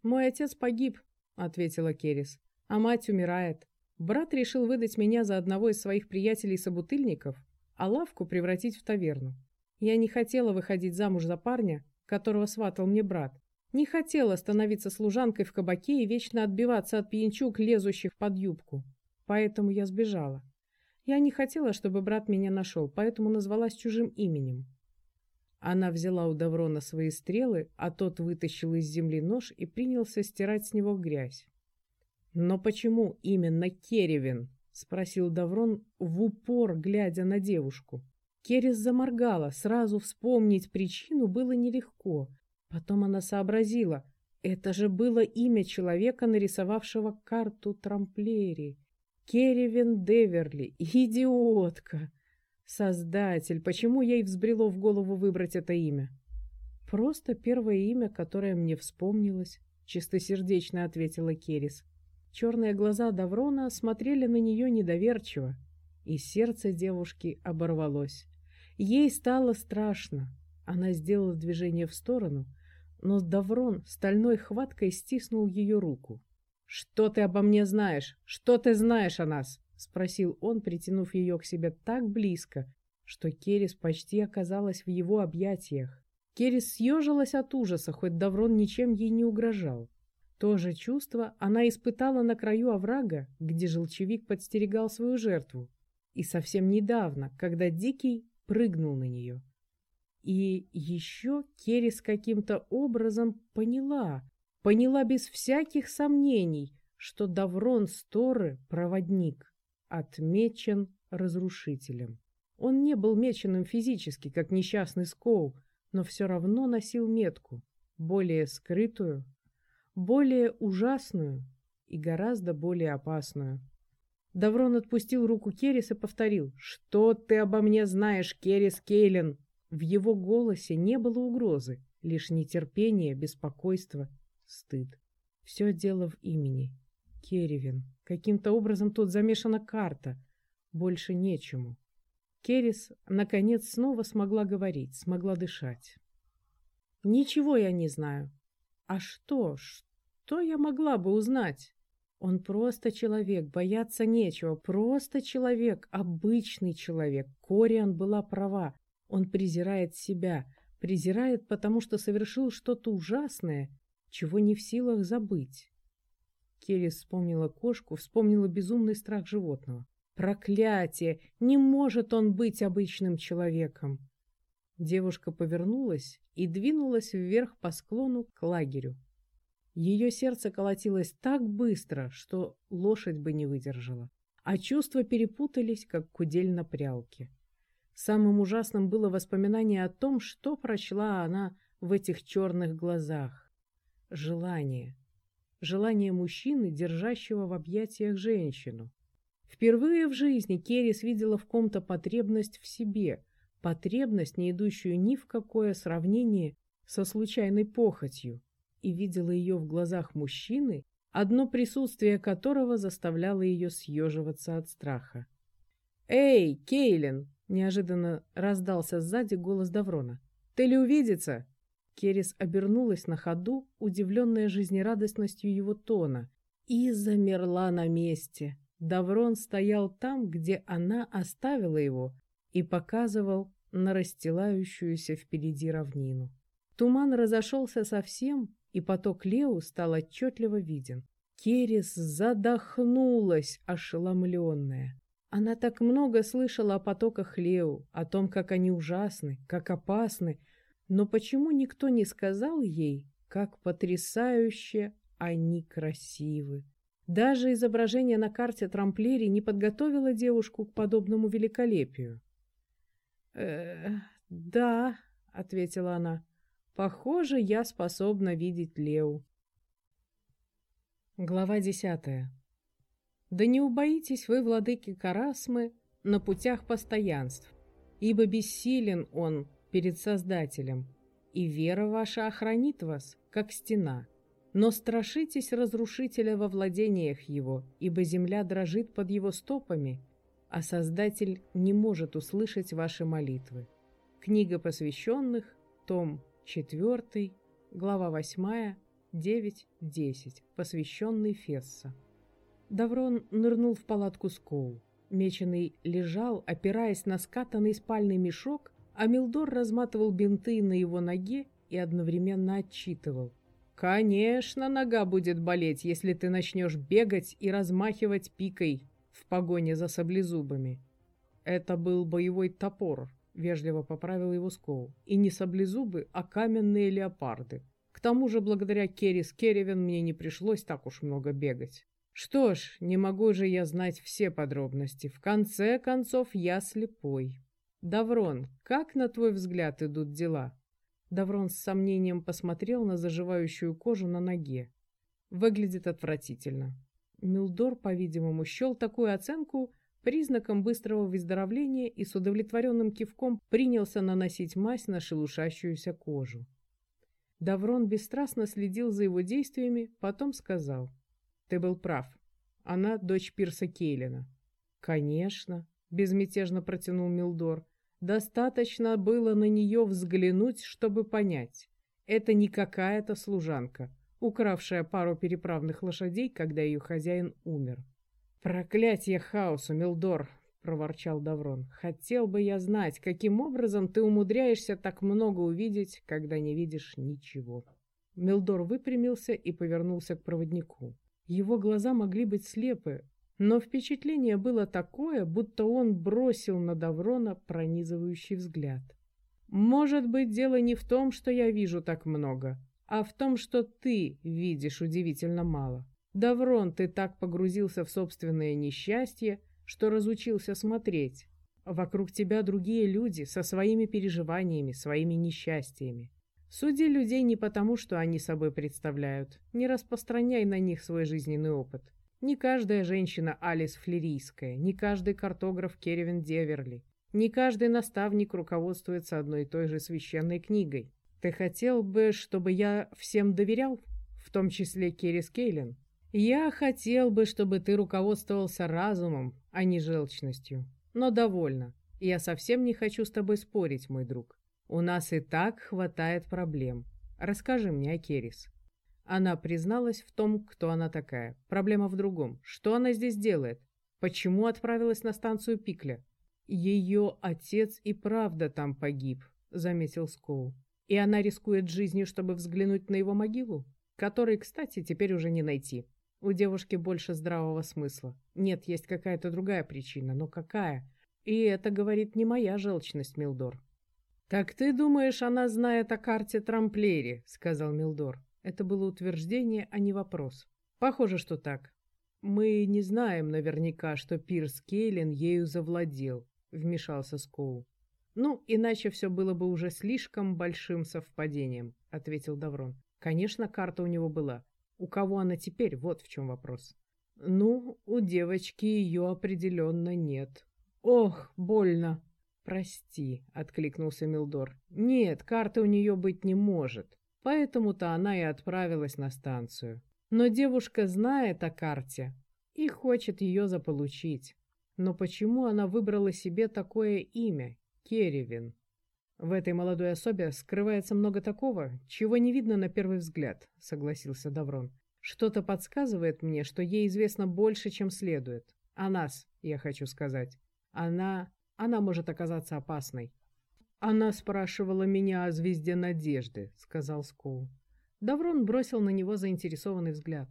«Мой отец погиб», — ответила Керис а мать умирает. Брат решил выдать меня за одного из своих приятелей-собутыльников, а лавку превратить в таверну. Я не хотела выходить замуж за парня, которого сватал мне брат. Не хотела становиться служанкой в кабаке и вечно отбиваться от пьянчук, лезущих под юбку. Поэтому я сбежала. Я не хотела, чтобы брат меня нашел, поэтому назвалась чужим именем. Она взяла у Даврона свои стрелы, а тот вытащил из земли нож и принялся стирать с него грязь. «Но почему именно Керевин?» — спросил Даврон в упор, глядя на девушку. Керес заморгала, сразу вспомнить причину было нелегко. Потом она сообразила, это же было имя человека, нарисовавшего карту Трамплери. Керевин Деверли, идиотка! Создатель, почему ей взбрело в голову выбрать это имя? Просто первое имя, которое мне вспомнилось, чистосердечно ответила Керис. Черные глаза Даврона смотрели на нее недоверчиво, и сердце девушки оборвалось. Ей стало страшно. Она сделала движение в сторону, но Даврон стальной хваткой стиснул ее руку. «Что ты обо мне знаешь? Что ты знаешь о нас?» — спросил он, притянув ее к себе так близко, что Керис почти оказалась в его объятиях. Керис съежилась от ужаса, хоть Даврон ничем ей не угрожал. То же чувство она испытала на краю оврага, где желчевик подстерегал свою жертву, и совсем недавно, когда Дикий прыгнул на нее. И еще Керис каким-то образом поняла, поняла без всяких сомнений, что Даврон Сторы — проводник, отмечен разрушителем. Он не был меченым физически, как несчастный Скоу, но все равно носил метку, более скрытую, более ужасную и гораздо более опасную. Даврон отпустил руку Керис и повторил «Что ты обо мне знаешь, Керис Кейлен?» В его голосе не было угрозы, лишь нетерпение, беспокойство, стыд. Все дело в имени. Керевин. Каким-то образом тут замешана карта. Больше нечему. Керис, наконец, снова смогла говорить, смогла дышать. «Ничего я не знаю. А что, что я могла бы узнать? Он просто человек, бояться нечего, просто человек, обычный человек. Кориан была права. Он презирает себя, презирает, потому что совершил что-то ужасное, чего не в силах забыть. Келли вспомнила кошку, вспомнила безумный страх животного. Проклятие! Не может он быть обычным человеком! Девушка повернулась и двинулась вверх по склону к лагерю. Ее сердце колотилось так быстро, что лошадь бы не выдержала, а чувства перепутались, как кудель на прялке. Самым ужасным было воспоминание о том, что прочла она в этих черных глазах. Желание. Желание мужчины, держащего в объятиях женщину. Впервые в жизни Керрис видела в ком-то потребность в себе, потребность, не идущую ни в какое сравнение со случайной похотью и видела ее в глазах мужчины, одно присутствие которого заставляло ее съеживаться от страха. «Эй, Кейлин!» — неожиданно раздался сзади голос Даврона. «Ты ли увидится?» Керис обернулась на ходу, удивленная жизнерадостностью его тона, и замерла на месте. Даврон стоял там, где она оставила его, и показывал на расстилающуюся впереди равнину. Туман разошелся совсем, и поток Лео стал отчетливо виден. Керис задохнулась, ошеломленная. Она так много слышала о потоках Лео, о том, как они ужасны, как опасны, но почему никто не сказал ей, как потрясающе они красивы? Даже изображение на карте Трамплери не подготовило девушку к подобному великолепию. «Э, «Да», — ответила она, Похоже, я способна видеть Леу. Глава десятая. Да не убоитесь вы, владыки Карасмы, на путях постоянств, ибо бессилен он перед Создателем, и вера ваша охранит вас, как стена. Но страшитесь разрушителя во владениях его, ибо земля дрожит под его стопами, а Создатель не может услышать ваши молитвы. Книга посвященных, том 4, глава 8, 9-10, посвященный Фесса. Даврон нырнул в палатку Скоу. Меченый лежал, опираясь на скатанный спальный мешок, а Милдор разматывал бинты на его ноге и одновременно отчитывал. «Конечно, нога будет болеть, если ты начнешь бегать и размахивать пикой в погоне за саблезубами». Это был боевой топор, — вежливо поправил его Скоу. «И не саблезубы, а каменные леопарды. К тому же, благодаря Керрис Керевин мне не пришлось так уж много бегать. Что ж, не могу же я знать все подробности. В конце концов, я слепой. Даврон, как, на твой взгляд, идут дела?» Даврон с сомнением посмотрел на заживающую кожу на ноге. «Выглядит отвратительно». Милдор, по-видимому, счел такую оценку признаком быстрого выздоровления и с удовлетворенным кивком принялся наносить мазь на шелушащуюся кожу. Даврон бесстрастно следил за его действиями, потом сказал. «Ты был прав. Она дочь Пирса Кейлина». «Конечно», — безмятежно протянул Милдор. «Достаточно было на нее взглянуть, чтобы понять. Это не какая-то служанка, укравшая пару переправных лошадей, когда ее хозяин умер. «Проклятие хаосу, Милдор!» — проворчал Даврон. «Хотел бы я знать, каким образом ты умудряешься так много увидеть, когда не видишь ничего». Милдор выпрямился и повернулся к проводнику. Его глаза могли быть слепы, но впечатление было такое, будто он бросил на Даврона пронизывающий взгляд. «Может быть, дело не в том, что я вижу так много, а в том, что ты видишь удивительно мало. Даврон, ты так погрузился в собственное несчастье, что разучился смотреть. Вокруг тебя другие люди со своими переживаниями, своими несчастьями. Суди людей не потому, что они собой представляют. Не распространяй на них свой жизненный опыт. Не каждая женщина Алис Флерийская, не каждый картограф Керевин Деверли, не каждый наставник руководствуется одной и той же священной книгой. Ты хотел бы, чтобы я всем доверял, в том числе Керрис Кейлин? Я хотел бы, чтобы ты руководствовался разумом, а не желчностью. Но довольно. Я совсем не хочу с тобой спорить, мой друг. У нас и так хватает проблем. Расскажи мне о Керис. Она призналась в том, кто она такая. Проблема в другом. Что она здесь делает? Почему отправилась на станцию Пикля? Ее отец и правда там погиб, заметил Скоу. И она рискует жизнью, чтобы взглянуть на его могилу, которой, кстати, теперь уже не найти. У девушки больше здравого смысла. Нет, есть какая-то другая причина, но какая? И это говорит не моя желчность, Милдор. «Так ты думаешь, она знает о карте Трамплери?» — сказал Милдор. Это было утверждение, а не вопрос. «Похоже, что так. Мы не знаем наверняка, что Пирс Кейлин ею завладел», — вмешался Скоу. «Ну, иначе все было бы уже слишком большим совпадением», — ответил Даврон. «Конечно, карта у него была. У кого она теперь? Вот в чем вопрос». «Ну, у девочки ее определенно нет». «Ох, больно!» «Прости», — откликнулся Милдор. «Нет, карты у нее быть не может. Поэтому-то она и отправилась на станцию. Но девушка знает о карте и хочет ее заполучить. Но почему она выбрала себе такое имя — Керевин? В этой молодой особе скрывается много такого, чего не видно на первый взгляд, — согласился Даврон. Что-то подсказывает мне, что ей известно больше, чем следует. О нас, я хочу сказать. Она она может оказаться опасной. Она спрашивала меня о звезде надежды, сказал Скоу. Даврон бросил на него заинтересованный взгляд.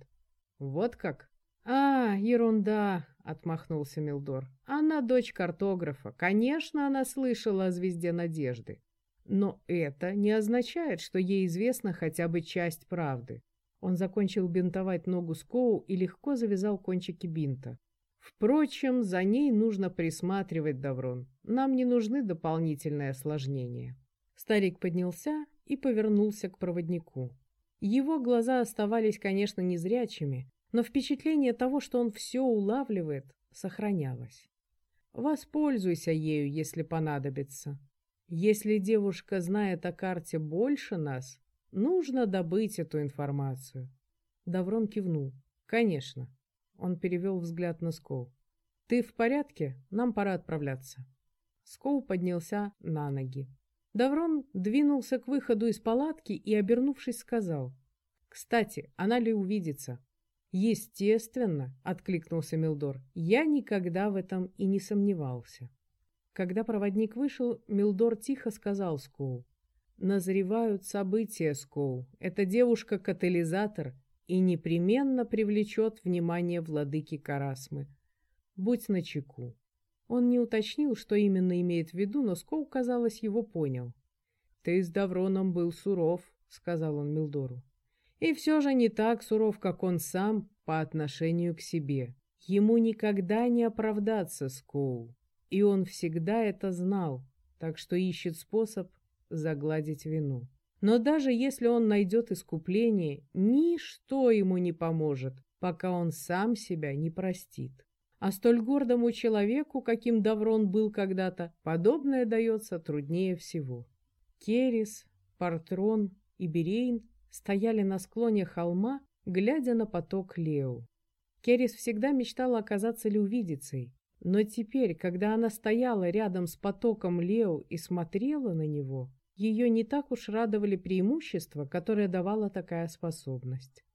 Вот как? А, ерунда, отмахнулся Милдор. Она дочь картографа. Конечно, она слышала о звезде надежды. Но это не означает, что ей известна хотя бы часть правды. Он закончил бинтовать ногу Скоу и легко завязал кончики бинта. Впрочем, за ней нужно присматривать, Даврон. Нам не нужны дополнительные осложнения. Старик поднялся и повернулся к проводнику. Его глаза оставались, конечно, незрячими, но впечатление того, что он все улавливает, сохранялось. Воспользуйся ею, если понадобится. Если девушка знает о карте больше нас, нужно добыть эту информацию. Даврон кивнул. Конечно. Он перевел взгляд на Скоу. «Ты в порядке? Нам пора отправляться». Скоу поднялся на ноги. Даврон двинулся к выходу из палатки и, обернувшись, сказал. «Кстати, она ли увидится?» «Естественно», — откликнулся Милдор. «Я никогда в этом и не сомневался». Когда проводник вышел, Милдор тихо сказал Скоу. «Назревают события, Скоу. Эта девушка-катализатор и непременно привлечет внимание владыки Карасмы. Будь начеку. Он не уточнил, что именно имеет в виду, но Скоу, казалось, его понял. «Ты с Давроном был суров», — сказал он Милдору. «И все же не так суров, как он сам по отношению к себе. Ему никогда не оправдаться, Скоу, и он всегда это знал, так что ищет способ загладить вину». Но даже если он найдет искупление, ничто ему не поможет, пока он сам себя не простит. А столь гордому человеку, каким Даврон был когда-то, подобное дается труднее всего. Керис, Партрон и Берейн стояли на склоне холма, глядя на поток Лео. Керис всегда мечтала оказаться Леувидицей, но теперь, когда она стояла рядом с потоком Лео и смотрела на него, ее не так уж радовали преимущества, которые давала такая способность.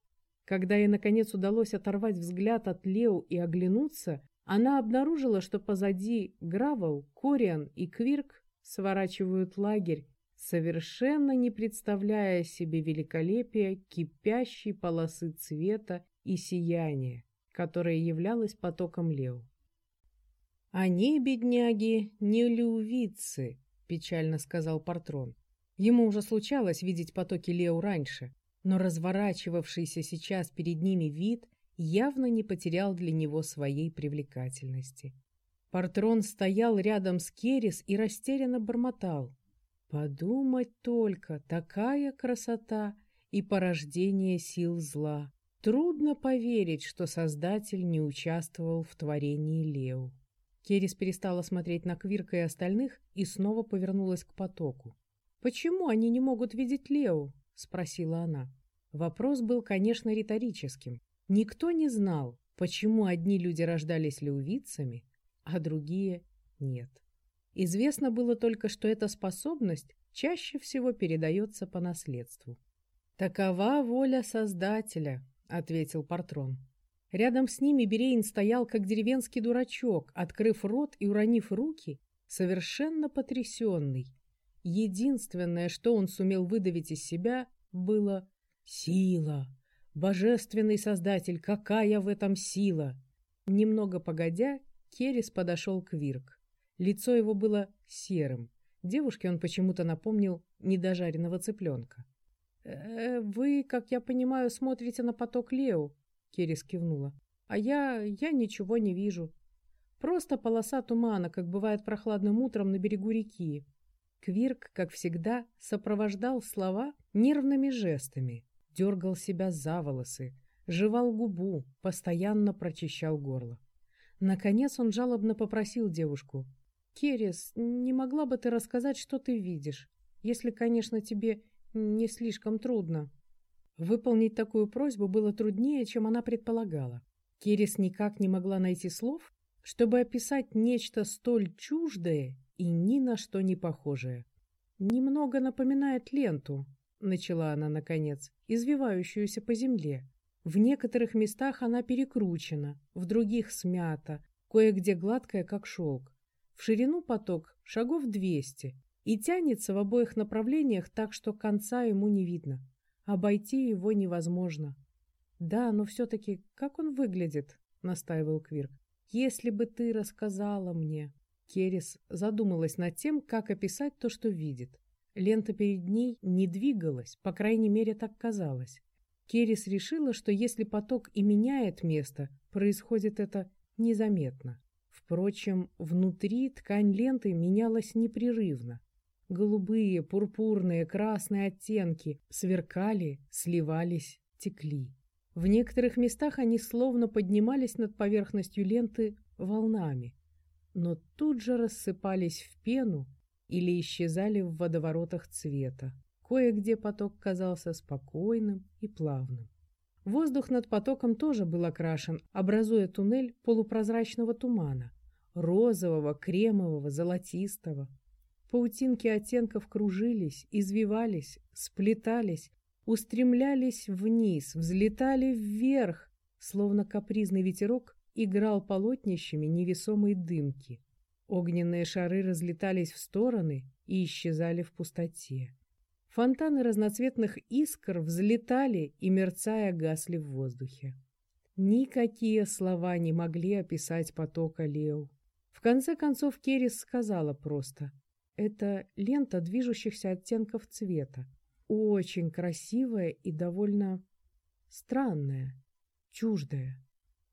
Когда ей, наконец, удалось оторвать взгляд от Лео и оглянуться, она обнаружила, что позади Гравел, Кориан и Квирк сворачивают лагерь, совершенно не представляя себе великолепия кипящей полосы цвета и сияния, которое являлось потоком Лео. Они, бедняги, не лювицы, — печально сказал Партрон. Ему уже случалось видеть потоки Лео раньше, но разворачивавшийся сейчас перед ними вид явно не потерял для него своей привлекательности. Партрон стоял рядом с Керис и растерянно бормотал. «Подумать только, такая красота и порождение сил зла! Трудно поверить, что Создатель не участвовал в творении Лео». Керис перестала смотреть на Квирка и остальных и снова повернулась к потоку. «Почему они не могут видеть Лео?» — спросила она. Вопрос был, конечно, риторическим. Никто не знал, почему одни люди рождались леувицами, а другие — нет. Известно было только, что эта способность чаще всего передается по наследству. «Такова воля Создателя», — ответил Партрон. Рядом с ними Берейн стоял, как деревенский дурачок, открыв рот и уронив руки, совершенно потрясенный. Единственное, что он сумел выдавить из себя, было «Сила! Божественный Создатель, какая в этом сила!» Немного погодя, Керис подошел к Вирк. Лицо его было серым. Девушке он почему-то напомнил недожаренного цыпленка. «Э, «Вы, как я понимаю, смотрите на поток Лео», — Керис кивнула. «А я... я ничего не вижу. Просто полоса тумана, как бывает прохладным утром на берегу реки. Квирк, как всегда, сопровождал слова нервными жестами, дергал себя за волосы, жевал губу, постоянно прочищал горло. Наконец он жалобно попросил девушку. «Керес, не могла бы ты рассказать, что ты видишь? Если, конечно, тебе не слишком трудно». Выполнить такую просьбу было труднее, чем она предполагала. Керес никак не могла найти слов, чтобы описать нечто столь чуждое и ни на что не похожее. «Немного напоминает ленту», — начала она, наконец, извивающуюся по земле. В некоторых местах она перекручена, в других смята, кое-где гладкая, как шелк. В ширину поток шагов двести и тянется в обоих направлениях так, что конца ему не видно. Обойти его невозможно. «Да, но все-таки как он выглядит?» — настаивал Квирк. «Если бы ты рассказала мне...» Керис задумалась над тем, как описать то, что видит. Лента перед ней не двигалась, по крайней мере, так казалось. Керис решила, что если поток и меняет место, происходит это незаметно. Впрочем, внутри ткань ленты менялась непрерывно. Голубые, пурпурные, красные оттенки сверкали, сливались, текли. В некоторых местах они словно поднимались над поверхностью ленты волнами, но тут же рассыпались в пену или исчезали в водоворотах цвета. Кое-где поток казался спокойным и плавным. Воздух над потоком тоже был окрашен, образуя туннель полупрозрачного тумана, розового, кремового, золотистого. Паутинки оттенков кружились, извивались, сплетались, устремлялись вниз, взлетали вверх, словно капризный ветерок играл полотнищами невесомой дымки. Огненные шары разлетались в стороны и исчезали в пустоте. Фонтаны разноцветных искр взлетали и, мерцая, гасли в воздухе. Никакие слова не могли описать поток Алео. В конце концов Керис сказала просто «Это лента движущихся оттенков цвета очень красивая и довольно странная, чуждая.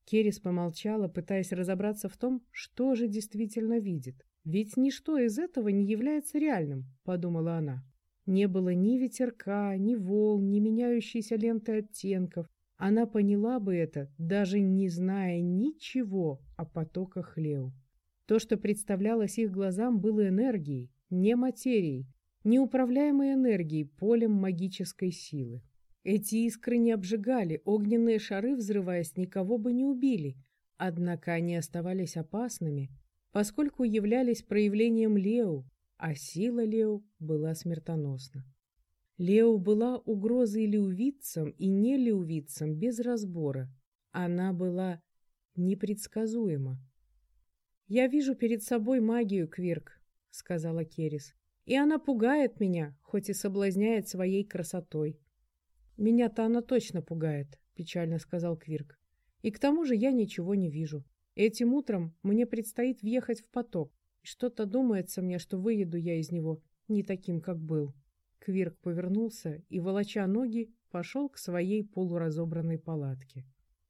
Керис помолчала, пытаясь разобраться в том, что же действительно видит. «Ведь ничто из этого не является реальным», — подумала она. Не было ни ветерка, ни волн, ни меняющейся ленты оттенков. Она поняла бы это, даже не зная ничего о потоках Лео. То, что представлялось их глазам, было энергией, не материей, неуправляемой энергией, полем магической силы. Эти искры не обжигали, огненные шары, взрываясь, никого бы не убили, однако они оставались опасными, поскольку являлись проявлением Лео, а сила Лео была смертоносна. Лео была угрозой леувицам и не леувицам без разбора. Она была непредсказуема. «Я вижу перед собой магию, Квирк», — сказала Керис. И она пугает меня, хоть и соблазняет своей красотой. Меня-то она точно пугает, печально сказал Квирк. И к тому же я ничего не вижу. Этим утром мне предстоит въехать в поток. Что-то думается мне, что выеду я из него не таким, как был. Квирк повернулся и, волоча ноги, пошел к своей полуразобранной палатке.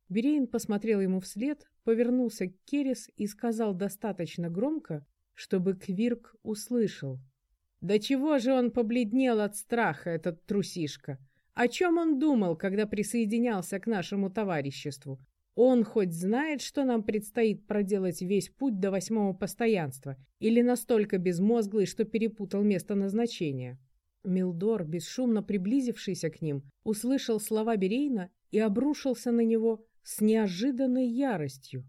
Берейн посмотрел ему вслед, повернулся к Керес и сказал достаточно громко, чтобы Квирк услышал. Да чего же он побледнел от страха, этот трусишка? О чем он думал, когда присоединялся к нашему товариществу? Он хоть знает, что нам предстоит проделать весь путь до восьмого постоянства, или настолько безмозглый, что перепутал место назначения? Милдор, бесшумно приблизившийся к ним, услышал слова Берейна и обрушился на него с неожиданной яростью.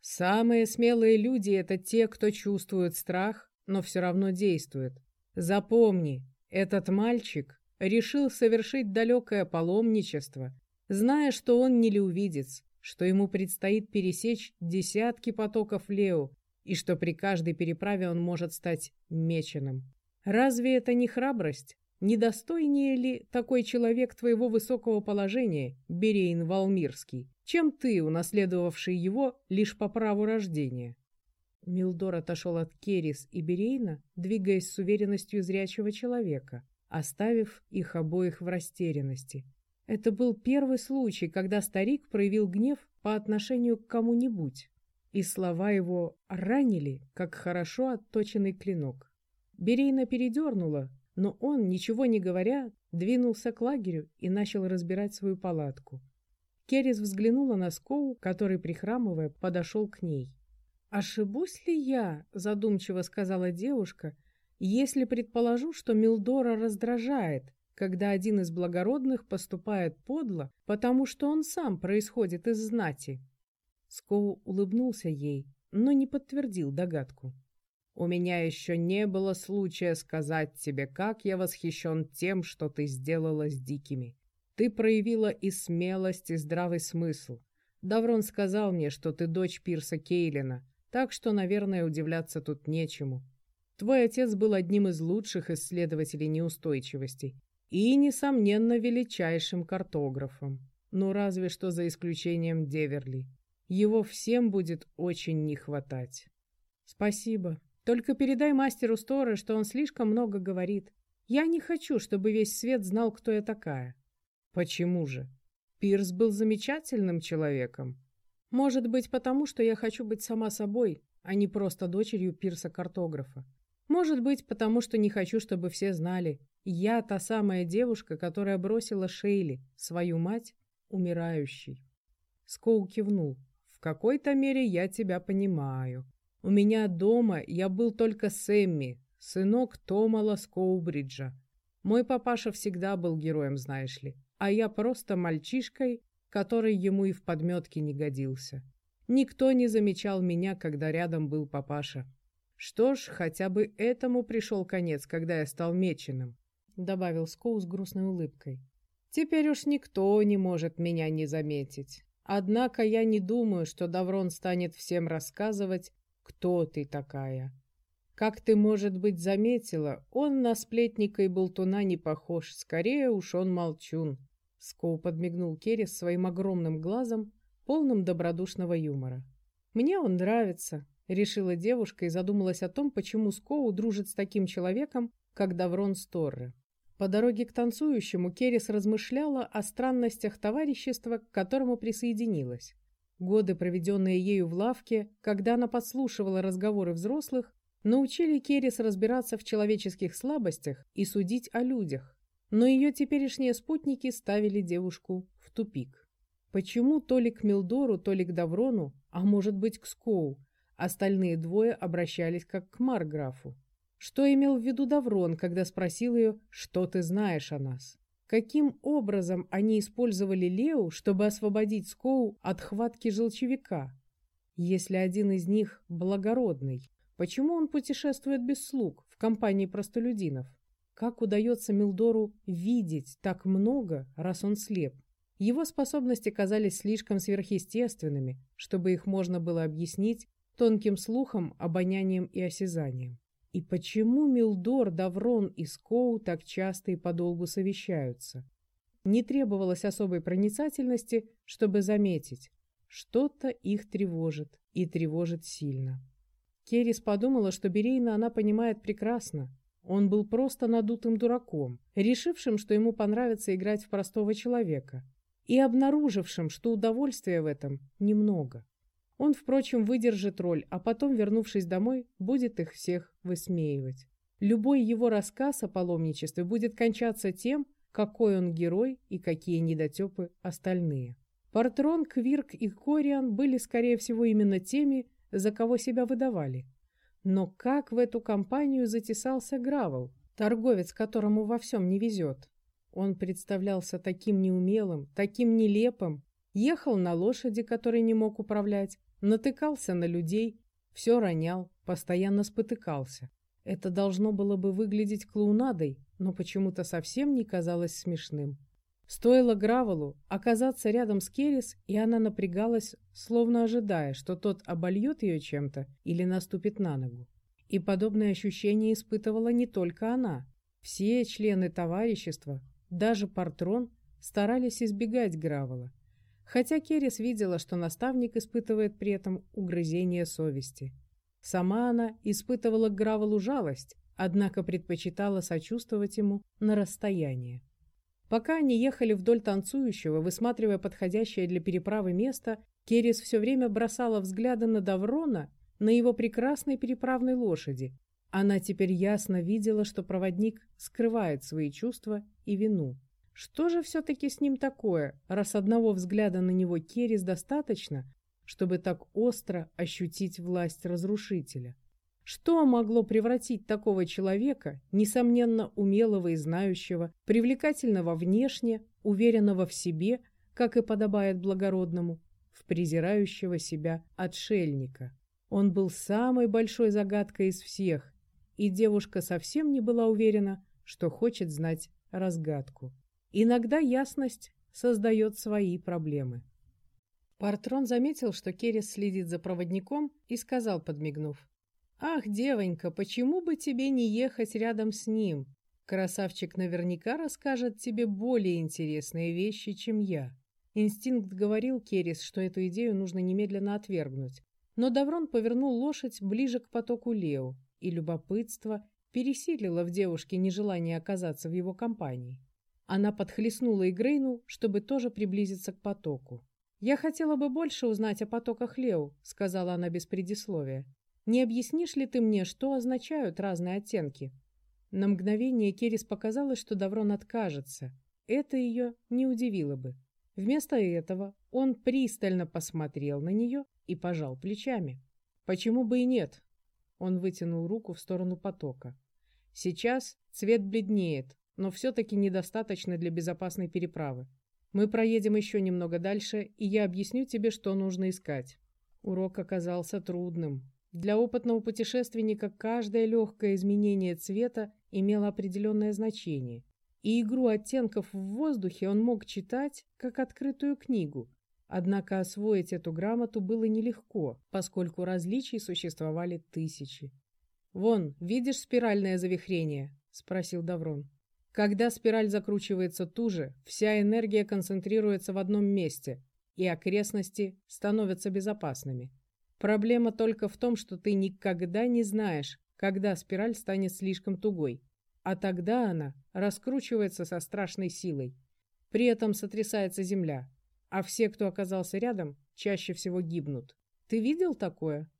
Самые смелые люди — это те, кто чувствует страх, но все равно действует. Запомни, этот мальчик решил совершить далекое паломничество, зная, что он не леувидец, что ему предстоит пересечь десятки потоков Лео и что при каждой переправе он может стать меченым. Разве это не храбрость? Недостойнее ли такой человек твоего высокого положения, Берейн Валмирский, чем ты, унаследовавший его лишь по праву рождения? Милдор отошел от Керис и Берейна, двигаясь с уверенностью зрячего человека, оставив их обоих в растерянности. Это был первый случай, когда старик проявил гнев по отношению к кому-нибудь, и слова его ранили, как хорошо отточенный клинок. Берейна передернула, но он, ничего не говоря, двинулся к лагерю и начал разбирать свою палатку. Керис взглянула на Скоу, который, прихрамывая, подошел к ней. «Ошибусь ли я?» — задумчиво сказала девушка, «если предположу, что Милдора раздражает, когда один из благородных поступает подло, потому что он сам происходит из знати». Скоу улыбнулся ей, но не подтвердил догадку. «У меня еще не было случая сказать тебе, как я восхищен тем, что ты сделала с дикими. Ты проявила и смелость, и здравый смысл. Даврон сказал мне, что ты дочь Пирса Кейлина, так что, наверное, удивляться тут нечему. Твой отец был одним из лучших исследователей неустойчивостей и, несомненно, величайшим картографом. Ну, разве что за исключением Деверли. Его всем будет очень не хватать. Спасибо. Только передай мастеру Сторы, что он слишком много говорит. Я не хочу, чтобы весь свет знал, кто я такая. Почему же? Пирс был замечательным человеком. Может быть, потому что я хочу быть сама собой, а не просто дочерью Пирса-картографа. Может быть, потому что не хочу, чтобы все знали. Я та самая девушка, которая бросила Шейли, свою мать, умирающей. Скоу кивнул. В какой-то мере я тебя понимаю. У меня дома я был только Сэмми, сынок Тома Скоубриджа. Мой папаша всегда был героем, знаешь ли а я просто мальчишкой, который ему и в подметке не годился. Никто не замечал меня, когда рядом был папаша. Что ж, хотя бы этому пришел конец, когда я стал меченым, — добавил Скоу с грустной улыбкой. Теперь уж никто не может меня не заметить. Однако я не думаю, что Даврон станет всем рассказывать, кто ты такая. Как ты, может быть, заметила, он на сплетника и болтуна не похож, скорее уж он молчун. Скоу подмигнул Керри своим огромным глазом, полным добродушного юмора. «Мне он нравится», — решила девушка и задумалась о том, почему Скоу дружит с таким человеком, как Даврон Сторре. По дороге к танцующему Керрис размышляла о странностях товарищества, к которому присоединилась. Годы, проведенные ею в лавке, когда она подслушивала разговоры взрослых, научили Керрис разбираться в человеческих слабостях и судить о людях, но ее теперешние спутники ставили девушку в тупик. Почему то ли к Милдору, то ли к Даврону, а может быть к Скоу, остальные двое обращались как к Марграфу? Что имел в виду Даврон, когда спросил ее, что ты знаешь о нас? Каким образом они использовали Лео, чтобы освободить Скоу от хватки желчевика? Если один из них благородный, почему он путешествует без слуг в компании простолюдинов? Как удается Милдору видеть так много, раз он слеп? Его способности казались слишком сверхъестественными, чтобы их можно было объяснить тонким слухом, обонянием и осязанием. И почему Милдор, Даврон и Скоу так часто и подолгу совещаются? Не требовалось особой проницательности, чтобы заметить, что-то их тревожит, и тревожит сильно. Керрис подумала, что Берейна она понимает прекрасно, он был просто надутым дураком, решившим, что ему понравится играть в простого человека, и обнаружившим, что удовольствия в этом немного. Он, впрочем, выдержит роль, а потом, вернувшись домой, будет их всех высмеивать. Любой его рассказ о паломничестве будет кончаться тем, какой он герой и какие недотепы остальные. Портрон, Квирк и Кориан были, скорее всего, именно теми, за кого себя выдавали – но как в эту компанию затесался Гравел, торговец, которому во всем не везет? Он представлялся таким неумелым, таким нелепым, ехал на лошади, которой не мог управлять, натыкался на людей, все ронял, постоянно спотыкался. Это должно было бы выглядеть клоунадой, но почему-то совсем не казалось смешным. Стоило Гравелу оказаться рядом с Керрис, и она напрягалась, словно ожидая, что тот обольет ее чем-то или наступит на ногу. И подобное ощущение испытывала не только она. Все члены товарищества, даже Портрон, старались избегать Гравела. Хотя Керрис видела, что наставник испытывает при этом угрызение совести. Сама она испытывала к Гравелу жалость, однако предпочитала сочувствовать ему на расстоянии. Пока они ехали вдоль танцующего, высматривая подходящее для переправы место, Керис все время бросала взгляды на Даврона, на его прекрасной переправной лошади. Она теперь ясно видела, что проводник скрывает свои чувства и вину. Что же все-таки с ним такое, раз одного взгляда на него Керис достаточно, чтобы так остро ощутить власть разрушителя? Что могло превратить такого человека, несомненно умелого и знающего, привлекательного внешне, уверенного в себе, как и подобает благородному, в презирающего себя отшельника? Он был самой большой загадкой из всех, и девушка совсем не была уверена, что хочет знать разгадку. Иногда ясность создает свои проблемы. Партрон заметил, что Керес следит за проводником, и сказал, подмигнув. «Ах, девонька, почему бы тебе не ехать рядом с ним? Красавчик наверняка расскажет тебе более интересные вещи, чем я». Инстинкт говорил Керис, что эту идею нужно немедленно отвергнуть. Но Даврон повернул лошадь ближе к потоку Лео, и любопытство пересилило в девушке нежелание оказаться в его компании. Она подхлестнула Игрейну, чтобы тоже приблизиться к потоку. «Я хотела бы больше узнать о потоках Лео», — сказала она без предисловия. Не объяснишь ли ты мне, что означают разные оттенки?» На мгновение Керис показалось, что Даврон откажется. Это ее не удивило бы. Вместо этого он пристально посмотрел на нее и пожал плечами. «Почему бы и нет?» Он вытянул руку в сторону потока. «Сейчас цвет бледнеет, но все-таки недостаточно для безопасной переправы. Мы проедем еще немного дальше, и я объясню тебе, что нужно искать». Урок оказался трудным. Для опытного путешественника каждое легкое изменение цвета имело определенное значение, и игру оттенков в воздухе он мог читать как открытую книгу. Однако освоить эту грамоту было нелегко, поскольку различий существовали тысячи. «Вон, видишь спиральное завихрение?» — спросил Даврон. Когда спираль закручивается туже, вся энергия концентрируется в одном месте, и окрестности становятся безопасными. Проблема только в том, что ты никогда не знаешь, когда спираль станет слишком тугой. А тогда она раскручивается со страшной силой. При этом сотрясается земля. А все, кто оказался рядом, чаще всего гибнут. Ты видел такое?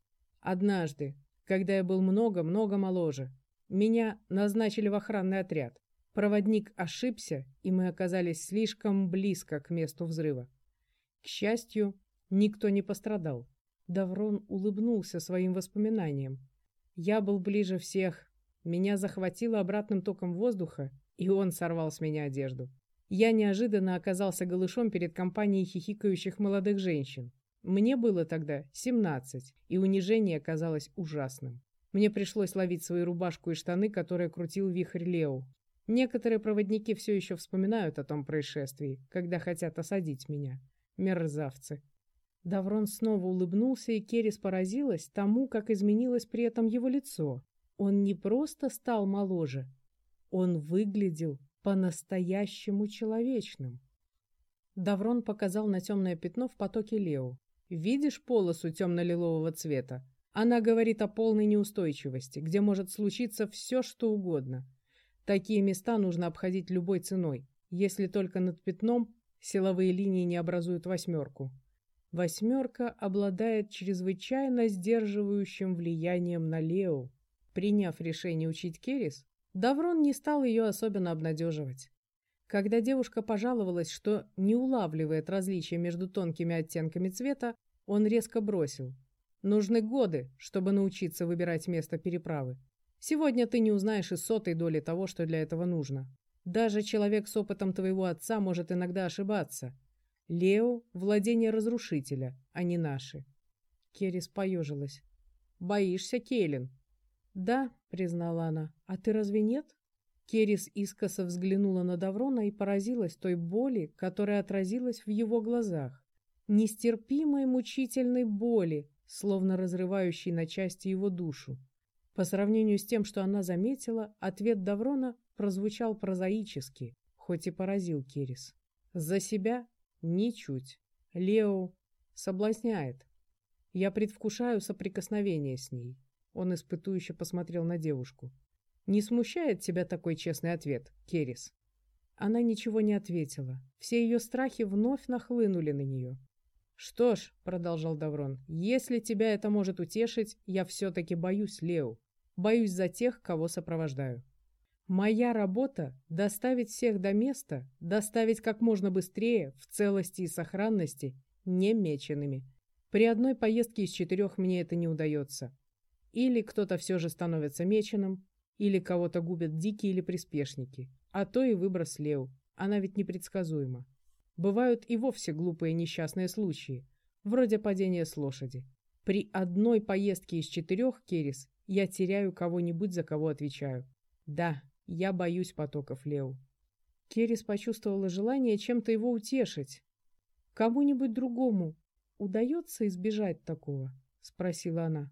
Однажды, когда я был много-много моложе, меня назначили в охранный отряд. Проводник ошибся, и мы оказались слишком близко к месту взрыва. К счастью, никто не пострадал. Даврон улыбнулся своим воспоминаниям. Я был ближе всех. Меня захватило обратным током воздуха, и он сорвал с меня одежду. Я неожиданно оказался голышом перед компанией хихикающих молодых женщин. Мне было тогда 17, и унижение казалось ужасным. Мне пришлось ловить свою рубашку и штаны, которые крутил вихрь Лео. Некоторые проводники все еще вспоминают о том происшествии, когда хотят осадить меня. Мерзавцы. Даврон снова улыбнулся, и Керис поразилась тому, как изменилось при этом его лицо. Он не просто стал моложе, он выглядел по-настоящему человечным. Даврон показал на темное пятно в потоке Лео. «Видишь полосу темно-лилового цвета? Она говорит о полной неустойчивости, где может случиться все, что угодно. Такие места нужно обходить любой ценой, если только над пятном силовые линии не образуют восьмерку. Восьмерка обладает чрезвычайно сдерживающим влиянием на Лео. Приняв решение учить Керис, Даврон не стал ее особенно обнадеживать. Когда девушка пожаловалась, что не улавливает различия между тонкими оттенками цвета, он резко бросил. «Нужны годы, чтобы научиться выбирать место переправы. Сегодня ты не узнаешь и сотой доли того, что для этого нужно. Даже человек с опытом твоего отца может иногда ошибаться, Лео — владение разрушителя, а не наши. Керрис поежилась. «Боишься, Кейлин?» «Да», — признала она. «А ты разве нет?» Керрис искоса взглянула на Даврона и поразилась той боли, которая отразилась в его глазах. Нестерпимой мучительной боли, словно разрывающей на части его душу. По сравнению с тем, что она заметила, ответ Даврона прозвучал прозаически, хоть и поразил Керрис. «За себя Ничуть. Лео соблазняет. Я предвкушаю соприкосновение с ней. Он испытующе посмотрел на девушку. «Не смущает тебя такой честный ответ, Керис?» Она ничего не ответила. Все ее страхи вновь нахлынули на нее. «Что ж», — продолжал Даврон, — «если тебя это может утешить, я все-таки боюсь Лео. Боюсь за тех, кого сопровождаю. Моя работа — доставить всех до места, доставить как можно быстрее, в целости и сохранности, не меченными. При одной поездке из четырех мне это не удается. Или кто-то все же становится меченым, или кого-то губят дикие или приспешники, а то и выброс Лео. Она ведь непредсказуема. Бывают и вовсе глупые несчастные случаи, вроде падения с лошади. При одной поездке из четырех, Керис, я теряю кого-нибудь, за кого отвечаю. Да, я боюсь потоков Лео. Керис почувствовала желание чем-то его утешить. Кому-нибудь другому удается избежать такого? Спросила она.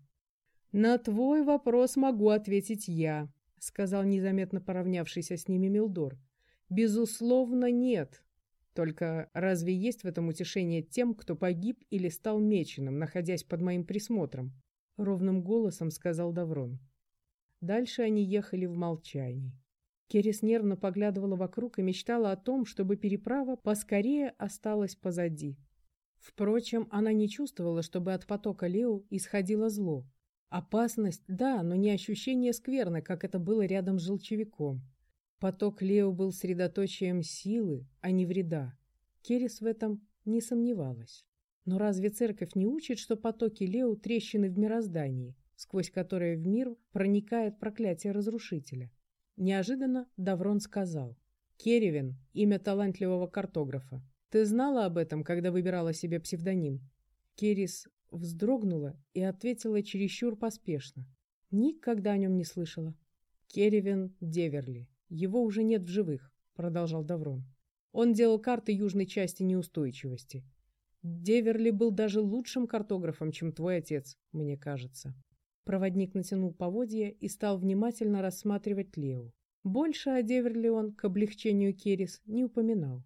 На твой вопрос могу ответить я, сказал незаметно поравнявшийся с ними Милдор. Безусловно, нет. Только разве есть в этом утешение тем, кто погиб или стал меченым, находясь под моим присмотром? Ровным голосом сказал Даврон. Дальше они ехали в молчании. Керис нервно поглядывала вокруг и мечтала о том, чтобы переправа поскорее осталась позади. Впрочем, она не чувствовала, чтобы от потока Лео исходило зло. Опасность, да, но не ощущение скверны, как это было рядом с желчевиком. Поток Лео был средоточием силы, а не вреда. Керис в этом не сомневалась. Но разве церковь не учит, что потоки Лео – трещины в мироздании, сквозь которые в мир проникает проклятие разрушителя? Неожиданно Даврон сказал. «Керевин – имя талантливого картографа. Ты знала об этом, когда выбирала себе псевдоним?» Керис вздрогнула и ответила чересчур поспешно. Никогда о нем не слышала. «Керевин Деверли. Его уже нет в живых», – продолжал Даврон. Он делал карты южной части неустойчивости. Деверли был даже лучшим картографом, чем твой отец, мне кажется. Проводник натянул поводья и стал внимательно рассматривать Лео. Больше о Деверли он, к облегчению Керис, не упоминал.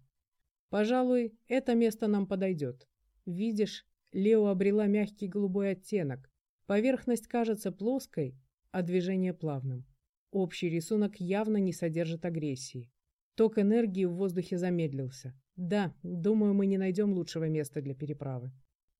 «Пожалуй, это место нам подойдет. Видишь, Лео обрела мягкий голубой оттенок. Поверхность кажется плоской, а движение плавным. Общий рисунок явно не содержит агрессии. Ток энергии в воздухе замедлился. Да, думаю, мы не найдем лучшего места для переправы.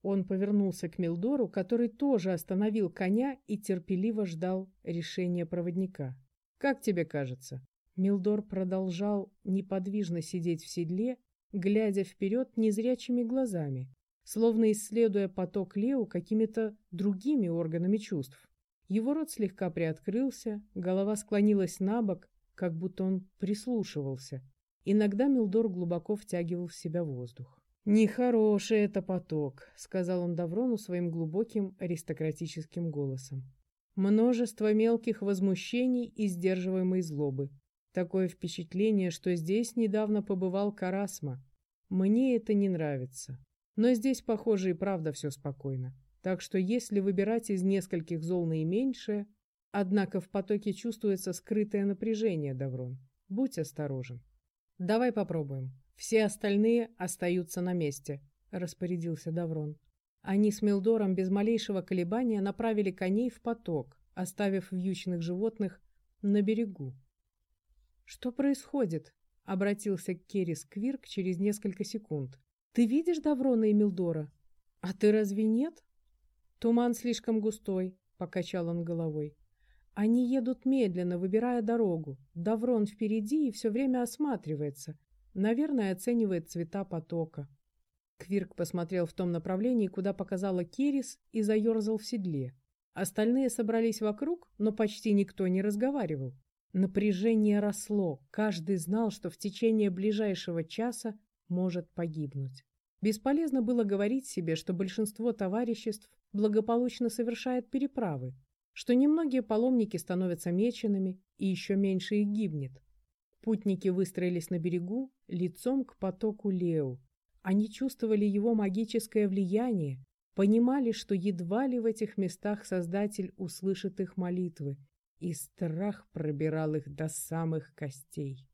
Он повернулся к Милдору, который тоже остановил коня и терпеливо ждал решения проводника. «Как тебе кажется?» Милдор продолжал неподвижно сидеть в седле, глядя вперед незрячими глазами, словно исследуя поток Лео какими-то другими органами чувств. Его рот слегка приоткрылся, голова склонилась на бок, как будто он прислушивался. Иногда Милдор глубоко втягивал в себя воздух. «Нехороший это поток», — сказал он Даврону своим глубоким аристократическим голосом. «Множество мелких возмущений и сдерживаемой злобы. Такое впечатление, что здесь недавно побывал Карасма. Мне это не нравится. Но здесь, похоже, и правда все спокойно. Так что если выбирать из нескольких зол наименьшее, однако в потоке чувствуется скрытое напряжение, Даврон. Будь осторожен. Давай попробуем. Все остальные остаются на месте, распорядился Даврон. Они с Милдором без малейшего колебания направили коней в поток, оставив вьючных животных на берегу. «Что происходит?» — обратился Керрис Квирк через несколько секунд. «Ты видишь Даврона и Милдора? А ты разве нет?» «Туман слишком густой», — покачал он головой. «Они едут медленно, выбирая дорогу. Даврон впереди и все время осматривается, Наверное, оценивает цвета потока. Квирк посмотрел в том направлении, куда показала Кирис, и заерзал в седле. Остальные собрались вокруг, но почти никто не разговаривал. Напряжение росло, каждый знал, что в течение ближайшего часа может погибнуть. Бесполезно было говорить себе, что большинство товариществ благополучно совершает переправы, что немногие паломники становятся меченными и еще меньше их гибнет. Путники выстроились на берегу, лицом к потоку Лео. Они чувствовали его магическое влияние, понимали, что едва ли в этих местах Создатель услышит их молитвы, и страх пробирал их до самых костей.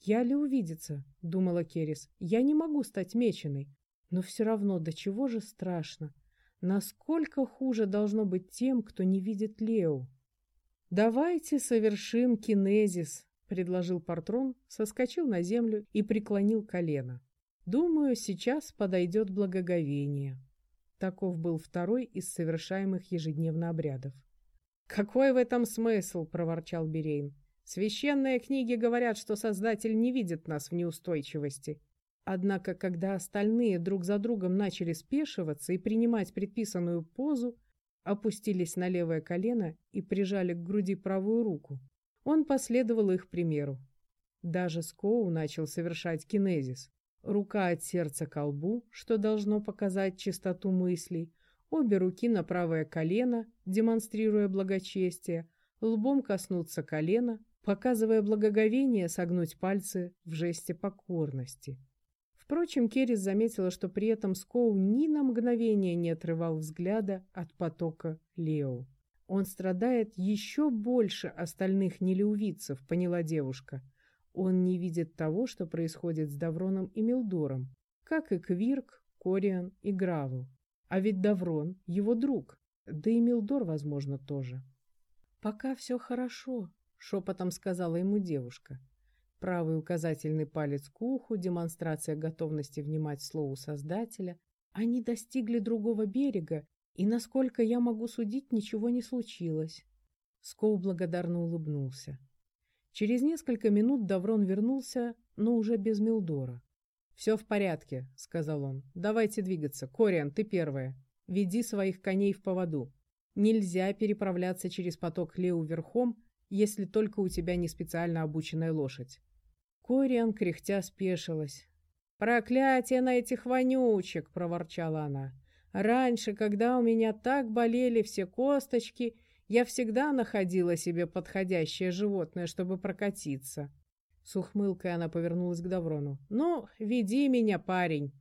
«Я ли увидится?» — думала Керис. «Я не могу стать меченой, но все равно до чего же страшно. Насколько хуже должно быть тем, кто не видит Лео? «Давайте совершим кинезис», — предложил Портрон, соскочил на землю и преклонил колено. «Думаю, сейчас подойдет благоговение». Таков был второй из совершаемых ежедневно обрядов. «Какой в этом смысл?» — проворчал Берейн. «Священные книги говорят, что Создатель не видит нас в неустойчивости. Однако, когда остальные друг за другом начали спешиваться и принимать предписанную позу, опустились на левое колено и прижали к груди правую руку, он последовал их примеру. Даже Скоу начал совершать кинезис. Рука от сердца к лбу, что должно показать чистоту мыслей, обе руки на правое колено, демонстрируя благочестие, лбом коснуться колена, показывая благоговение, согнуть пальцы в жесте покорности. Впрочем, Керрис заметила, что при этом Скоу ни на мгновение не отрывал взгляда от потока Лео. Он страдает еще больше остальных нелеувицев, поняла девушка. Он не видит того, что происходит с Давроном и Милдором, как и Квирк, Кориан и Гравел. А ведь Даврон — его друг, да и Милдор, возможно, тоже. «Пока все хорошо», — шепотом сказала ему девушка. Правый указательный палец к уху, демонстрация готовности внимать слову Создателя. Они достигли другого берега, и, насколько я могу судить, ничего не случилось. Скоу благодарно улыбнулся. Через несколько минут Даврон вернулся, но уже без Милдора. «Все в порядке», — сказал он. «Давайте двигаться. Кориан, ты первая. Веди своих коней в поводу. Нельзя переправляться через поток Леу верхом, если только у тебя не специально обученная лошадь. Кориан, кряхтя, спешилась. «Проклятие на этих вонючек!» — проворчала она. «Раньше, когда у меня так болели все косточки, я всегда находила себе подходящее животное, чтобы прокатиться». С ухмылкой она повернулась к Даврону. «Ну, веди меня, парень!»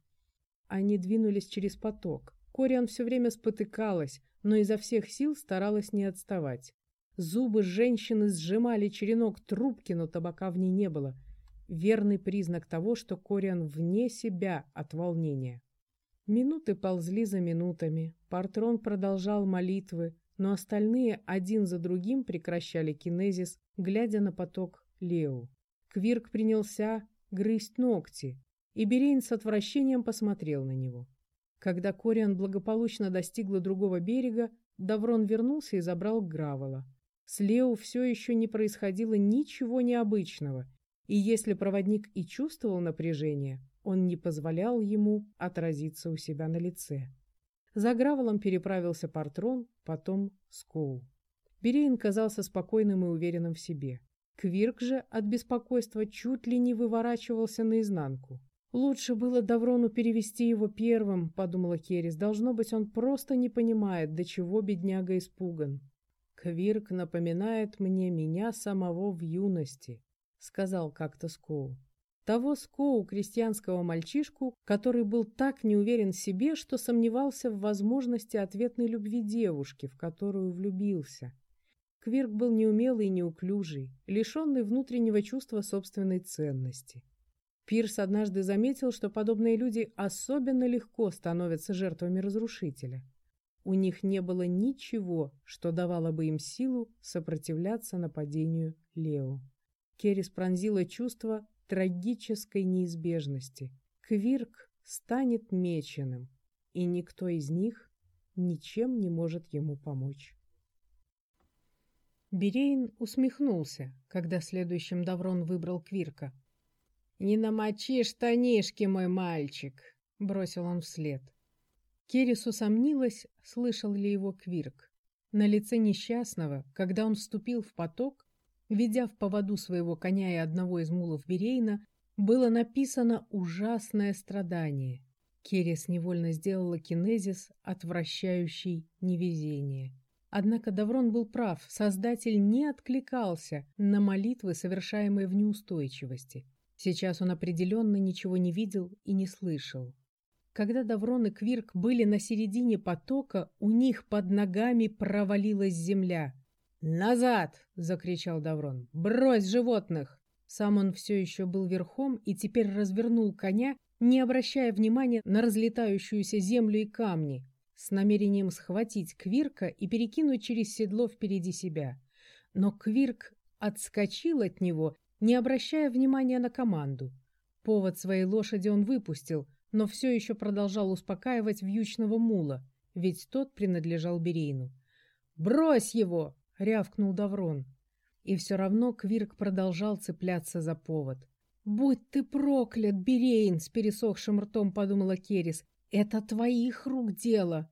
Они двинулись через поток. Кориан все время спотыкалась, но изо всех сил старалась не отставать. Зубы женщины сжимали черенок трубки, но табака в ней не было — верный признак того, что Кориан вне себя от волнения. Минуты ползли за минутами, Партрон продолжал молитвы, но остальные один за другим прекращали кинезис, глядя на поток Лео. Квирк принялся грызть ногти, и Берейн с отвращением посмотрел на него. Когда Кориан благополучно достигла другого берега, Даврон вернулся и забрал Гравола. С Лео все еще не происходило ничего необычного, и если проводник и чувствовал напряжение, он не позволял ему отразиться у себя на лице. За Граволом переправился Партрон, потом Скоу. Берейн казался спокойным и уверенным в себе. Квирк же от беспокойства чуть ли не выворачивался наизнанку. «Лучше было Даврону перевести его первым», — подумала Керис. «Должно быть, он просто не понимает, до чего бедняга испуган». Квирк напоминает мне меня самого в юности сказал как-то Скоу. Того Скоу, крестьянского мальчишку, который был так неуверен в себе, что сомневался в возможности ответной любви девушки, в которую влюбился. Квирк был неумелый и неуклюжий, лишенный внутреннего чувства собственной ценности. Пирс однажды заметил, что подобные люди особенно легко становятся жертвами разрушителя. У них не было ничего, что давало бы им силу сопротивляться нападению Лео. Керрис пронзило чувство трагической неизбежности. Квирк станет меченым, и никто из них ничем не может ему помочь. Берейн усмехнулся, когда следующим Даврон выбрал Квирка. «Не намочи штанишки, мой мальчик!» — бросил он вслед. Керрис усомнилась, слышал ли его Квирк. На лице несчастного, когда он вступил в поток, Ведя в поводу своего коня и одного из мулов Берейна, было написано ужасное страдание. Керес невольно сделала кинезис, отвращающий невезение. Однако Даврон был прав, Создатель не откликался на молитвы, совершаемые в неустойчивости. Сейчас он определенно ничего не видел и не слышал. Когда Даврон и Квирк были на середине потока, у них под ногами провалилась земля. «Назад!» — закричал Даврон. «Брось животных!» Сам он все еще был верхом и теперь развернул коня, не обращая внимания на разлетающуюся землю и камни. с намерением схватить Квирка и перекинуть через седло впереди себя. Но Квирк отскочил от него, не обращая внимания на команду. Повод своей лошади он выпустил, но все еще продолжал успокаивать вьючного мула, ведь тот принадлежал Берейну. «Брось его!» — рявкнул Даврон. И все равно Квирк продолжал цепляться за повод. «Будь ты проклят, Берейн!» — с пересохшим ртом подумала Керис. «Это твоих рук дело!»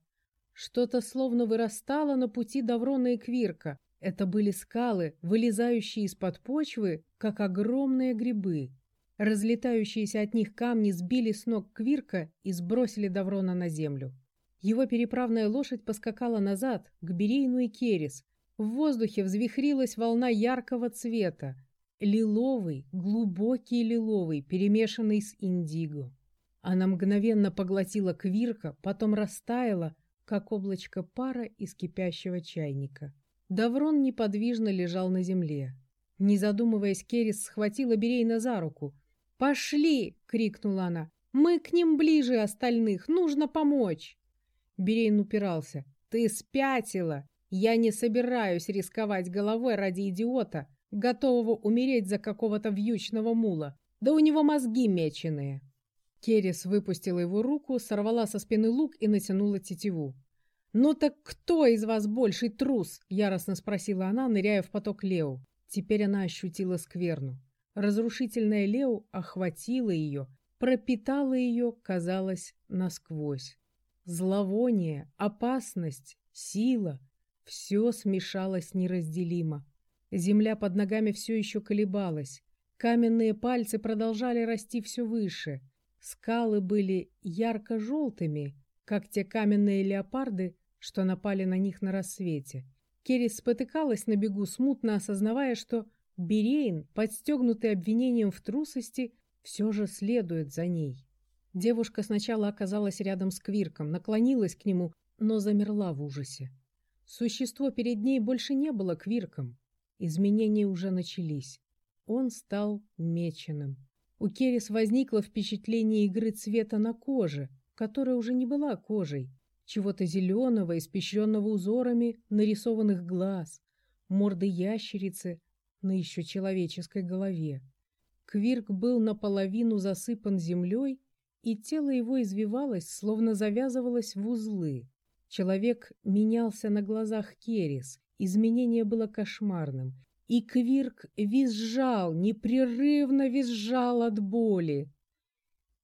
Что-то словно вырастало на пути Даврона и Квирка. Это были скалы, вылезающие из-под почвы, как огромные грибы. Разлетающиеся от них камни сбили с ног Квирка и сбросили Даврона на землю. Его переправная лошадь поскакала назад, к Берейну и Керис. В воздухе взвихрилась волна яркого цвета. Лиловый, глубокий лиловый, перемешанный с индиго. Она мгновенно поглотила Квирка, потом растаяла, как облачко пара из кипящего чайника. Даврон неподвижно лежал на земле. Не задумываясь, Керис схватила Берейна за руку. «Пошли!» — крикнула она. «Мы к ним ближе остальных! Нужно помочь!» Берейн упирался. «Ты спятила! Я не собираюсь рисковать головой ради идиота, готового умереть за какого-то вьючного мула. Да у него мозги меченые!» Керис выпустила его руку, сорвала со спины лук и натянула тетиву. «Ну так кто из вас больший трус?» — яростно спросила она, ныряя в поток Лео. Теперь она ощутила скверну. Разрушительная Лео охватила ее, пропитала ее, казалось, насквозь. Зловоние, опасность, сила — все смешалось неразделимо. Земля под ногами все еще колебалась. Каменные пальцы продолжали расти все выше. Скалы были ярко-желтыми, как те каменные леопарды, что напали на них на рассвете. Керрис спотыкалась на бегу, смутно осознавая, что Берейн, подстегнутый обвинением в трусости, все же следует за ней. Девушка сначала оказалась рядом с Квирком, наклонилась к нему, но замерла в ужасе. Существо перед ней больше не было Квирком. Изменения уже начались. Он стал меченым. У Керис возникло впечатление игры цвета на коже, которая уже не была кожей, чего-то зеленого, испещренного узорами нарисованных глаз, морды ящерицы на еще человеческой голове. Квирк был наполовину засыпан землей, и тело его извивалось, словно завязывалось в узлы. Человек менялся на глазах Керис, изменение было кошмарным, и Квирк визжал, непрерывно визжал от боли.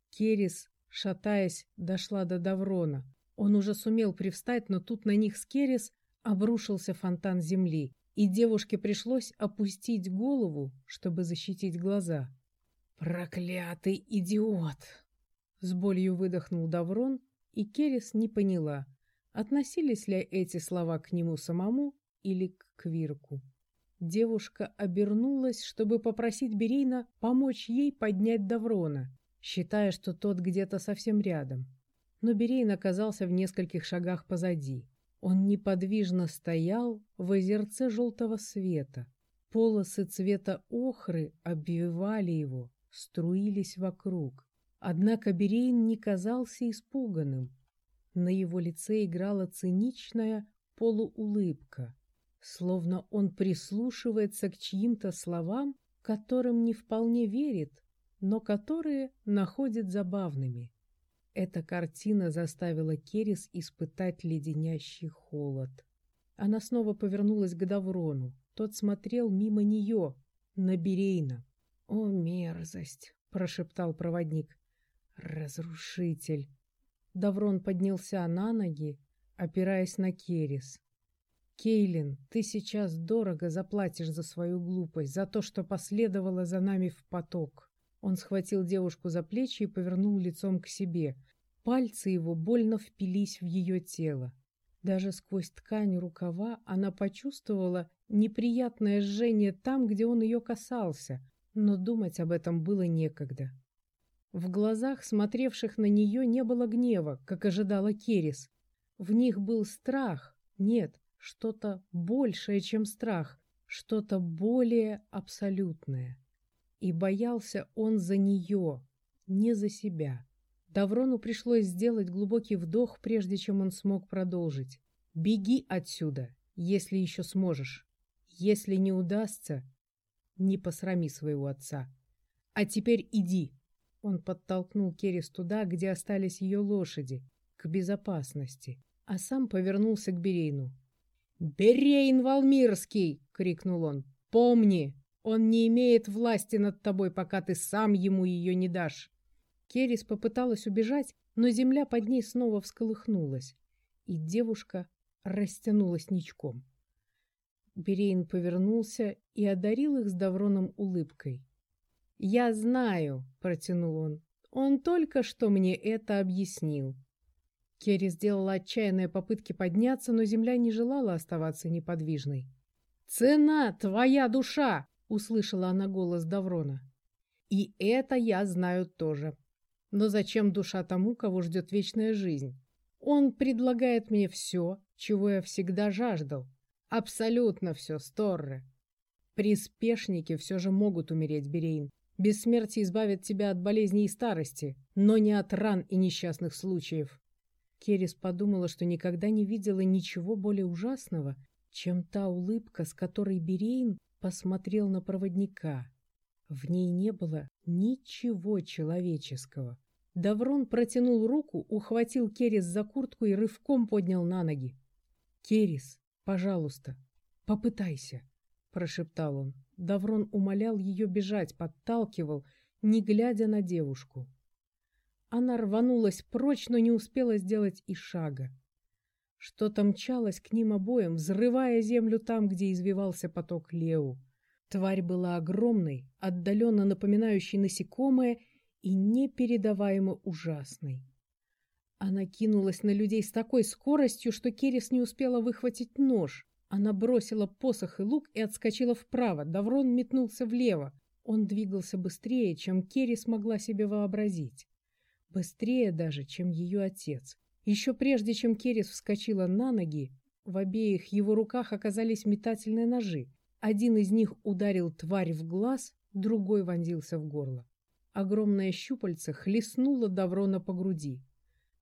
Керис, шатаясь, дошла до Даврона. Он уже сумел привстать, но тут на них с Керис обрушился фонтан земли, и девушке пришлось опустить голову, чтобы защитить глаза. «Проклятый идиот!» С болью выдохнул Даврон, и Керис не поняла, относились ли эти слова к нему самому или к Квирку. Девушка обернулась, чтобы попросить Берейна помочь ей поднять Даврона, считая, что тот где-то совсем рядом. Но Берейн оказался в нескольких шагах позади. Он неподвижно стоял в озерце желтого света. Полосы цвета охры обвивали его, струились вокруг. Однако Берейн не казался испуганным. На его лице играла циничная полуулыбка словно он прислушивается к чьим-то словам, которым не вполне верит, но которые находит забавными. Эта картина заставила Керис испытать леденящий холод. Она снова повернулась к Даврону. Тот смотрел мимо нее, на Берейна. «О, мерзость!» — прошептал проводник. «Разрушитель!» Даврон поднялся на ноги, опираясь на Керис. Кейлин, ты сейчас дорого заплатишь за свою глупость, за то, что последовала за нами в поток. Он схватил девушку за плечи и повернул лицом к себе. Пальцы его больно впились в ее тело. Даже сквозь ткань рукава она почувствовала неприятное жжение там, где он ее касался, но думать об этом было некогда. В глазах, смотревших на нее, не было гнева, как ожидала Керис. В них был страх, нет, что-то большее, чем страх, что-то более абсолютное. И боялся он за нее, не за себя. Таврону пришлось сделать глубокий вдох, прежде чем он смог продолжить. «Беги отсюда, если еще сможешь. Если не удастся, не посрами своего отца. А теперь иди!» Он подтолкнул Керис туда, где остались ее лошади, к безопасности, а сам повернулся к Берейну. «Берейн Валмирский!» — крикнул он. «Помни, он не имеет власти над тобой, пока ты сам ему ее не дашь!» Керис попыталась убежать, но земля под ней снова всколыхнулась, и девушка растянулась ничком. Берейн повернулся и одарил их с Давроном улыбкой. «Я знаю», — протянул он. «Он только что мне это объяснил». Керри сделала отчаянные попытки подняться, но земля не желала оставаться неподвижной. «Цена твоя душа!» — услышала она голос Даврона. «И это я знаю тоже. Но зачем душа тому, кого ждет вечная жизнь? Он предлагает мне все, чего я всегда жаждал. Абсолютно все, Сторре. Приспешники все же могут умереть, Берейн. Бессмертие избавит тебя от болезней и старости, но не от ран и несчастных случаев. Керис подумала, что никогда не видела ничего более ужасного, чем та улыбка, с которой Берейн посмотрел на проводника. В ней не было ничего человеческого. Даврон протянул руку, ухватил Керис за куртку и рывком поднял на ноги. «Керис, пожалуйста, попытайся», — прошептал он. Даврон умолял ее бежать, подталкивал, не глядя на девушку. Она рванулась прочь, но не успела сделать и шага. Что-то мчалось к ним обоим, взрывая землю там, где извивался поток Леу. Тварь была огромной, отдаленно напоминающей насекомое и непередаваемо ужасной. Она кинулась на людей с такой скоростью, что Керес не успела выхватить нож. Она бросила посох и лук и отскочила вправо. Даврон метнулся влево. Он двигался быстрее, чем Керри смогла себе вообразить. Быстрее даже, чем ее отец. Еще прежде, чем Керрис вскочила на ноги, в обеих его руках оказались метательные ножи. Один из них ударил тварь в глаз, другой вонзился в горло. Огромное щупальце хлестнуло Даврона по груди.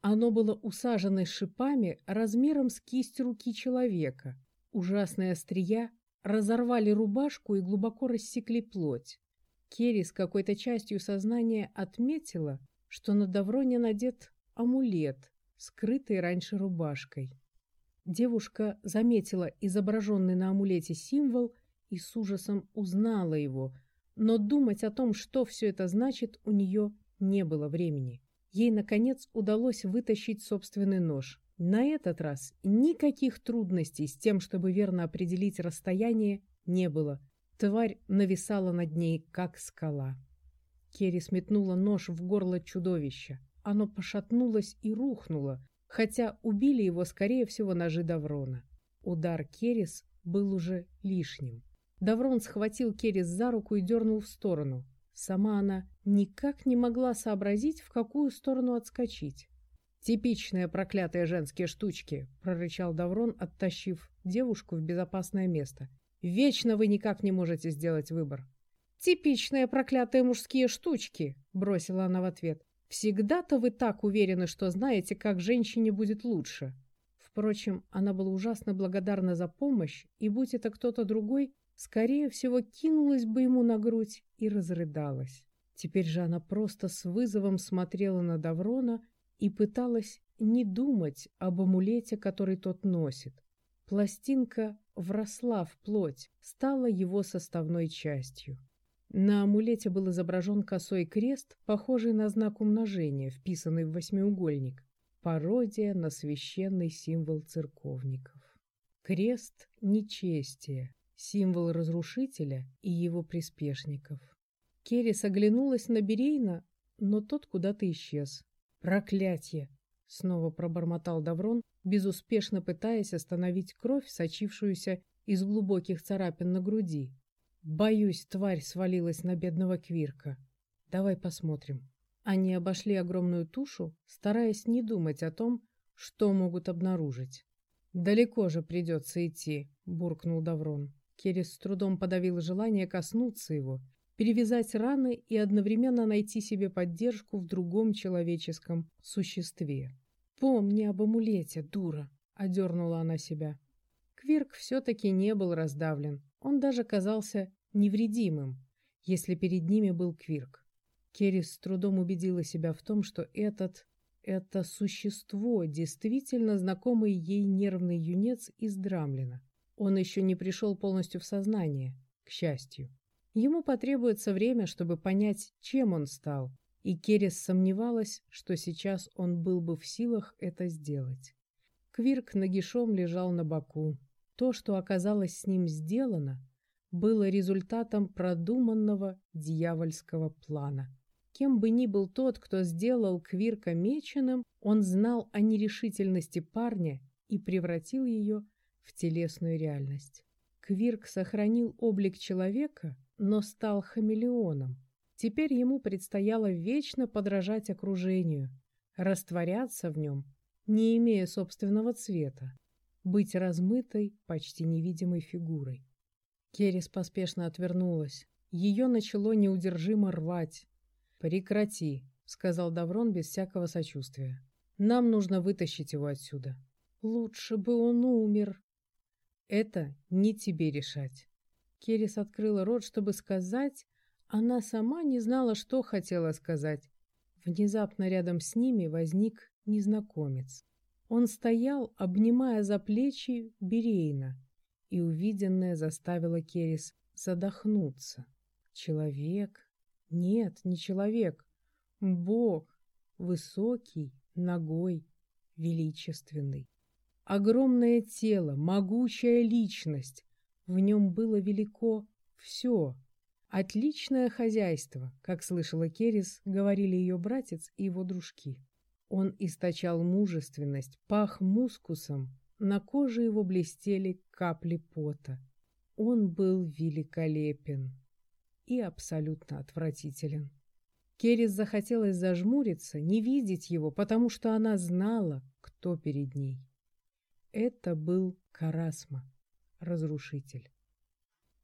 Оно было усажено шипами размером с кисть руки человека. Ужасные острия разорвали рубашку и глубоко рассекли плоть. Керри с какой-то частью сознания отметила, что на Давроне надет амулет, скрытый раньше рубашкой. Девушка заметила изображенный на амулете символ и с ужасом узнала его, но думать о том, что все это значит, у нее не было времени. Ей, наконец, удалось вытащить собственный нож. На этот раз никаких трудностей с тем, чтобы верно определить расстояние, не было. Тварь нависала над ней, как скала. Керри сметнула нож в горло чудовища. Оно пошатнулось и рухнуло, хотя убили его, скорее всего, ножи Даврона. Удар Керрис был уже лишним. Даврон схватил Керрис за руку и дернул в сторону. Сама она никак не могла сообразить, в какую сторону отскочить. «Типичные проклятые женские штучки», — прорычал Даврон, оттащив девушку в безопасное место. «Вечно вы никак не можете сделать выбор». «Типичные проклятые мужские штучки», — бросила она в ответ. «Всегда-то вы так уверены, что знаете, как женщине будет лучше». Впрочем, она была ужасно благодарна за помощь, и будь это кто-то другой, скорее всего, кинулась бы ему на грудь и разрыдалась. Теперь же она просто с вызовом смотрела на Даврона, и пыталась не думать об амулете, который тот носит. Пластинка вросла в плоть, стала его составной частью. На амулете был изображен косой крест, похожий на знак умножения, вписанный в восьмиугольник. Пародия на священный символ церковников. Крест – нечестие, символ разрушителя и его приспешников. Керрис оглянулась на Берейна, но тот куда-то исчез. «Проклятье!» — снова пробормотал Даврон, безуспешно пытаясь остановить кровь, сочившуюся из глубоких царапин на груди. «Боюсь, тварь свалилась на бедного Квирка. Давай посмотрим». Они обошли огромную тушу, стараясь не думать о том, что могут обнаружить. «Далеко же придется идти», — буркнул Даврон. Керес с трудом подавил желание коснуться его. Перевязать раны и одновременно найти себе поддержку в другом человеческом существе. «Помни об амулете, дура!» — одернула она себя. Квирк все-таки не был раздавлен. Он даже казался невредимым, если перед ними был Квирк. Керрис с трудом убедила себя в том, что этот, это существо, действительно знакомый ей нервный юнец из Драмлина. Он еще не пришел полностью в сознание, к счастью. Ему потребуется время, чтобы понять, чем он стал, и Керрис сомневалась, что сейчас он был бы в силах это сделать. Квирк нагишом лежал на боку. То, что оказалось с ним сделано, было результатом продуманного дьявольского плана. Кем бы ни был тот, кто сделал Квирка меченым, он знал о нерешительности парня и превратил ее в телесную реальность. Квирк сохранил облик человека, но стал хамелеоном. Теперь ему предстояло вечно подражать окружению, растворяться в нем, не имея собственного цвета, быть размытой, почти невидимой фигурой. Керрис поспешно отвернулась. Ее начало неудержимо рвать. «Прекрати», — сказал Даврон без всякого сочувствия. «Нам нужно вытащить его отсюда». «Лучше бы он умер». «Это не тебе решать». Керрис открыла рот, чтобы сказать, она сама не знала, что хотела сказать. Внезапно рядом с ними возник незнакомец. Он стоял, обнимая за плечи Берейна, и увиденное заставило Керис задохнуться. Человек? Нет, не человек. Бог, высокий, ногой, величественный. Огромное тело, могучая личность. В нем было велико все. Отличное хозяйство, как слышала Керис, говорили ее братец и его дружки. Он источал мужественность, пах мускусом, на коже его блестели капли пота. Он был великолепен и абсолютно отвратителен. Керис захотелось зажмуриться, не видеть его, потому что она знала, кто перед ней. Это был Карасма, разрушитель.